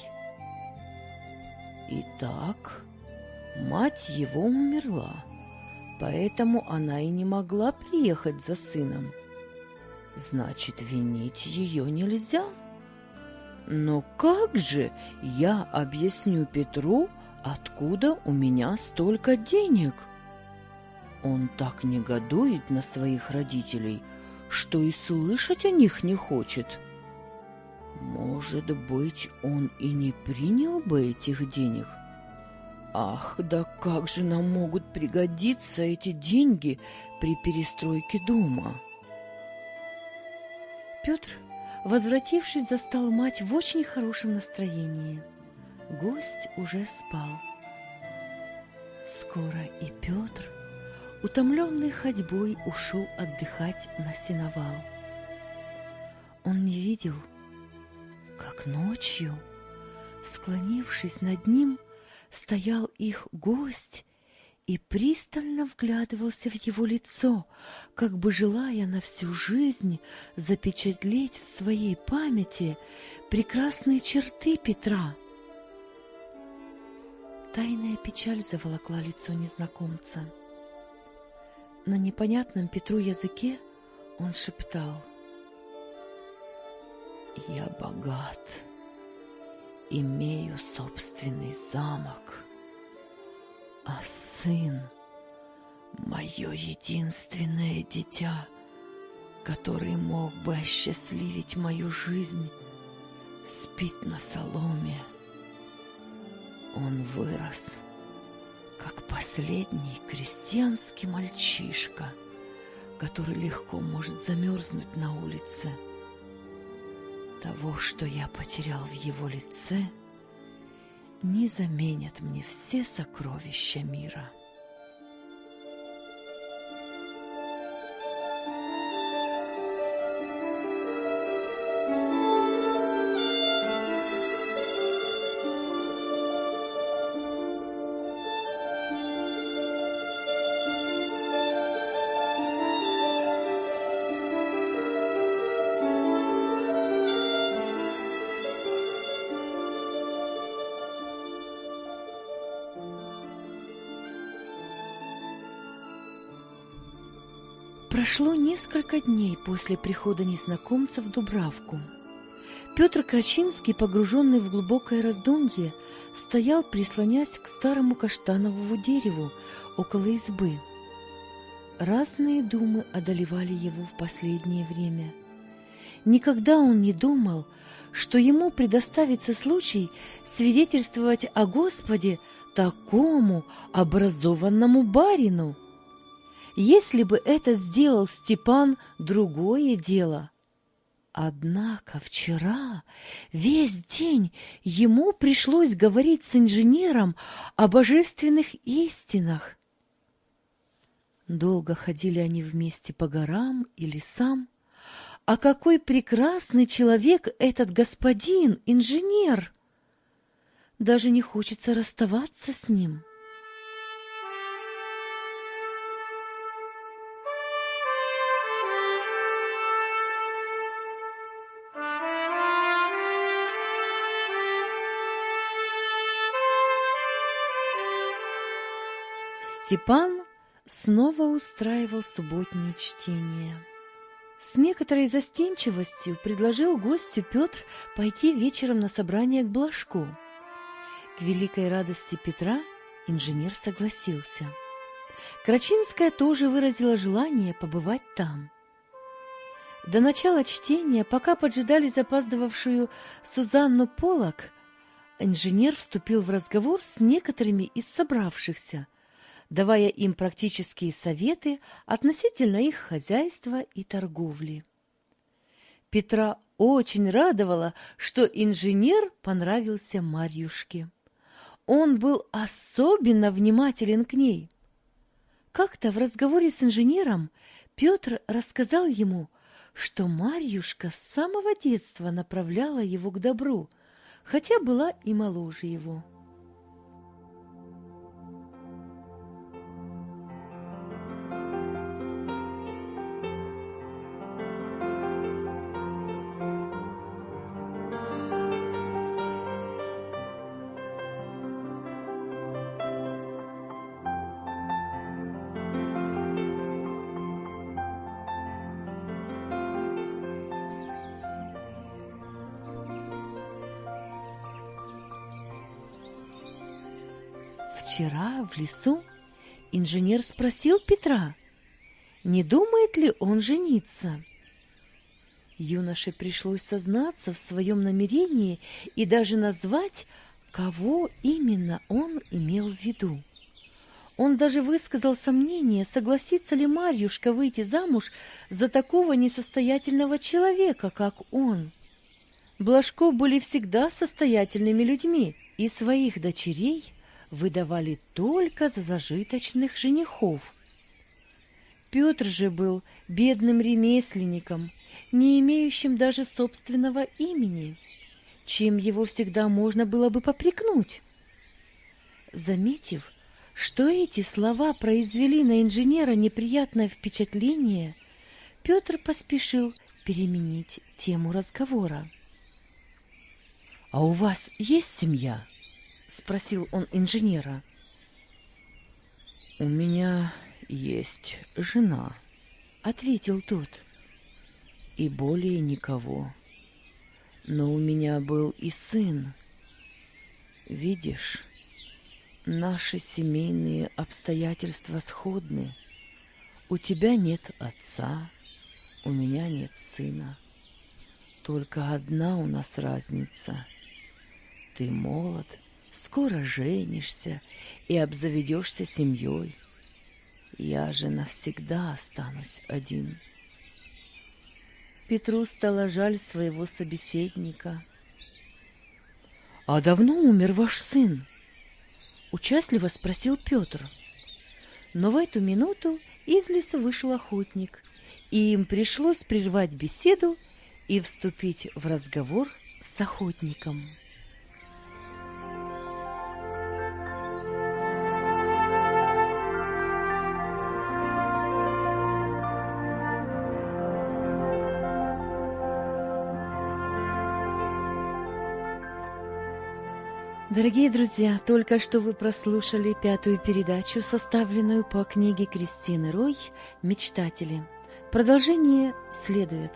Итак, мать его умерла, поэтому она и не могла приехать за сыном. Значит, винить ее нельзя. Но как же я объясню Петру, откуда у меня столько денег? Он так негодует на своих родителей, что и слышать о них не хочет. — может быть, он и не принял бы этих денег? Ах, да как же нам могут пригодиться эти деньги при перестройке дома? Петр, возвратившись, застал мать в очень хорошем настроении. Гость уже спал. Скоро и Петр, утомленный ходьбой, ушел отдыхать на сеновал. Он не видел, как ночью, склонившись над ним, стоял их гость и пристально вглядывался в его лицо, как бы желая на всю жизнь запечатлеть в своей памяти прекрасные черты Петра. Тайная печаль заволокла лицо незнакомца. На непонятном Петру языке он шептал — я богат, имею собственный замок, а сын — мое единственное дитя, который мог бы осчастливить мою жизнь, спит на соломе. Он вырос, как последний крестьянский мальчишка, который легко может замерзнуть на улице — того, что я потерял в его лице, не заменят мне все сокровища мира. Несколько дней после прихода незнакомца в Дубравку. Петр Крачинский, погруженный в глубокое раздумье, стоял, прислонясь к старому каштановому дереву около избы. Разные думы одолевали его в последнее время. Никогда он не думал, что ему предоставится случай свидетельствовать о Господе такому образованному барину. Если бы это сделал Степан, другое дело. Однако вчера весь день ему пришлось говорить с инженером о божественных истинах. Долго ходили они вместе по горам и лесам. А какой прекрасный человек этот господин, инженер! Даже не хочется расставаться с ним. — Степан снова устраивал субботние чтения. С некоторой застенчивостью предложил гостю Петр пойти вечером на собрание к Блажку. К великой радости Петра инженер согласился. Крачинская тоже выразила желание побывать там. До начала чтения, пока поджидали запаздывавшую Сузанну Полок, инженер вступил в разговор с некоторыми из собравшихся, давая им практические советы относительно их хозяйства и торговли. Петра очень радовало, что инженер понравился Марьюшке. Он был особенно внимателен к ней. Как-то в разговоре с инженером Петр рассказал ему, что Марьюшка с самого детства направляла его к добру, хотя была и моложе его. В лесу инженер спросил Петра, не думает ли он жениться. Юноше пришлось сознаться в своем намерении и даже назвать, кого именно он имел в виду. Он даже высказал сомнение, согласится ли Марьюшка выйти замуж за такого несостоятельного человека, как он. Блажко были всегда состоятельными людьми, и своих дочерей выдавали только за зажиточных женихов. Петр же был бедным ремесленником, не имеющим даже собственного имени, чем его всегда можно было бы попрекнуть. Заметив, что эти слова произвели на инженера неприятное впечатление, Петр поспешил переменить тему разговора. «А у вас есть семья?» — спросил он инженера. «У меня есть жена», — ответил тот. «И более никого. Но у меня был и сын. Видишь, наши семейные обстоятельства сходны. У тебя нет отца, у меня нет сына. Только одна у нас разница. Ты молод, Скоро женишься и обзаведешься семьей. Я же навсегда останусь один. Петру стало жаль своего собеседника. «А давно умер ваш сын?» Участливо спросил Петр. Но в эту минуту из лесу вышел охотник, и им пришлось прервать беседу и вступить в разговор с охотником. Дорогие друзья, только что вы прослушали пятую передачу, составленную по книге Кристины Рой «Мечтатели». Продолжение следует.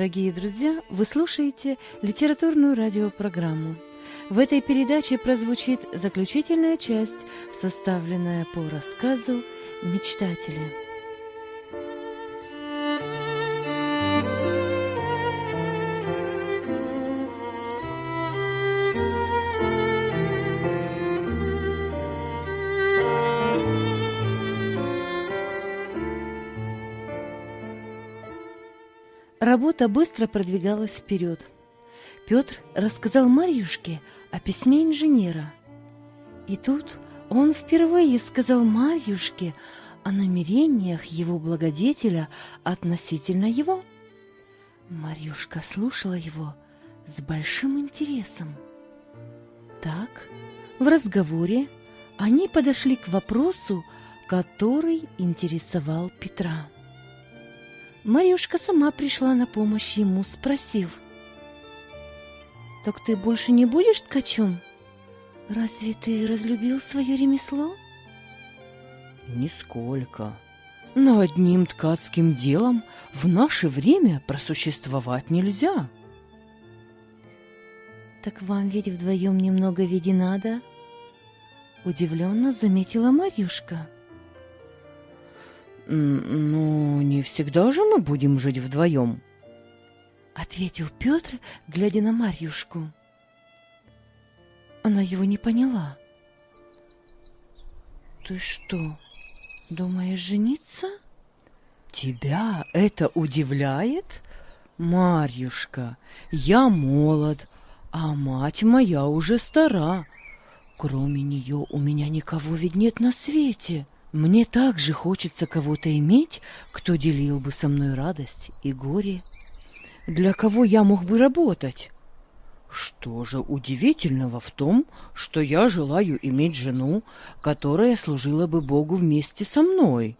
Дорогие друзья, вы слушаете литературную радиопрограмму. В этой передаче прозвучит заключительная часть, составленная по рассказу «Мечтатели». Работа быстро продвигалась вперед. Петр рассказал Марьюшке о письме инженера. И тут он впервые сказал Марьюшке о намерениях его благодетеля относительно его. Марьюшка слушала его с большим интересом. Так, в разговоре они подошли к вопросу, который интересовал Петра. Марьюшка сама пришла на помощь ему, спросив. «Так ты больше не будешь ткачом? Разве ты разлюбил свое ремесло?» «Нисколько. Но одним ткацким делом в наше время просуществовать нельзя». «Так вам ведь вдвоем немного веди надо?» Удивленно заметила Марьюшка. «Ну, не всегда же мы будем жить вдвоем», — ответил Петр, глядя на Марьюшку. Она его не поняла. «Ты что, думаешь жениться?» «Тебя это удивляет?» «Марьюшка, я молод, а мать моя уже стара. Кроме нее у меня никого ведь нет на свете». Мне также хочется кого-то иметь, кто делил бы со мной радость и горе. Для кого я мог бы работать? Что же удивительного в том, что я желаю иметь жену, которая служила бы Богу вместе со мной?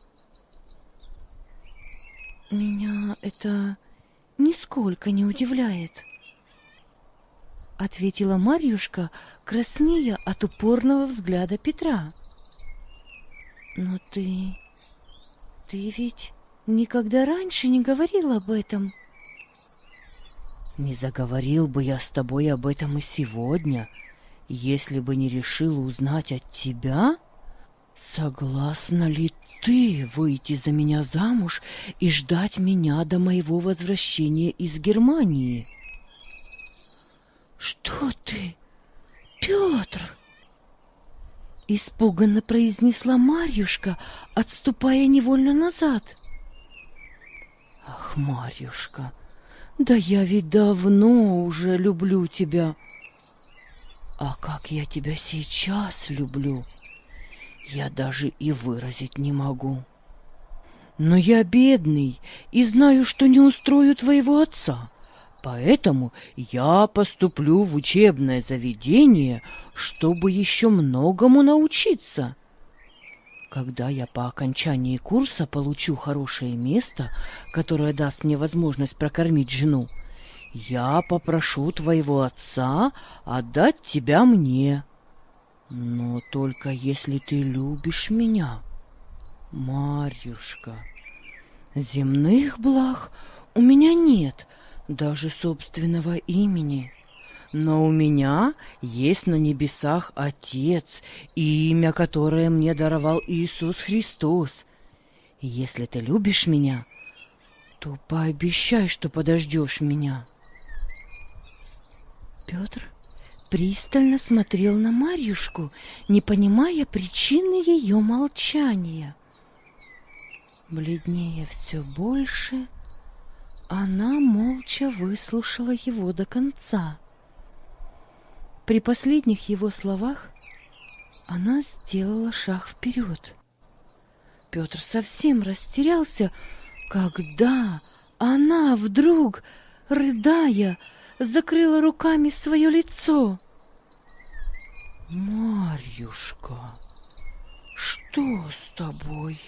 Меня это нисколько не удивляет, ответила Марьюшка, краснея от упорного взгляда Петра. Но ты... Ты ведь никогда раньше не говорил об этом. Не заговорил бы я с тобой об этом и сегодня, если бы не решил узнать от тебя, согласна ли ты выйти за меня замуж и ждать меня до моего возвращения из Германии. Что ты, Петр? Испуганно произнесла Марьюшка, отступая невольно назад. Ах, Марьюшка, да я ведь давно уже люблю тебя. А как я тебя сейчас люблю, я даже и выразить не могу. Но я бедный и знаю, что не устрою твоего отца. Поэтому я поступлю в учебное заведение, чтобы еще многому научиться. Когда я по окончании курса получу хорошее место, которое даст мне возможность прокормить жену, я попрошу твоего отца отдать тебя мне. Но только если ты любишь меня, Марьюшка. Земных благ у меня нет, даже собственного имени. Но у меня есть на небесах Отец, имя, которое мне даровал Иисус Христос. Если ты любишь меня, то пообещай, что подождешь меня. Петр пристально смотрел на Марьюшку, не понимая причины ее молчания. Бледнее все больше — она молча выслушала его до конца. При последних его словах она сделала шаг вперед. Петр совсем растерялся, когда она вдруг, рыдая, закрыла руками свое лицо. «Марьюшка, что с тобой?»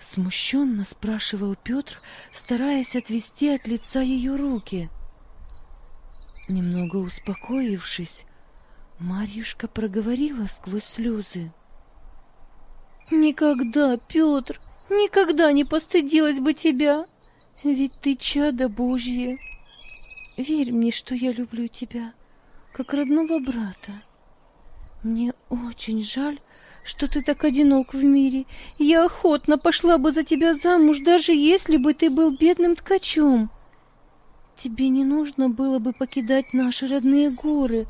Смущенно спрашивал Петр, стараясь отвести от лица ее руки. Немного успокоившись, Марьюшка проговорила сквозь слезы. «Никогда, Петр, никогда не постыдилась бы тебя. Ведь ты чадо Божье. Верь мне, что я люблю тебя, как родного брата. Мне очень жаль, что ты так одинок в мире. Я охотно пошла бы за тебя замуж, даже если бы ты был бедным ткачом. Тебе не нужно было бы покидать наши родные горы.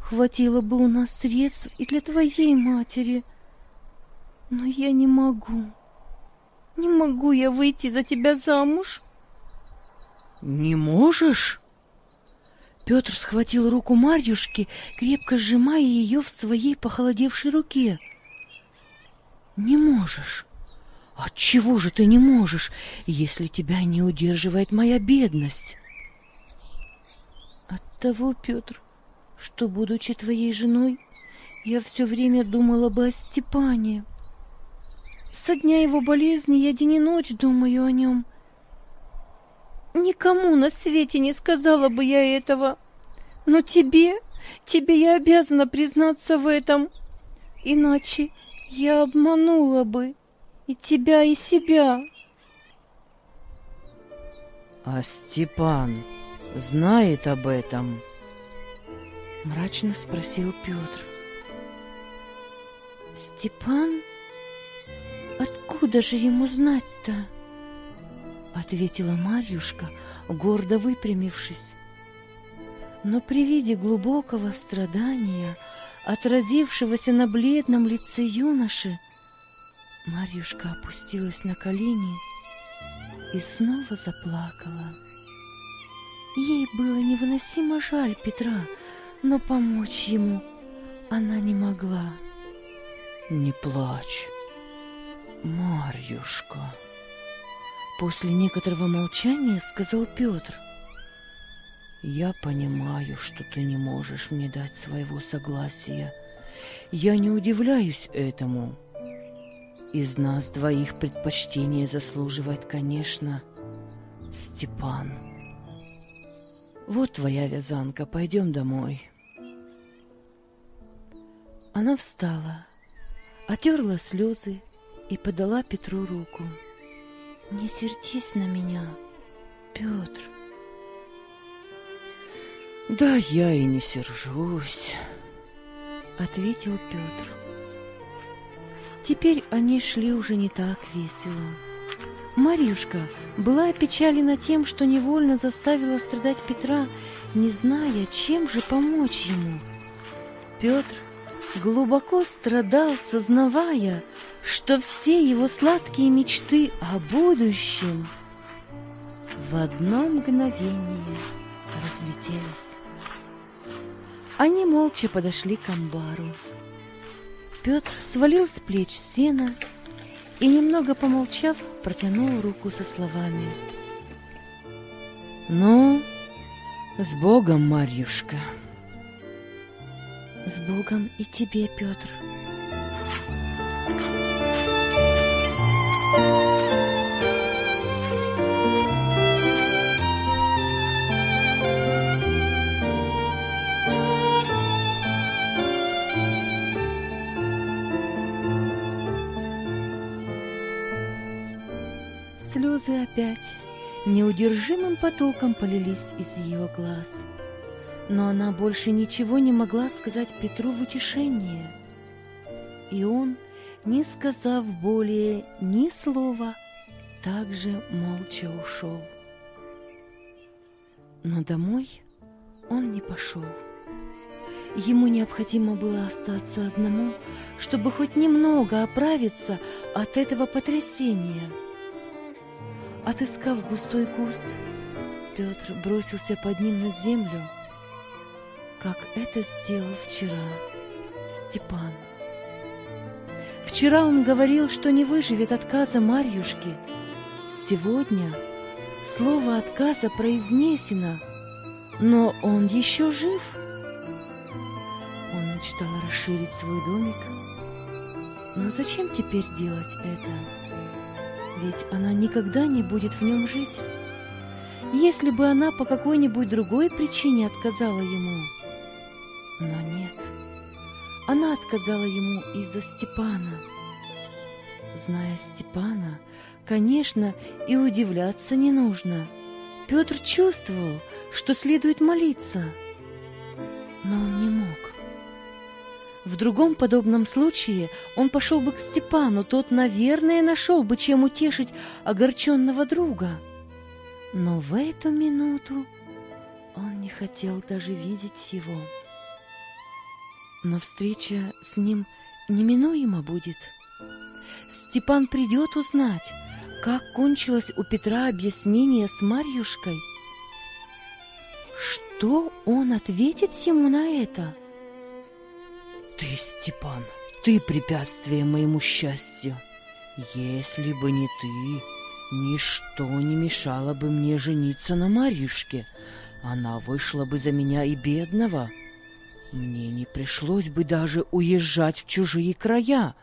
Хватило бы у нас средств и для твоей матери. Но я не могу. Не могу я выйти за тебя замуж. Не можешь? Петр схватил руку Марьюшки, крепко сжимая ее в своей похолодевшей руке. «Не можешь. Отчего же ты не можешь, если тебя не удерживает моя бедность?» «От того, Петр, что, будучи твоей женой, я все время думала бы о Степане. Со дня его болезни я день и ночь думаю о нем. Никому на свете не сказала бы я этого. Но тебе, тебе я обязана признаться в этом. Иначе я обманула бы и тебя, и себя. А Степан знает об этом? Мрачно спросил Петр. Степан? Откуда же ему знать-то? Ответила Марьюшка, гордо выпрямившись. Но при виде глубокого страдания, отразившегося на бледном лице юноши, Марьюшка опустилась на колени и снова заплакала. Ей было невыносимо жаль Петра, но помочь ему она не могла. «Не плачь, Марьюшка!» После некоторого молчания сказал Петр. «Я понимаю, что ты не можешь мне дать своего согласия. Я не удивляюсь этому. Из нас двоих предпочтение заслуживает, конечно, Степан. Вот твоя вязанка, пойдем домой». Она встала, отерла слезы и подала Петру руку. Не сердись на меня, Петр. Да я и не сержусь, ответил Петр. Теперь они шли уже не так весело. Марьюшка была опечалена тем, что невольно заставила страдать Петра, не зная, чем же помочь ему. Петр глубоко страдал, сознавая, что все его сладкие мечты о будущем в одно мгновение разлетелись. Они молча подошли к амбару. Петр свалил с плеч сена и, немного помолчав, протянул руку со словами. «Ну, с Богом, Марьюшка!» С Богом и тебе, Петр. Слезы опять неудержимым потоком полились из ее глаз но она больше ничего не могла сказать Петру в утешение. И он, не сказав более ни слова, также молча ушел. Но домой он не пошел. Ему необходимо было остаться одному, чтобы хоть немного оправиться от этого потрясения. Отыскав густой куст, Петр бросился под ним на землю, как это сделал вчера Степан. Вчера он говорил, что не выживет отказа Марьюшки. Сегодня слово отказа произнесено, но он еще жив. Он мечтал расширить свой домик. Но зачем теперь делать это? Ведь она никогда не будет в нем жить. Если бы она по какой-нибудь другой причине отказала ему, но нет, она отказала ему из-за Степана. Зная Степана, конечно, и удивляться не нужно. Петр чувствовал, что следует молиться, но он не мог. В другом подобном случае он пошел бы к Степану, тот, наверное, нашел бы, чем утешить огорченного друга. Но в эту минуту он не хотел даже видеть его. Но встреча с ним неминуемо будет. Степан придет узнать, как кончилось у Петра объяснение с Марьюшкой. Что он ответит ему на это? Ты, Степан, ты препятствие моему счастью. Если бы не ты, ничто не мешало бы мне жениться на Марьюшке. Она вышла бы за меня и бедного. Мне не пришлось бы даже уезжать в чужие края.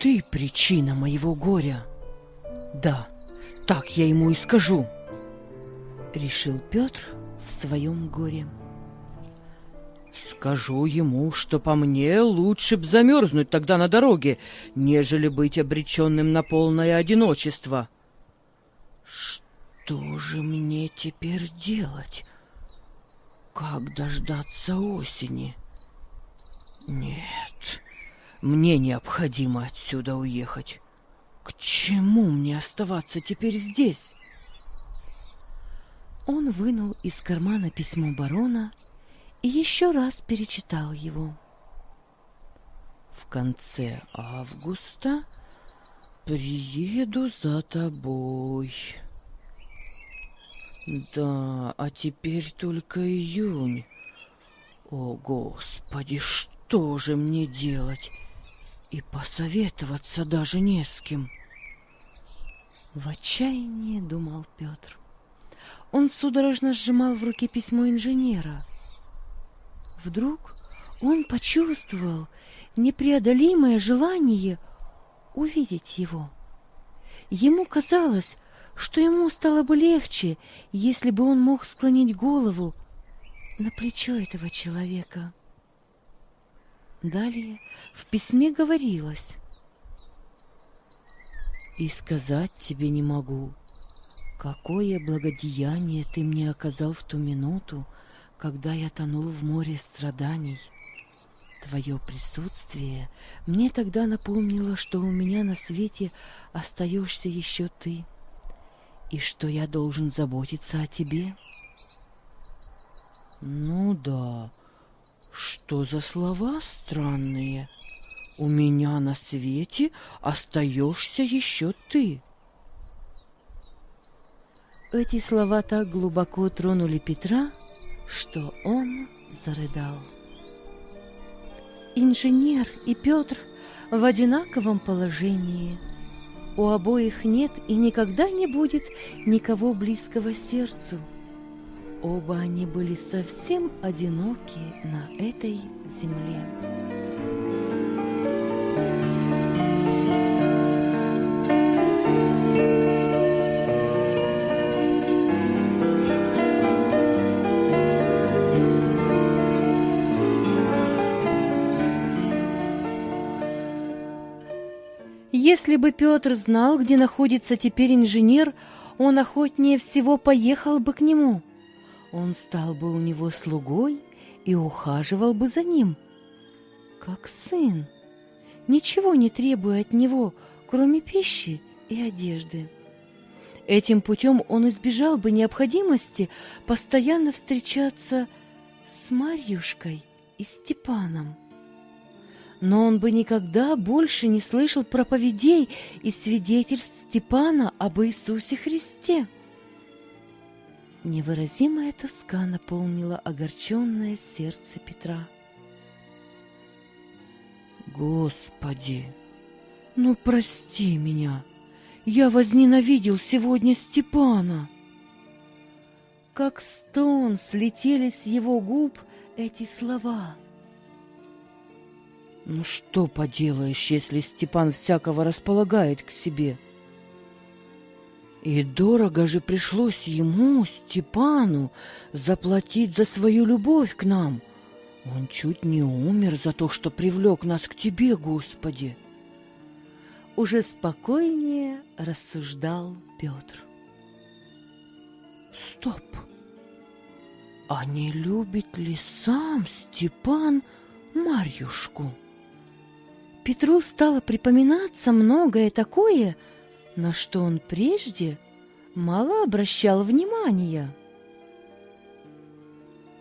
Ты причина моего горя. Да, так я ему и скажу, — решил Петр в своем горе. Скажу ему, что по мне лучше б замерзнуть тогда на дороге, нежели быть обреченным на полное одиночество. Что же мне теперь делать? Как дождаться осени? Нет, мне необходимо отсюда уехать. К чему мне оставаться теперь здесь? Он вынул из кармана письмо барона и еще раз перечитал его. В конце августа приеду за тобой. Да, а теперь только июнь. О, Господи, что же мне делать? И посоветоваться даже не с кем. В отчаянии думал Петр. Он судорожно сжимал в руке письмо инженера. Вдруг он почувствовал непреодолимое желание увидеть его. Ему казалось, что ему стало бы легче, если бы он мог склонить голову на плечо этого человека. Далее в письме говорилось «И сказать тебе не могу, какое благодеяние ты мне оказал в ту минуту, когда я тонул в море страданий». Твое присутствие мне тогда напомнило, что у меня на свете остаешься еще ты — и что я должен заботиться о тебе. Ну да, что за слова странные? У меня на свете остаешься еще ты. Эти слова так глубоко тронули Петра, что он зарыдал. Инженер и Петр в одинаковом положении – у обоих нет и никогда не будет никого близкого сердцу. Оба они были совсем одиноки на этой земле. Если бы Петр знал, где находится теперь инженер, он охотнее всего поехал бы к нему. Он стал бы у него слугой и ухаживал бы за ним, как сын, ничего не требуя от него, кроме пищи и одежды. Этим путем он избежал бы необходимости постоянно встречаться с Марьюшкой и Степаном но он бы никогда больше не слышал проповедей и свидетельств Степана об Иисусе Христе. Невыразимая тоска наполнила огорченное сердце Петра. Господи, ну прости меня, я возненавидел сегодня Степана. Как стон слетели с его губ эти слова — ну что поделаешь, если Степан всякого располагает к себе? И дорого же пришлось ему, Степану, заплатить за свою любовь к нам. Он чуть не умер за то, что привлек нас к тебе, Господи. Уже спокойнее рассуждал Петр. Стоп! А не любит ли сам Степан Марьюшку? Петру стало припоминаться многое такое, на что он прежде мало обращал внимания.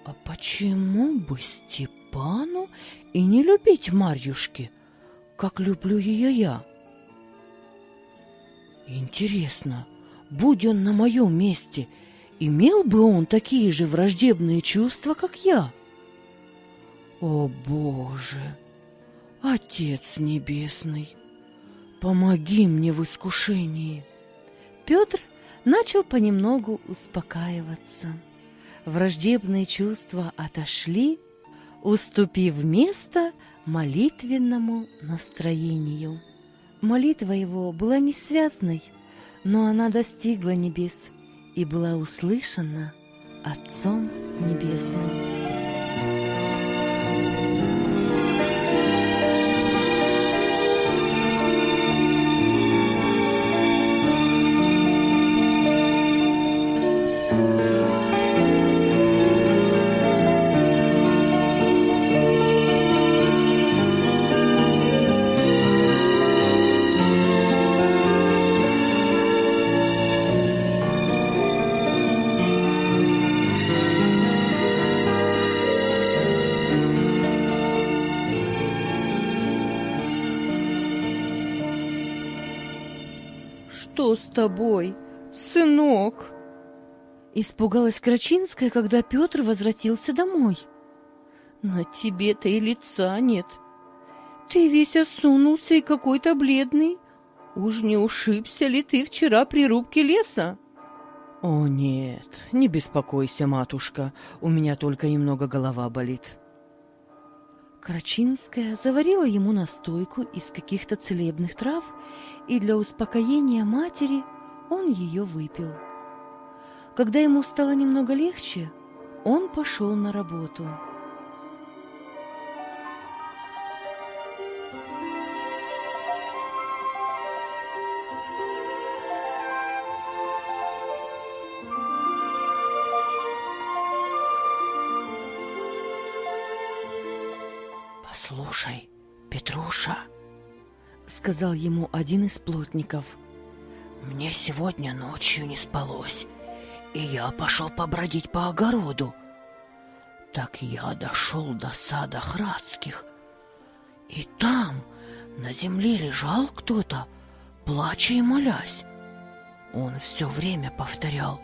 А почему бы Степану и не любить Марьюшки, как люблю ее я? Интересно, будь он на моем месте, имел бы он такие же враждебные чувства, как я? О, Боже! Отец Небесный, помоги мне в искушении. Петр начал понемногу успокаиваться. Враждебные чувства отошли, уступив место молитвенному настроению. Молитва его была не связной, но она достигла небес и была услышана Отцом Небесным. Тобой, сынок? Испугалась Крачинская, когда Петр возвратился домой. На тебе-то и лица нет. Ты весь осунулся и какой-то бледный. Уж не ушибся ли ты вчера при рубке леса? О, нет, не беспокойся, матушка, у меня только немного голова болит. Крачинская заварила ему настойку из каких-то целебных трав, и для успокоения матери он ее выпил. Когда ему стало немного легче, он пошел на работу. Петруша», — сказал ему один из плотников, — «мне сегодня ночью не спалось, и я пошел побродить по огороду. Так я дошел до сада Храдских, и там на земле лежал кто-то, плача и молясь. Он все время повторял,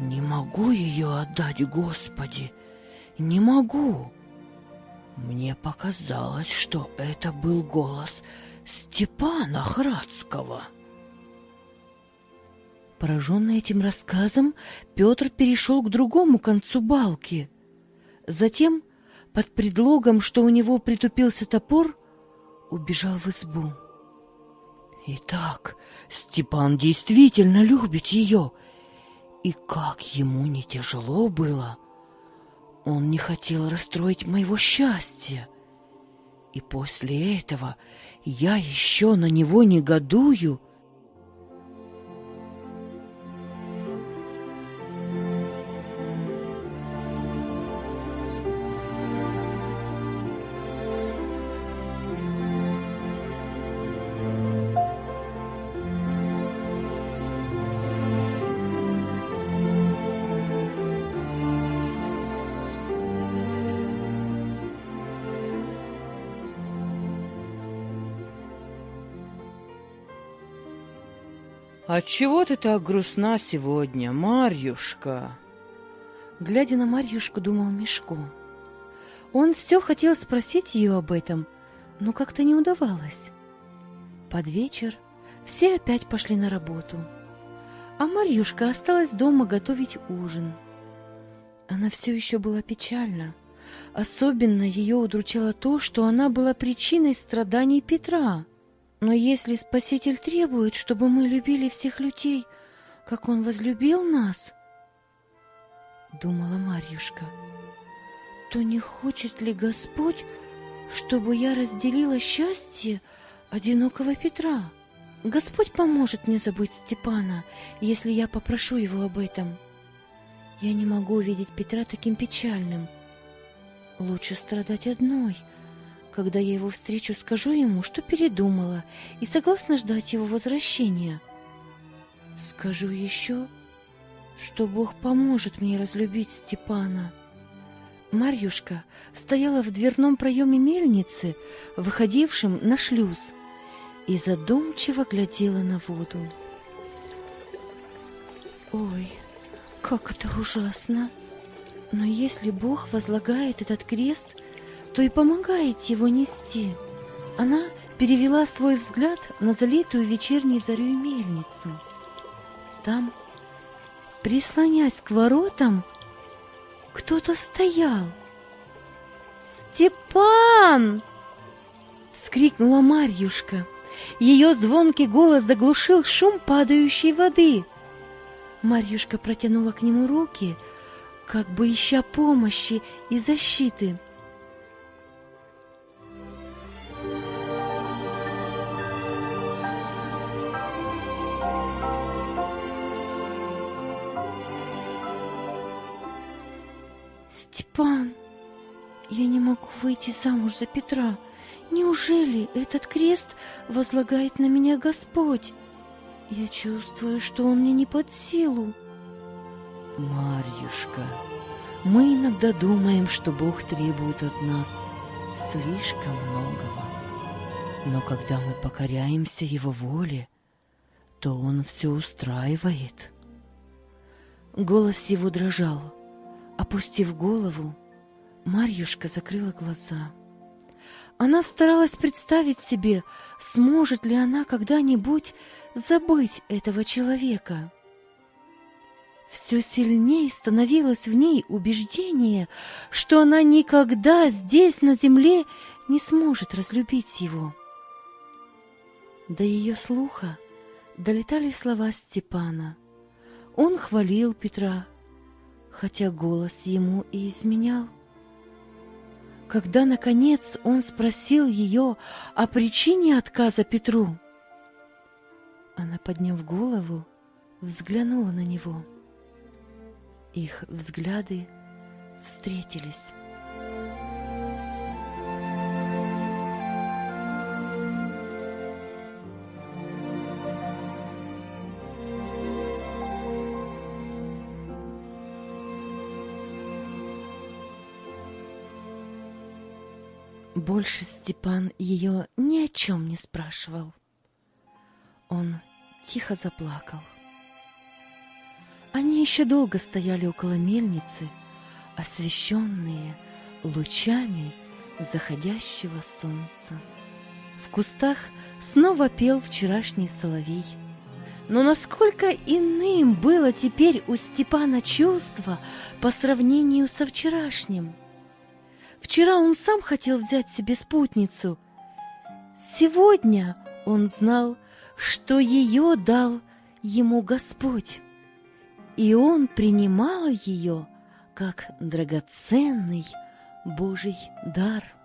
«Не могу ее отдать, Господи, не могу!» Мне показалось, что это был голос Степана Храдского. Пораженный этим рассказом, Петр перешел к другому концу балки. Затем, под предлогом, что у него притупился топор, убежал в избу. Итак, Степан действительно любит ее. И как ему не тяжело было — он не хотел расстроить моего счастья. И после этого я еще на него негодую «Отчего ты так грустна сегодня, Марьюшка?» Глядя на Марьюшку, думал Мишко. Он все хотел спросить ее об этом, но как-то не удавалось. Под вечер все опять пошли на работу, а Марьюшка осталась дома готовить ужин. Она все еще была печальна. Особенно ее удручало то, что она была причиной страданий Петра — но если Спаситель требует, чтобы мы любили всех людей, как Он возлюбил нас, — думала Марьюшка, — то не хочет ли Господь, чтобы я разделила счастье одинокого Петра? — Господь поможет мне забыть Степана, если я попрошу его об этом. Я не могу видеть Петра таким печальным. Лучше страдать одной. Когда я его встречу, скажу ему, что передумала, и согласна ждать его возвращения. Скажу еще, что Бог поможет мне разлюбить Степана. Марьюшка стояла в дверном проеме мельницы, выходившем на шлюз, и задумчиво глядела на воду. «Ой, как это ужасно! Но если Бог возлагает этот крест, то и помогает его нести». Она перевела свой взгляд на залитую вечерней зарей мельницу. Там, прислонясь к воротам, кто-то стоял. «Степан!» — вскрикнула Марьюшка. Ее звонкий голос заглушил шум падающей воды. Марьюшка протянула к нему руки, как бы ища помощи и защиты. «Степан, я не могу выйти замуж за Петра. Неужели этот крест возлагает на меня Господь? Я чувствую, что он мне не под силу». Марьюшка, мы иногда думаем, что Бог требует от нас слишком многого. Но когда мы покоряемся Его воле, то Он все устраивает. Голос его дрожал. Опустив голову, Марьюшка закрыла глаза. Она старалась представить себе, сможет ли она когда-нибудь забыть этого человека. Все сильнее становилось в ней убеждение, что она никогда здесь, на земле, не сможет разлюбить его. До ее слуха долетали слова Степана. Он хвалил Петра, хотя голос ему и изменял. Когда, наконец, он спросил ее о причине отказа Петру, она, подняв голову, взглянула на него. Их взгляды встретились. Больше Степан ее ни о чем не спрашивал. Он тихо заплакал. Они еще долго стояли около мельницы, освещенные лучами заходящего солнца. В кустах снова пел вчерашний соловей. Но насколько иным было теперь у Степана чувство по сравнению со вчерашним – Вчера он сам хотел взять себе спутницу. Сегодня он знал, что ее дал ему Господь, и он принимал ее как драгоценный Божий дар.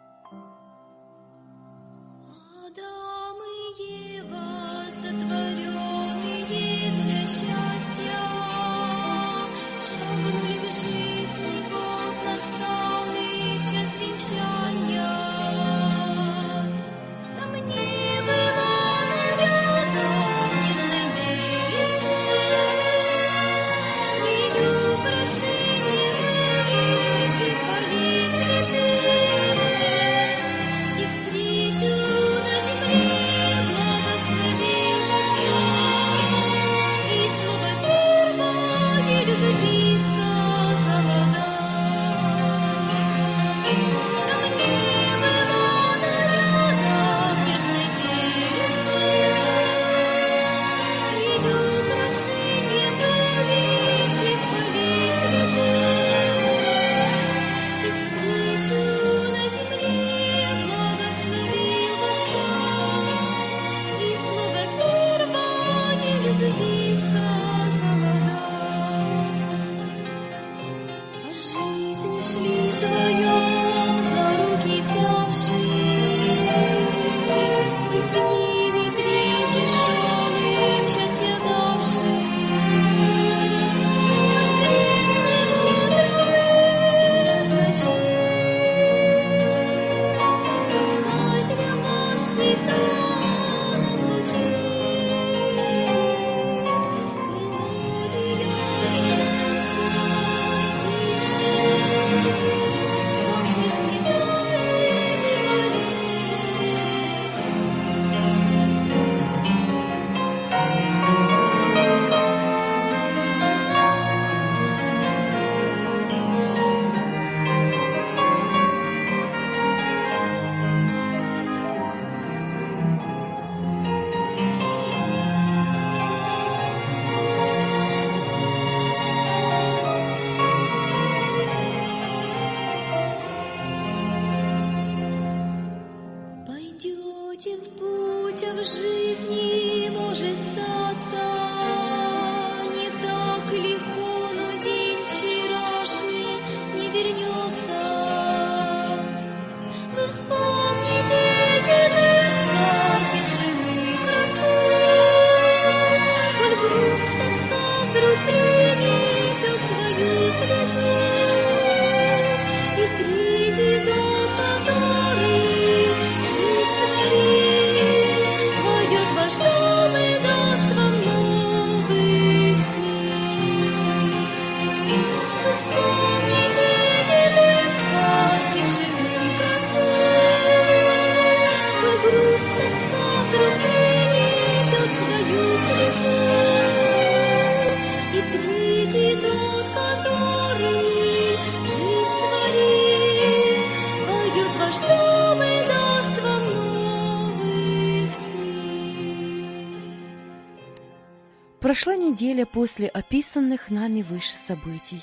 Неделя после описанных нами выше событий.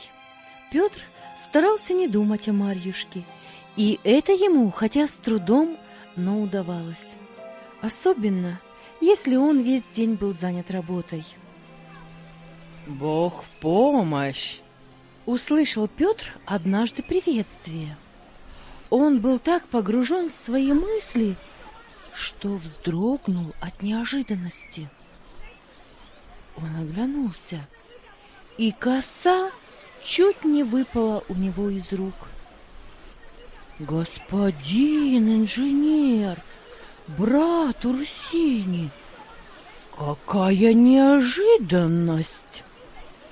Петр старался не думать о Марьюшке, и это ему, хотя с трудом, но удавалось. Особенно, если он весь день был занят работой. Бог в помощь! Услышал Петр однажды приветствие. Он был так погружен в свои мысли, что вздрогнул от неожиданности. Он оглянулся, и коса чуть не выпала у него из рук. «Господин инженер, брат Урсини, какая неожиданность!»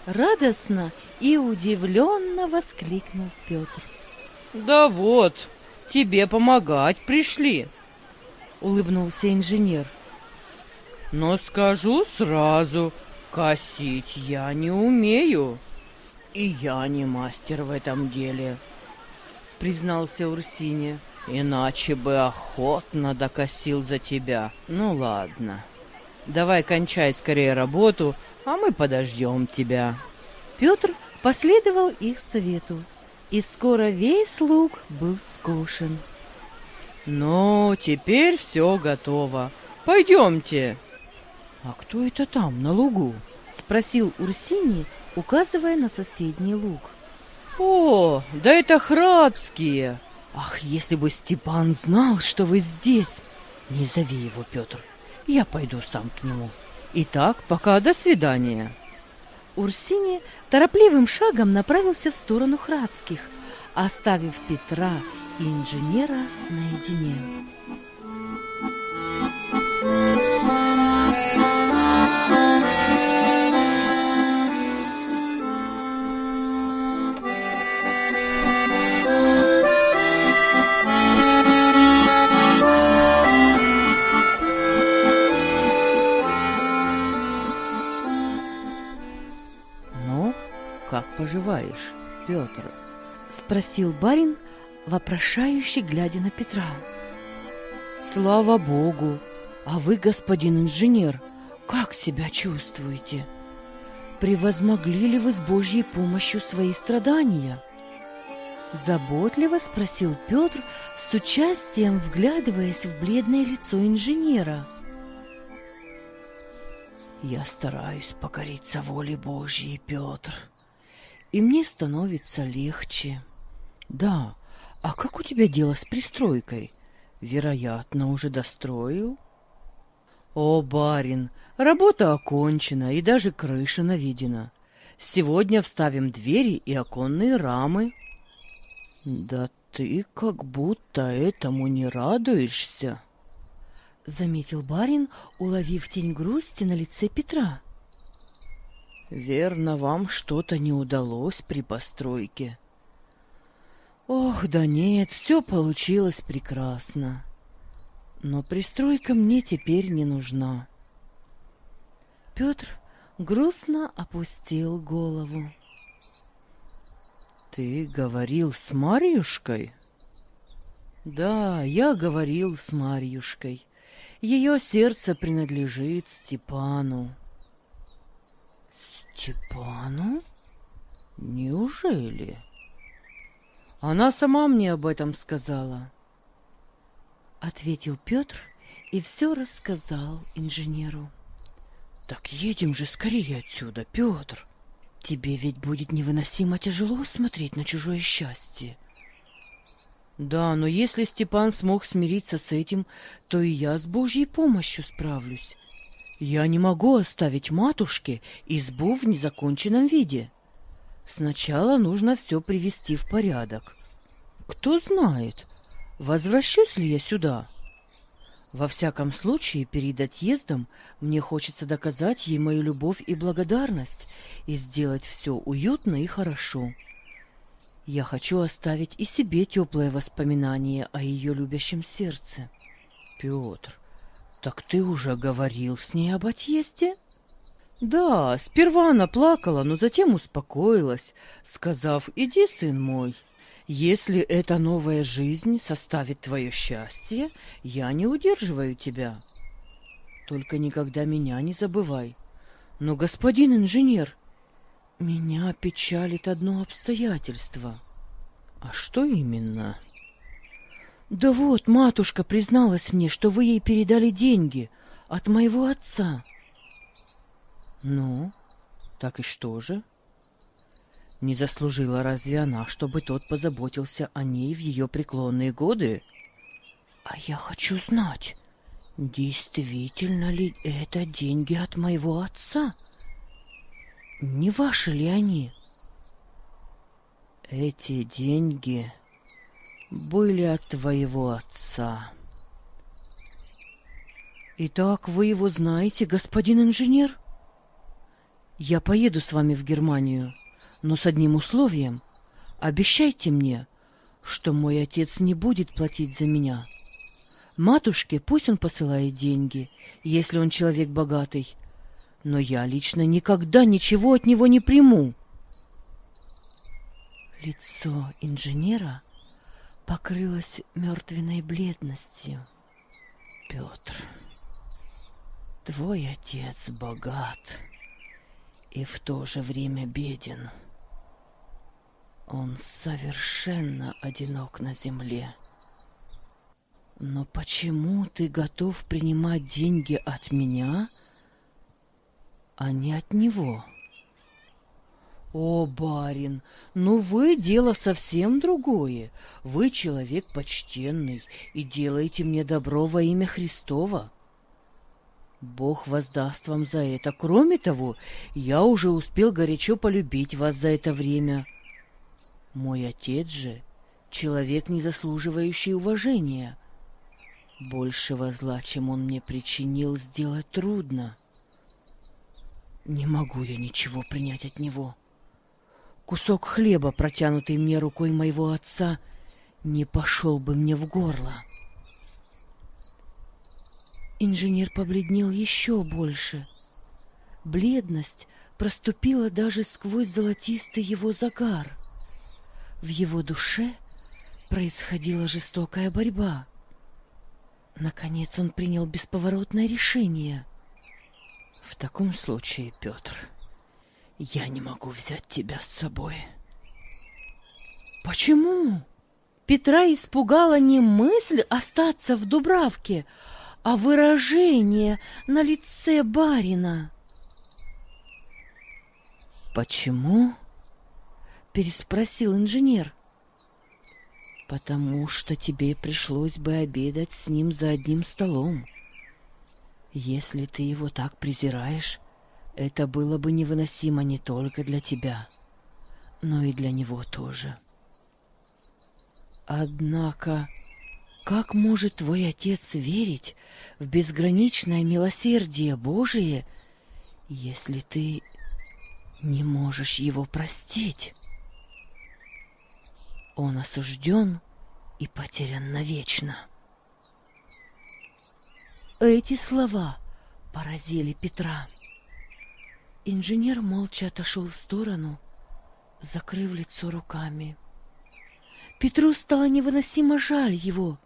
Радостно и удивленно воскликнул Петр. Да вот, тебе помогать пришли. Улыбнулся инженер. Но скажу сразу, косить я не умею. И я не мастер в этом деле, признался Урсине. Иначе бы охотно докосил за тебя. Ну ладно. Давай кончай скорее работу, а мы подождем тебя. Петр последовал их совету, и скоро весь луг был скошен. Ну, теперь все готово. Пойдемте. А кто это там на лугу? Спросил Урсини, указывая на соседний луг. О, да это храдские. Ах, если бы Степан знал, что вы здесь! Не зови его, Петр. Я пойду сам к нему. Итак, пока до свидания. Урсини торопливым шагом направился в сторону Храдских, оставив Петра и инженера наедине. Как поживаешь, Петр? Спросил барин, вопрошающе глядя на Петра. Слава богу! А вы, господин инженер, как себя чувствуете? Превозмогли ли вы с Божьей помощью свои страдания? Заботливо спросил Петр, с участием вглядываясь в бледное лицо инженера. Я стараюсь покориться воле Божьей, Петр. И мне становится легче. Да, а как у тебя дело с пристройкой? Вероятно, уже достроил? О, барин, работа окончена, и даже крыша наведена. Сегодня вставим двери и оконные рамы. Да ты как будто этому не радуешься. Заметил барин, уловив тень грусти на лице Петра. Верно, вам что-то не удалось при постройке. Ох, да нет, все получилось прекрасно. Но пристройка мне теперь не нужна. Петр грустно опустил голову. Ты говорил с Марьюшкой? Да, я говорил с Марьюшкой. Ее сердце принадлежит Степану. Степану? Неужели? Она сама мне об этом сказала. Ответил Петр и все рассказал инженеру. Так едем же скорее отсюда, Петр. Тебе ведь будет невыносимо тяжело смотреть на чужое счастье. Да, но если Степан смог смириться с этим, то и я с Божьей помощью справлюсь. Я не могу оставить матушке избу в незаконченном виде. Сначала нужно все привести в порядок. Кто знает, возвращусь ли я сюда. Во всяком случае, перед отъездом мне хочется доказать ей мою любовь и благодарность и сделать все уютно и хорошо. Я хочу оставить и себе теплое воспоминание о ее любящем сердце. Петр, так ты уже говорил с ней об отъезде? Да, сперва она плакала, но затем успокоилась, сказав, иди, сын мой, если эта новая жизнь составит твое счастье, я не удерживаю тебя. Только никогда меня не забывай. Но, господин инженер, меня печалит одно обстоятельство. А что именно? Да вот, матушка призналась мне, что вы ей передали деньги от моего отца. Ну, так и что же? Не заслужила разве она, чтобы тот позаботился о ней в ее преклонные годы? А я хочу знать, действительно ли это деньги от моего отца? — не ваши ли они? Эти деньги были от твоего отца. Итак, вы его знаете, господин инженер? Я поеду с вами в Германию, но с одним условием. Обещайте мне, что мой отец не будет платить за меня. Матушке пусть он посылает деньги, если он человек богатый, но я лично никогда ничего от него не приму. Лицо инженера покрылось мертвенной бледностью. Петр, твой отец богат и в то же время беден. Он совершенно одинок на земле. Но почему ты готов принимать деньги от меня — а не от него. О, барин, ну вы дело совсем другое. Вы человек почтенный и делаете мне добро во имя Христова. Бог воздаст вам за это. Кроме того, я уже успел горячо полюбить вас за это время. Мой отец же человек, не заслуживающий уважения. Большего зла, чем он мне причинил, сделать трудно. — не могу я ничего принять от него. Кусок хлеба, протянутый мне рукой моего отца, не пошел бы мне в горло. Инженер побледнел еще больше. Бледность проступила даже сквозь золотистый его загар. В его душе происходила жестокая борьба. Наконец он принял бесповоротное решение — в таком случае, Петр, я не могу взять тебя с собой. Почему? Петра испугала не мысль остаться в Дубравке, а выражение на лице барина. Почему? переспросил инженер. Потому что тебе пришлось бы обедать с ним за одним столом. Если ты его так презираешь, это было бы невыносимо не только для тебя, но и для него тоже. Однако, как может твой отец верить в безграничное милосердие Божие, если ты не можешь его простить? Он осужден и потерян навечно. Эти слова поразили Петра. Инженер молча отошел в сторону, закрыв лицо руками. Петру стало невыносимо жаль его.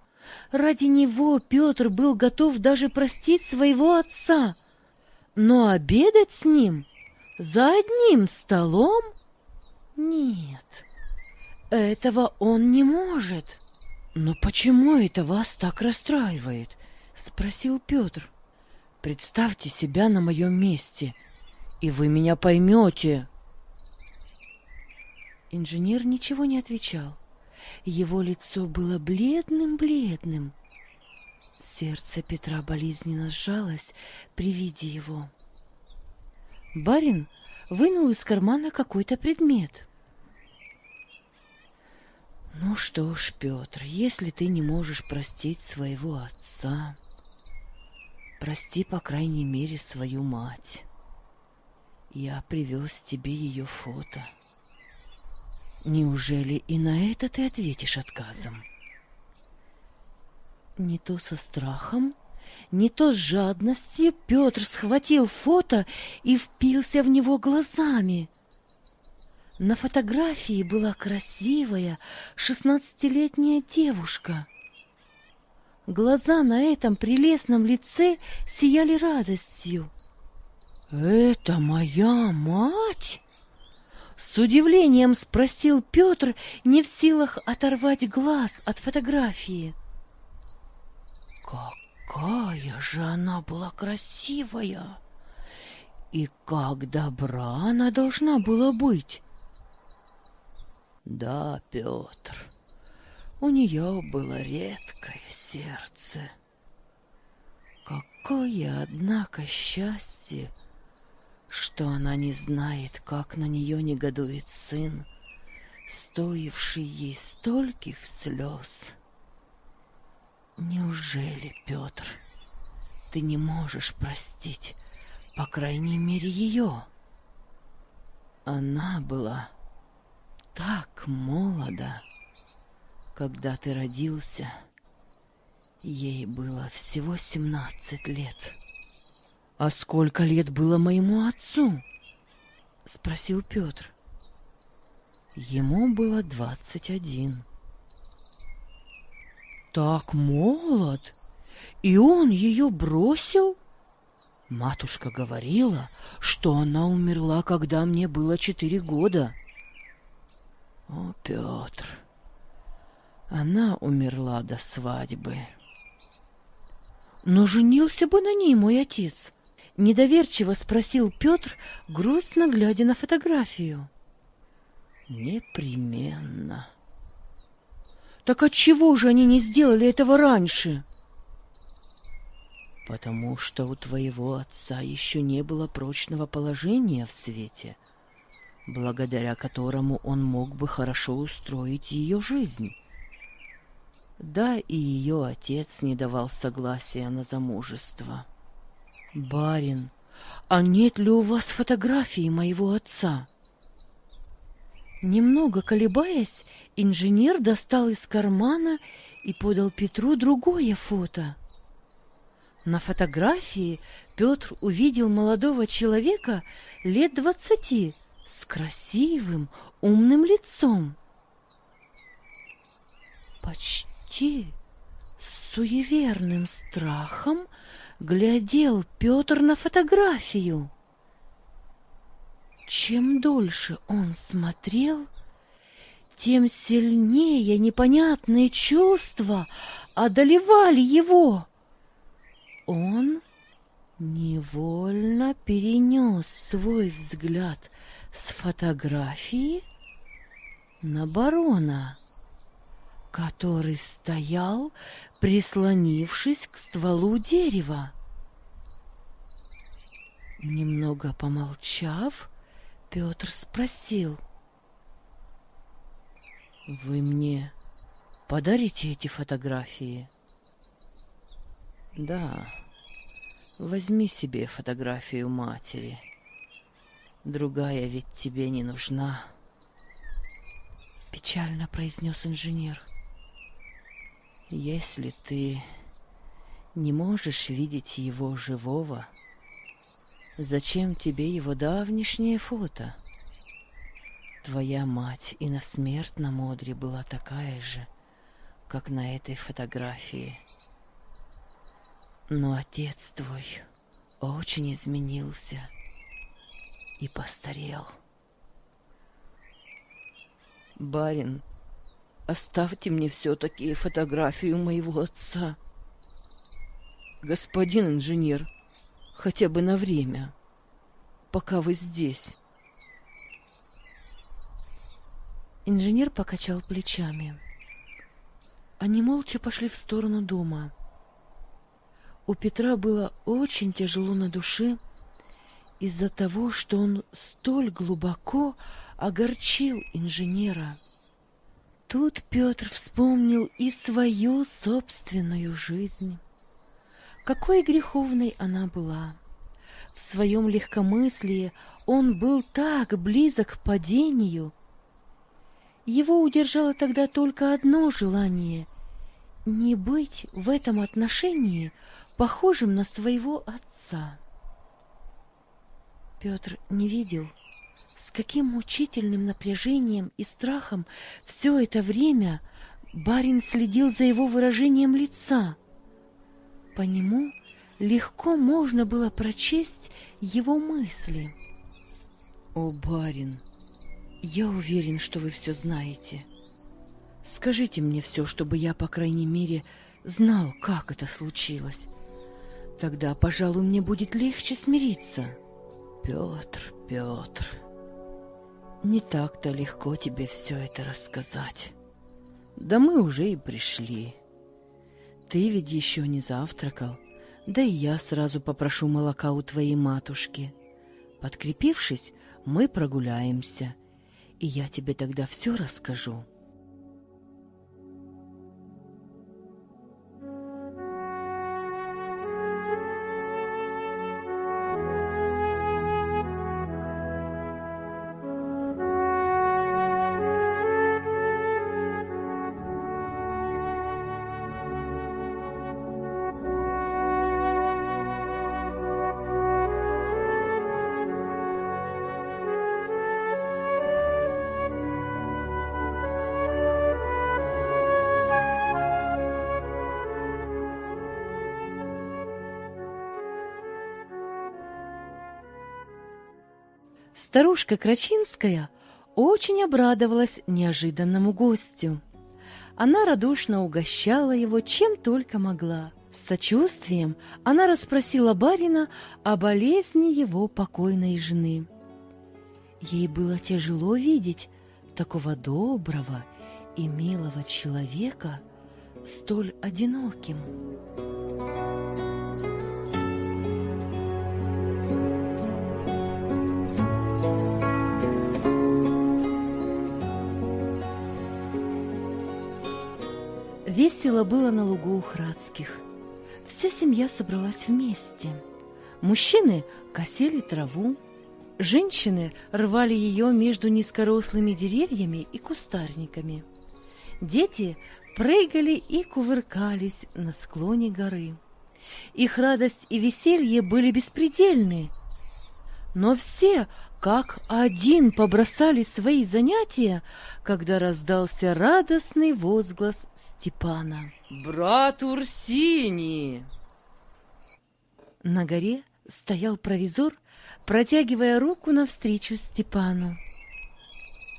Ради него Петр был готов даже простить своего отца. Но обедать с ним за одним столом? Нет, этого он не может. Но почему это вас так расстраивает? — спросил Петр. «Представьте себя на моем месте, и вы меня поймете». Инженер ничего не отвечал. Его лицо было бледным-бледным. Сердце Петра болезненно сжалось при виде его. Барин вынул из кармана какой-то предмет. Ну что ж, Петр, если ты не можешь простить своего отца, прости, по крайней мере, свою мать. Я привез тебе ее фото. Неужели и на это ты ответишь отказом? Не то со страхом, не то с жадностью Петр схватил фото и впился в него глазами. На фотографии была красивая шестнадцатилетняя девушка. Глаза на этом прелестном лице сияли радостью. «Это моя мать?» С удивлением спросил Петр, не в силах оторвать глаз от фотографии. Какая же она была красивая! И как добра она должна была быть! Да, Петр, у нее было редкое сердце. Какое, однако, счастье, что она не знает, как на нее негодует сын, стоивший ей стольких слез. Неужели, Петр, ты не можешь простить, по крайней мере, ее? Она была так молода, когда ты родился. Ей было всего семнадцать лет. А сколько лет было моему отцу? Спросил Петр. Ему было двадцать один так молод, и он ее бросил? Матушка говорила, что она умерла, когда мне было четыре года. О, Петр, она умерла до свадьбы. Но женился бы на ней мой отец. Недоверчиво спросил Петр, грустно глядя на фотографию. Непременно. Так отчего же они не сделали этого раньше? Потому что у твоего отца еще не было прочного положения в свете, благодаря которому он мог бы хорошо устроить ее жизнь. Да, и ее отец не давал согласия на замужество. Барин, а нет ли у вас фотографии моего отца? — Немного колебаясь, инженер достал из кармана и подал Петру другое фото. На фотографии Петр увидел молодого человека лет двадцати с красивым, умным лицом. Почти с суеверным страхом глядел Петр на фотографию. Чем дольше он смотрел, тем сильнее непонятные чувства одолевали его. Он невольно перенес свой взгляд с фотографии на барона, который стоял, прислонившись к стволу дерева. Немного помолчав, Петр спросил. «Вы мне подарите эти фотографии?» «Да, возьми себе фотографию матери. Другая ведь тебе не нужна». Печально произнес инженер. «Если ты не можешь видеть его живого, — Зачем тебе его давнишнее фото? Твоя мать и на смертном одре была такая же, как на этой фотографии. Но отец твой очень изменился и постарел. Барин, оставьте мне все-таки фотографию моего отца. господин инженер, хотя бы на время, пока вы здесь. Инженер покачал плечами. Они молча пошли в сторону дома. У Петра было очень тяжело на душе из-за того, что он столь глубоко огорчил инженера. Тут Петр вспомнил и свою собственную жизнь. Какой греховной она была! В своем легкомыслии он был так близок к падению. Его удержало тогда только одно желание — не быть в этом отношении похожим на своего отца. Петр не видел, с каким мучительным напряжением и страхом все это время барин следил за его выражением лица. По нему легко можно было прочесть его мысли. О, барин, я уверен, что вы все знаете. Скажите мне все, чтобы я, по крайней мере, знал, как это случилось. Тогда, пожалуй, мне будет легче смириться. Петр, Петр, не так-то легко тебе все это рассказать. Да мы уже и пришли. Ты ведь еще не завтракал, да и я сразу попрошу молока у твоей матушки. Подкрепившись, мы прогуляемся, и я тебе тогда все расскажу. Старушка Крачинская очень обрадовалась неожиданному гостю. Она радушно угощала его чем только могла. С сочувствием она расспросила барина о болезни его покойной жены. Ей было тяжело видеть такого доброго и милого человека столь одиноким. Весело было на лугу у Храдских. Вся семья собралась вместе. Мужчины косили траву, женщины рвали ее между низкорослыми деревьями и кустарниками. Дети прыгали и кувыркались на склоне горы. Их радость и веселье были беспредельны. Но все как один побросали свои занятия, когда раздался радостный возглас Степана. «Брат Урсини!» На горе стоял провизор, протягивая руку навстречу Степану.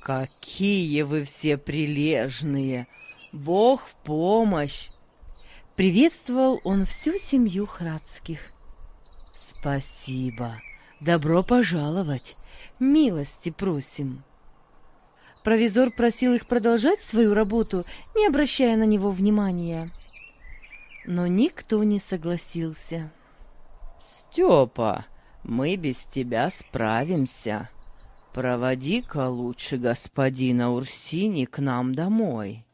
«Какие вы все прилежные! Бог в помощь!» Приветствовал он всю семью Храдских. «Спасибо! Добро пожаловать! Милости просим!» Провизор просил их продолжать свою работу, не обращая на него внимания. Но никто не согласился. «Степа, мы без тебя справимся. Проводи-ка лучше господина Урсини к нам домой».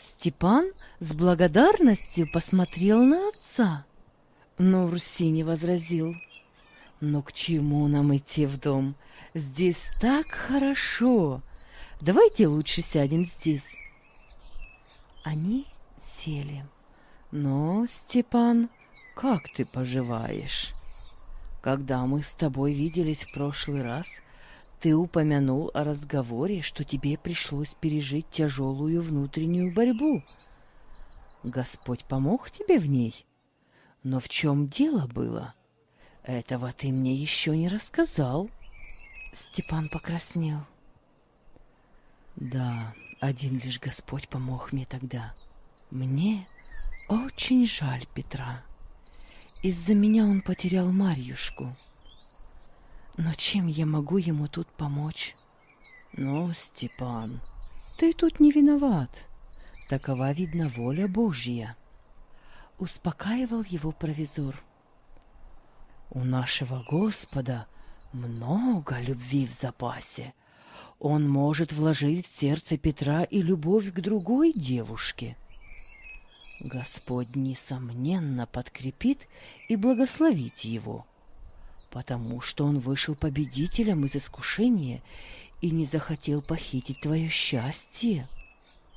Степан с благодарностью посмотрел на отца. Но Урсини возразил. «Но к чему нам идти в дом? Здесь так хорошо. Давайте лучше сядем здесь. Они сели. Но, Степан, как ты поживаешь? Когда мы с тобой виделись в прошлый раз, ты упомянул о разговоре, что тебе пришлось пережить тяжелую внутреннюю борьбу. Господь помог тебе в ней? Но в чем дело было? Этого ты мне еще не рассказал. Степан покраснел. Да, один лишь Господь помог мне тогда. Мне очень жаль Петра. Из-за меня он потерял Марьюшку. Но чем я могу ему тут помочь? Ну, Степан, ты тут не виноват. Такова, видна, воля Божья. Успокаивал его провизор. У нашего Господа много любви в запасе. Он может вложить в сердце Петра и любовь к другой девушке. Господь, несомненно, подкрепит и благословит его, потому что он вышел победителем из искушения и не захотел похитить твое счастье.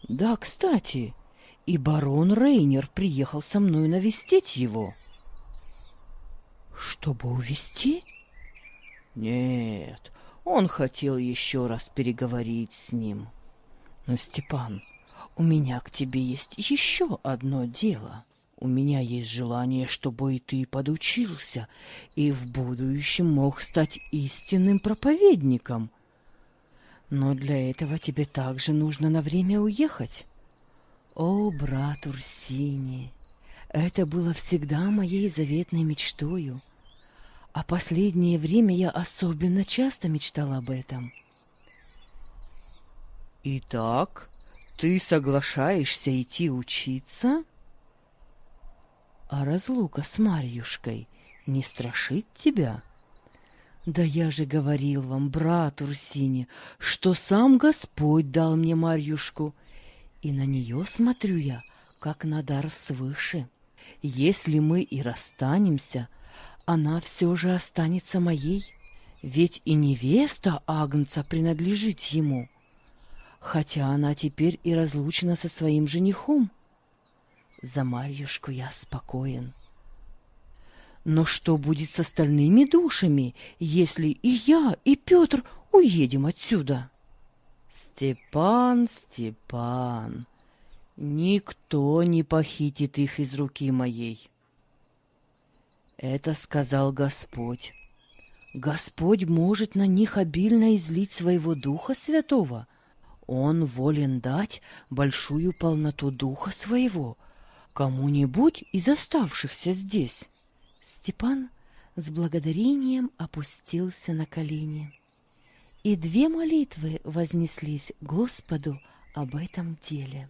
Да, кстати, и барон Рейнер приехал со мной навестить его. Чтобы увести? Нет, он хотел еще раз переговорить с ним. Но, Степан, у меня к тебе есть еще одно дело. У меня есть желание, чтобы и ты подучился, и в будущем мог стать истинным проповедником. Но для этого тебе также нужно на время уехать. О, брат Урсини, это было всегда моей заветной мечтою. А последнее время я особенно часто мечтала об этом. Итак, ты соглашаешься идти учиться? А разлука с Марьюшкой не страшит тебя? Да я же говорил вам, брат Урсине, что сам Господь дал мне Марьюшку, и на нее смотрю я, как на дар свыше. Если мы и расстанемся — она все же останется моей, ведь и невеста Агнца принадлежит ему, хотя она теперь и разлучена со своим женихом. За Марьюшку я спокоен. Но что будет с остальными душами, если и я, и Петр уедем отсюда? Степан, Степан, никто не похитит их из руки моей. Это сказал Господь. Господь может на них обильно излить своего Духа Святого. Он волен дать большую полноту Духа Своего кому-нибудь из оставшихся здесь. Степан с благодарением опустился на колени. И две молитвы вознеслись Господу об этом деле.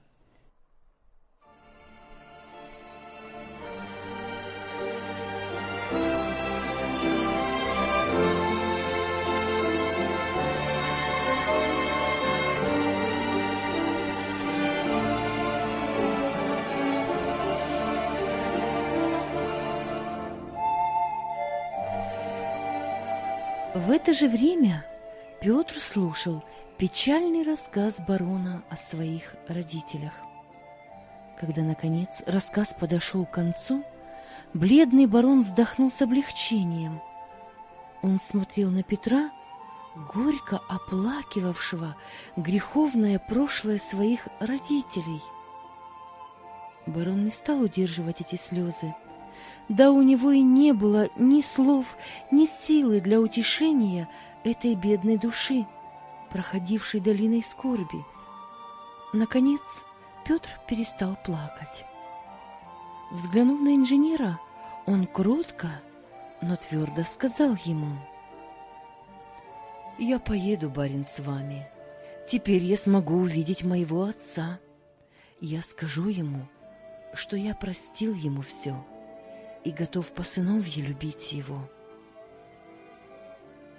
В это же время Петр слушал печальный рассказ барона о своих родителях. Когда, наконец, рассказ подошел к концу, бледный барон вздохнул с облегчением. Он смотрел на Петра, горько оплакивавшего греховное прошлое своих родителей. Барон не стал удерживать эти слезы, да у него и не было ни слов, ни силы для утешения этой бедной души, проходившей долиной скорби. Наконец Петр перестал плакать. Взглянув на инженера, он кротко, но твердо сказал ему. «Я поеду, барин, с вами. Теперь я смогу увидеть моего отца. Я скажу ему, что я простил ему все» и готов по сыновье любить его.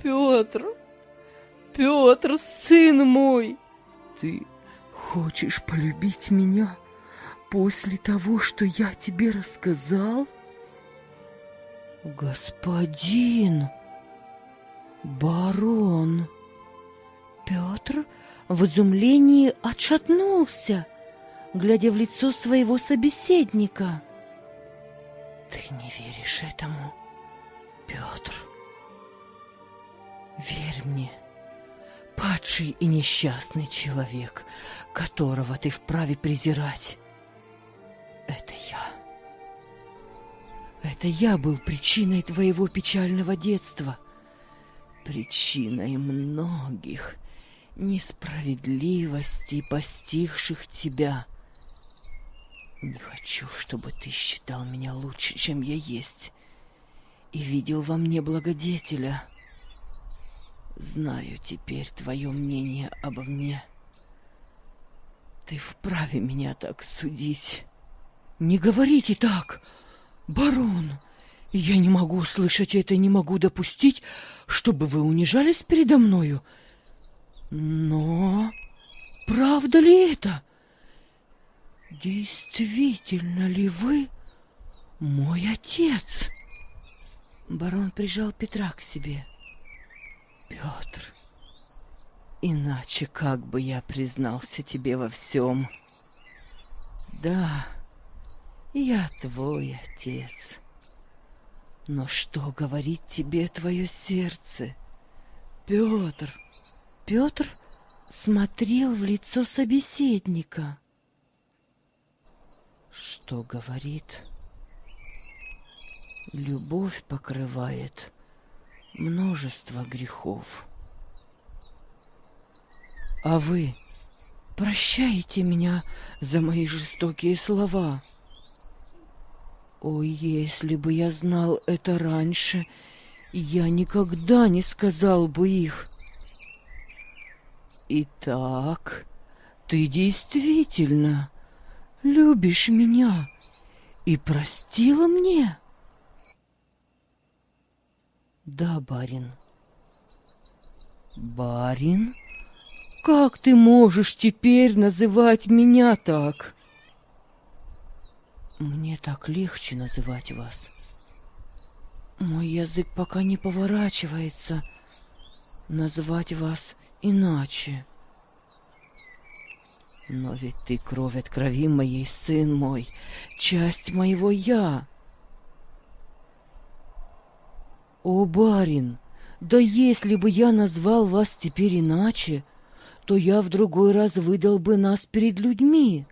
Петр, Петр, сын мой, ты хочешь полюбить меня после того, что я тебе рассказал? Господин, барон, Петр в изумлении отшатнулся, глядя в лицо своего собеседника. Ты не веришь этому, Петр? Верь мне, падший и несчастный человек, которого ты вправе презирать. Это я. Это я был причиной твоего печального детства, причиной многих несправедливостей, постигших тебя — не хочу, чтобы ты считал меня лучше, чем я есть. и видел во мне благодетеля. Знаю теперь твое мнение обо мне. Ты вправе меня так судить. Не говорите так, барон. Я не могу слышать это, не могу допустить, чтобы вы унижались передо мною. Но правда ли это? Действительно ли вы мой отец? Барон прижал Петра к себе. Петр, иначе как бы я признался тебе во всем? Да, я твой отец. Но что говорит тебе твое сердце, Петр? Петр смотрел в лицо собеседника. Что говорит? Любовь покрывает множество грехов. А вы прощаете меня за мои жестокие слова. О, если бы я знал это раньше, я никогда не сказал бы их. Итак, ты действительно любишь меня и простила мне? Да, барин. Барин? Как ты можешь теперь называть меня так? Мне так легче называть вас. Мой язык пока не поворачивается назвать вас иначе. Но ведь ты кровь от крови моей, сын мой, часть моего «я». О, барин, да если бы я назвал вас теперь иначе, то я в другой раз выдал бы нас перед людьми.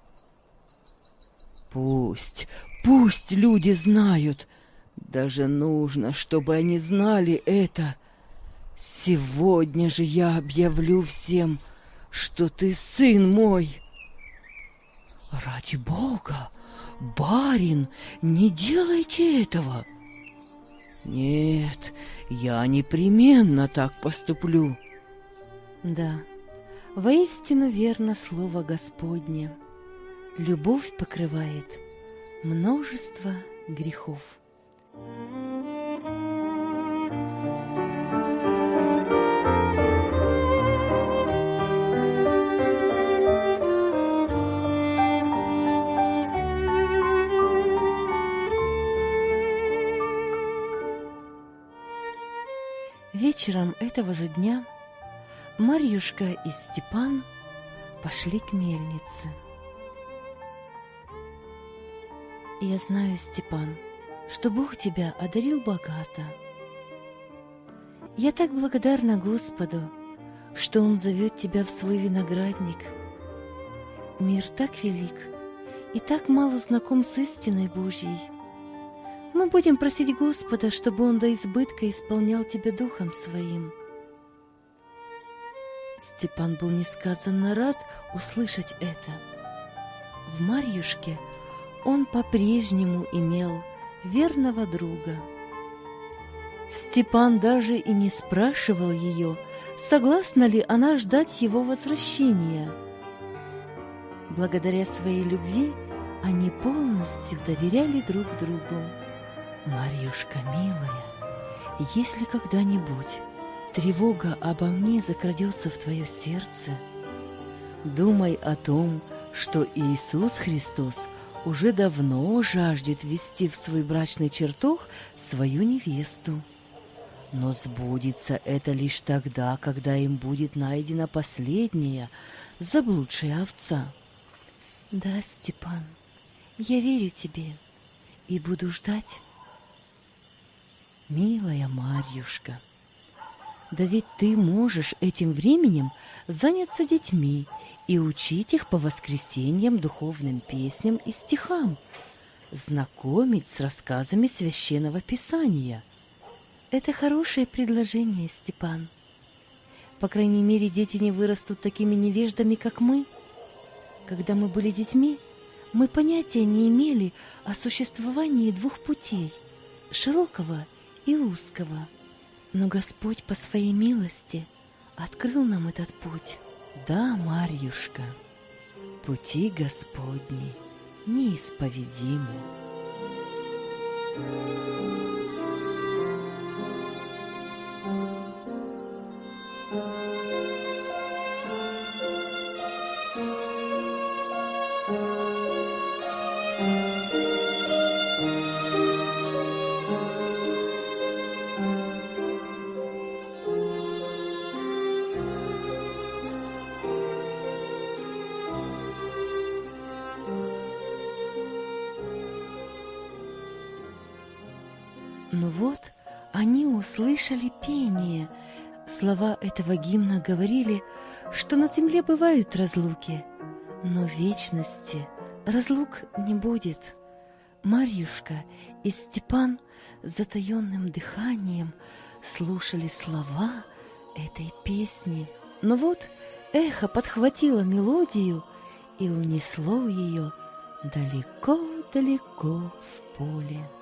Пусть, пусть люди знают, даже нужно, чтобы они знали это. Сегодня же я объявлю всем, что ты сын мой. Ради бога, барин, не делайте этого. — нет, я непременно так поступлю. Да, воистину верно слово Господне. Любовь покрывает множество грехов. Вечером этого же дня Марьюшка и Степан пошли к мельнице. Я знаю, Степан, что Бог тебя одарил богато. Я так благодарна Господу, что Он зовет тебя в свой виноградник. Мир так велик и так мало знаком с истиной Божьей – мы будем просить Господа, чтобы Он до избытка исполнял тебя Духом Своим. Степан был несказанно рад услышать это. В Марьюшке он по-прежнему имел верного друга. Степан даже и не спрашивал ее, согласна ли она ждать его возвращения. Благодаря своей любви они полностью доверяли друг другу. Марьюшка, милая, если когда-нибудь тревога обо мне закрадется в твое сердце, думай о том, что Иисус Христос уже давно жаждет ввести в свой брачный чертог свою невесту. Но сбудется это лишь тогда, когда им будет найдена последняя заблудшая овца. Да, Степан, я верю тебе и буду ждать Милая Марьюшка, да ведь ты можешь этим временем заняться детьми и учить их по воскресеньям духовным песням и стихам, знакомить с рассказами священного писания. Это хорошее предложение, Степан. По крайней мере, дети не вырастут такими невеждами, как мы. Когда мы были детьми, мы понятия не имели о существовании двух путей – широкого и узкого, но Господь по своей милости открыл нам этот путь. Да, Марьюшка, пути Господни неисповедимы. Вот они услышали пение. Слова этого гимна говорили, что на земле бывают разлуки, но в вечности разлук не будет. Марьюшка и Степан с затаенным дыханием слушали слова этой песни. Но вот эхо подхватило мелодию и унесло ее далеко-далеко в поле.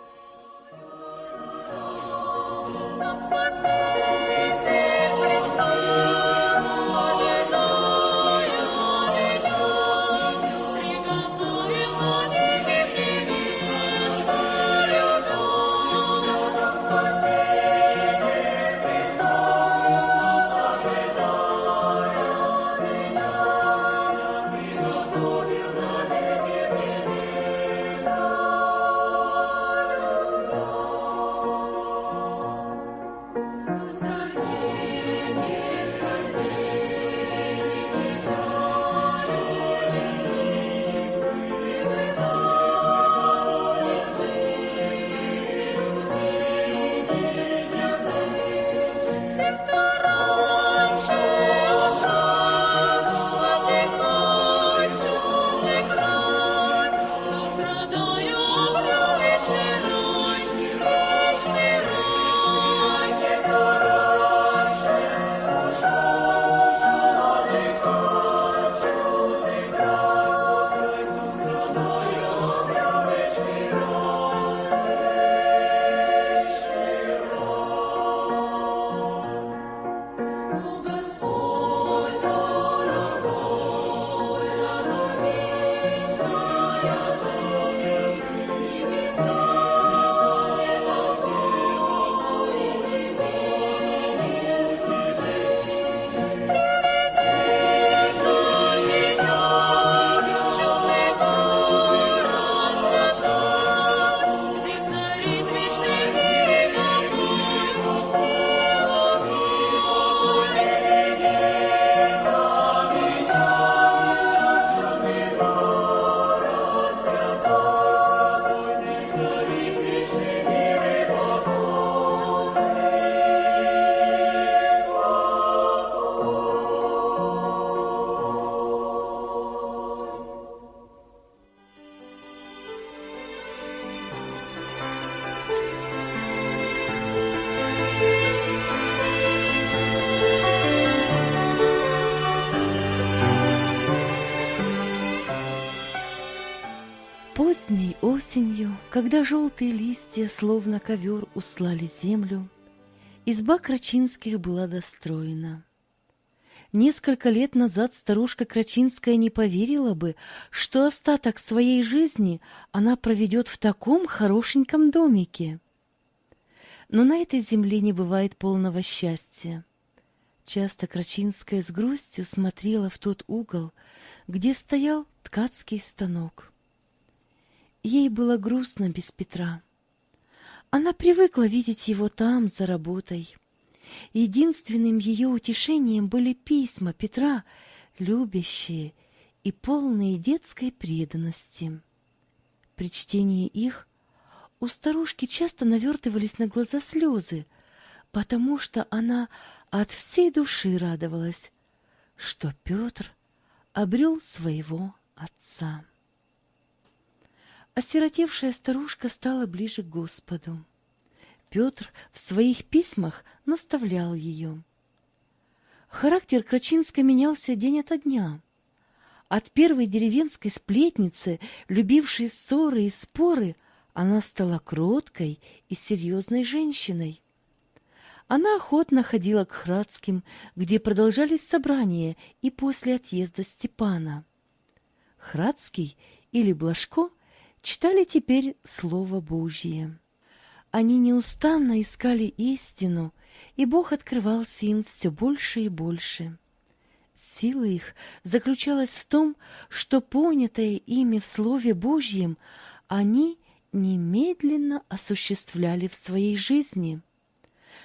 loves my soul. Когда желтые листья, словно ковер, услали землю, изба Крачинских была достроена. Несколько лет назад старушка Крачинская не поверила бы, что остаток своей жизни она проведет в таком хорошеньком домике. Но на этой земле не бывает полного счастья. Часто Крачинская с грустью смотрела в тот угол, где стоял ткацкий станок. Ей было грустно без Петра. Она привыкла видеть его там, за работой. Единственным ее утешением были письма Петра, любящие и полные детской преданности. При чтении их у старушки часто навертывались на глаза слезы, потому что она от всей души радовалась, что Петр обрел своего отца осиротевшая старушка стала ближе к Господу. Петр в своих письмах наставлял ее. Характер Крачинской менялся день ото дня. От первой деревенской сплетницы, любившей ссоры и споры, Она стала кроткой и серьезной женщиной. Она охотно ходила к Храдским, где продолжались собрания и после отъезда Степана. Храдский или Блажко читали теперь Слово Божье. Они неустанно искали истину, и Бог открывался им все больше и больше. Сила их заключалась в том, что понятое ими в Слове Божьем они немедленно осуществляли в своей жизни.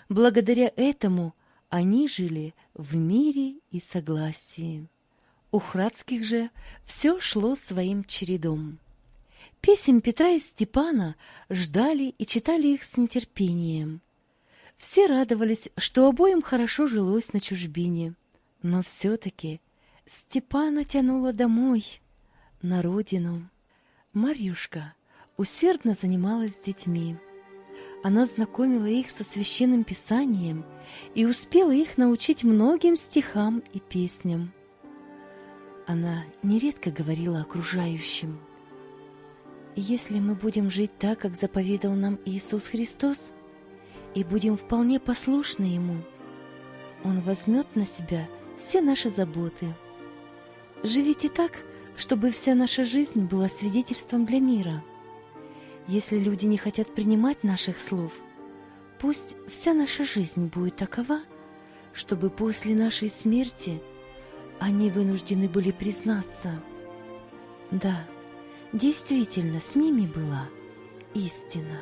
Благодаря этому они жили в мире и согласии. У Храдских же все шло своим чередом. Песен Петра и Степана ждали и читали их с нетерпением. Все радовались, что обоим хорошо жилось на чужбине. Но все-таки Степана тянула домой, на родину. Марьюшка усердно занималась с детьми. Она знакомила их со священным писанием и успела их научить многим стихам и песням. Она нередко говорила окружающим. «Если мы будем жить так, как заповедал нам Иисус Христос, и будем вполне послушны Ему, Он возьмет на себя все наши заботы. Живите так, чтобы вся наша жизнь была свидетельством для мира». Если люди не хотят принимать наших слов, пусть вся наша жизнь будет такова, чтобы после нашей смерти они вынуждены были признаться. Да, действительно, с ними была истина.